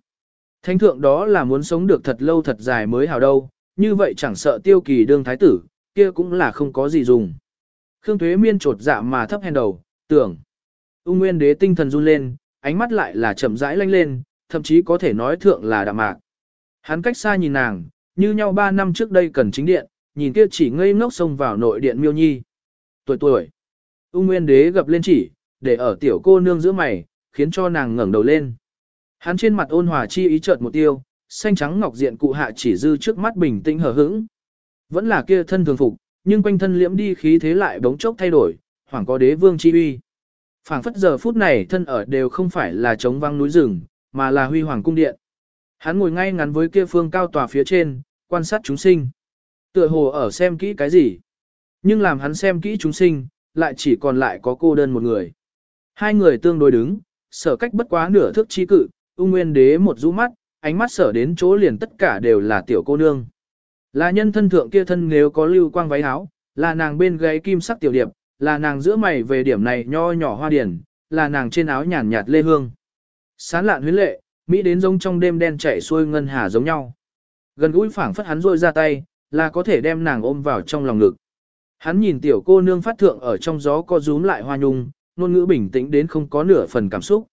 Thánh thượng đó là muốn sống được thật lâu thật dài mới hào đâu, như vậy chẳng sợ tiêu kỳ đương thái tử, kia cũng là không có gì dùng. Khương thuế Miên trột dạ mà thấp hèn đầu, tưởng. Ung Nguyên Đế tinh thần run lên, ánh mắt lại là chậm rãi lanh lên, thậm chí có thể nói thượng là đạm mạc. Hắn cách xa nhìn nàng, như nhau ba năm trước đây cần chính điện, nhìn kia chỉ ngây ngốc xông vào nội điện miêu nhi. Tuổi tuổi. Ung Nguyên Đế gập lên chỉ, để ở tiểu cô nương giữa mày, khiến cho nàng ngẩng đầu lên. Hắn trên mặt ôn hòa chi ý chợt một tiêu, xanh trắng ngọc diện cụ hạ chỉ dư trước mắt bình tĩnh hờ hững. Vẫn là kia thân thường phục, nhưng quanh thân liễm đi khí thế lại bỗng chốc thay đổi, hoảng có đế vương chi uy. Phảng phất giờ phút này thân ở đều không phải là trống vang núi rừng, mà là huy hoàng cung điện. Hắn ngồi ngay ngắn với kia phương cao tòa phía trên, quan sát chúng sinh. Tựa hồ ở xem kỹ cái gì. Nhưng làm hắn xem kỹ chúng sinh, lại chỉ còn lại có cô đơn một người. Hai người tương đối đứng, sở cách bất quá nửa thước chi cự, ung nguyên đế một rũ mắt, ánh mắt sở đến chỗ liền tất cả đều là tiểu cô nương. Là nhân thân thượng kia thân nếu có lưu quang váy áo, là nàng bên gáy kim sắc tiểu điệp, là nàng giữa mày về điểm này nho nhỏ hoa điển, là nàng trên áo nhàn nhạt lê hương. Sán lạn huyến lệ, Mỹ đến giống trong đêm đen chảy xuôi ngân hà giống nhau. Gần gũi phảng phất hắn rôi ra tay, là có thể đem nàng ôm vào trong lòng ngực. Hắn nhìn tiểu cô nương phát thượng ở trong gió co rúm lại hoa nhung, ngôn ngữ bình tĩnh đến không có nửa phần cảm xúc.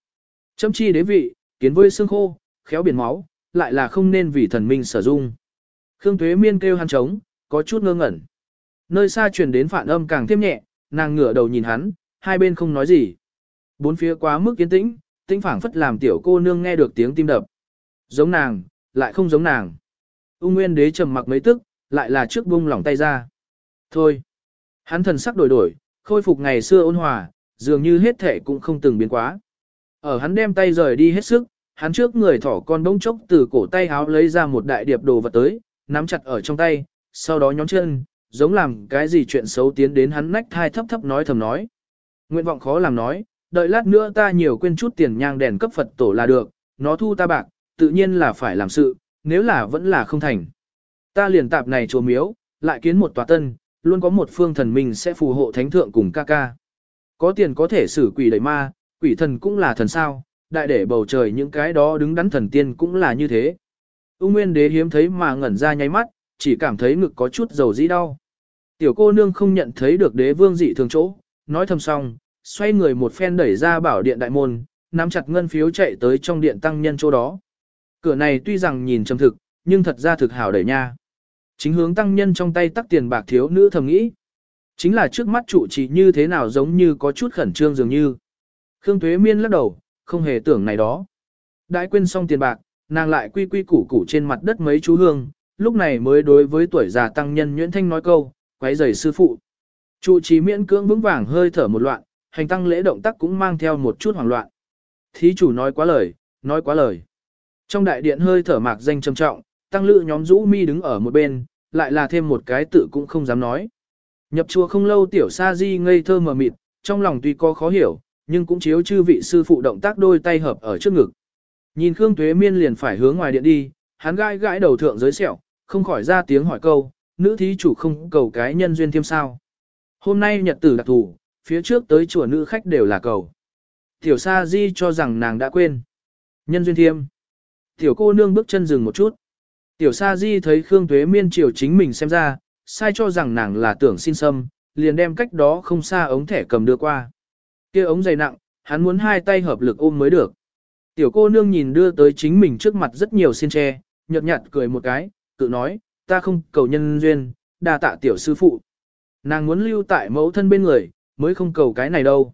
Châm chi đế vị, kiến với xương khô, khéo biển máu, lại là không nên vì thần minh sở dung. Khương Tuế Miên kêu hắn trống, có chút ngơ ngẩn. Nơi xa truyền đến phản âm càng thêm nhẹ, nàng ngửa đầu nhìn hắn, hai bên không nói gì. Bốn phía quá mức kiến tĩnh, tĩnh phảng phất làm tiểu cô nương nghe được tiếng tim đập. Giống nàng, lại không giống nàng. Ung Nguyên Đế trầm mặc mấy tức, lại là trước bung lỏng tay ra. Thôi. Hắn thần sắc đổi đổi, khôi phục ngày xưa ôn hòa, dường như hết thể cũng không từng biến quá. Ở hắn đem tay rời đi hết sức, hắn trước người thỏ con bỗng chốc từ cổ tay áo lấy ra một đại điệp đồ vật tới, nắm chặt ở trong tay, sau đó nhón chân, giống làm cái gì chuyện xấu tiến đến hắn nách thai thấp thấp nói thầm nói. Nguyện vọng khó làm nói, đợi lát nữa ta nhiều quên chút tiền nhang đèn cấp Phật tổ là được, nó thu ta bạc, tự nhiên là phải làm sự, nếu là vẫn là không thành. Ta liền tạp này chùa miếu, lại kiến một tòa tân, luôn có một phương thần minh sẽ phù hộ thánh thượng cùng ca ca. Có tiền có thể xử quỷ đẩy ma, quỷ thần cũng là thần sao, đại để bầu trời những cái đó đứng đắn thần tiên cũng là như thế. U Nguyên Đế hiếm thấy mà ngẩn ra nháy mắt, chỉ cảm thấy ngực có chút dầu dĩ đau. Tiểu cô nương không nhận thấy được đế vương dị thường chỗ, nói thầm xong, xoay người một phen đẩy ra bảo điện đại môn, nắm chặt ngân phiếu chạy tới trong điện tăng nhân chỗ đó. Cửa này tuy rằng nhìn trầm thực, nhưng thật ra thực hảo đẩy nha. Chính hướng tăng nhân trong tay tắc tiền bạc thiếu nữ thầm nghĩ. Chính là trước mắt trụ trì như thế nào giống như có chút khẩn trương dường như. Khương Tuế Miên lắc đầu, không hề tưởng này đó. Đãi quên xong tiền bạc, nàng lại quy quy củ củ trên mặt đất mấy chú hương, lúc này mới đối với tuổi già tăng nhân Nguyễn Thanh nói câu, quấy rầy sư phụ. Trụ trì miễn cưỡng vững vàng hơi thở một loạn, hành tăng lễ động tác cũng mang theo một chút hoảng loạn. Thí chủ nói quá lời, nói quá lời. Trong đại điện hơi thở mạc danh trầm trọng, tăng lự nhóm rũ mi đứng ở một bên, lại là thêm một cái tự cũng không dám nói. Nhập chùa không lâu tiểu sa di ngây thơ mờ mịt, trong lòng tuy có khó hiểu, nhưng cũng chiếu chư vị sư phụ động tác đôi tay hợp ở trước ngực. Nhìn Khương Tuế Miên liền phải hướng ngoài điện đi, hắn gãi gãi đầu thượng giới sẹo, không khỏi ra tiếng hỏi câu, nữ thí chủ không cầu cái nhân duyên thêm sao. Hôm nay nhật tử đặc thù, phía trước tới chùa nữ khách đều là cầu. Tiểu Sa Di cho rằng nàng đã quên. Nhân duyên thiêm. Tiểu cô nương bước chân dừng một chút. Tiểu Sa Di thấy Khương Tuế Miên chiều chính mình xem ra, sai cho rằng nàng là tưởng xin xâm, liền đem cách đó không xa ống thẻ cầm đưa qua kia ống dày nặng, hắn muốn hai tay hợp lực ôm mới được. Tiểu cô nương nhìn đưa tới chính mình trước mặt rất nhiều xin tre, nhợt nhạt cười một cái, tự nói, ta không cầu nhân duyên, đa tạ tiểu sư phụ. Nàng muốn lưu tại mẫu thân bên người, mới không cầu cái này đâu.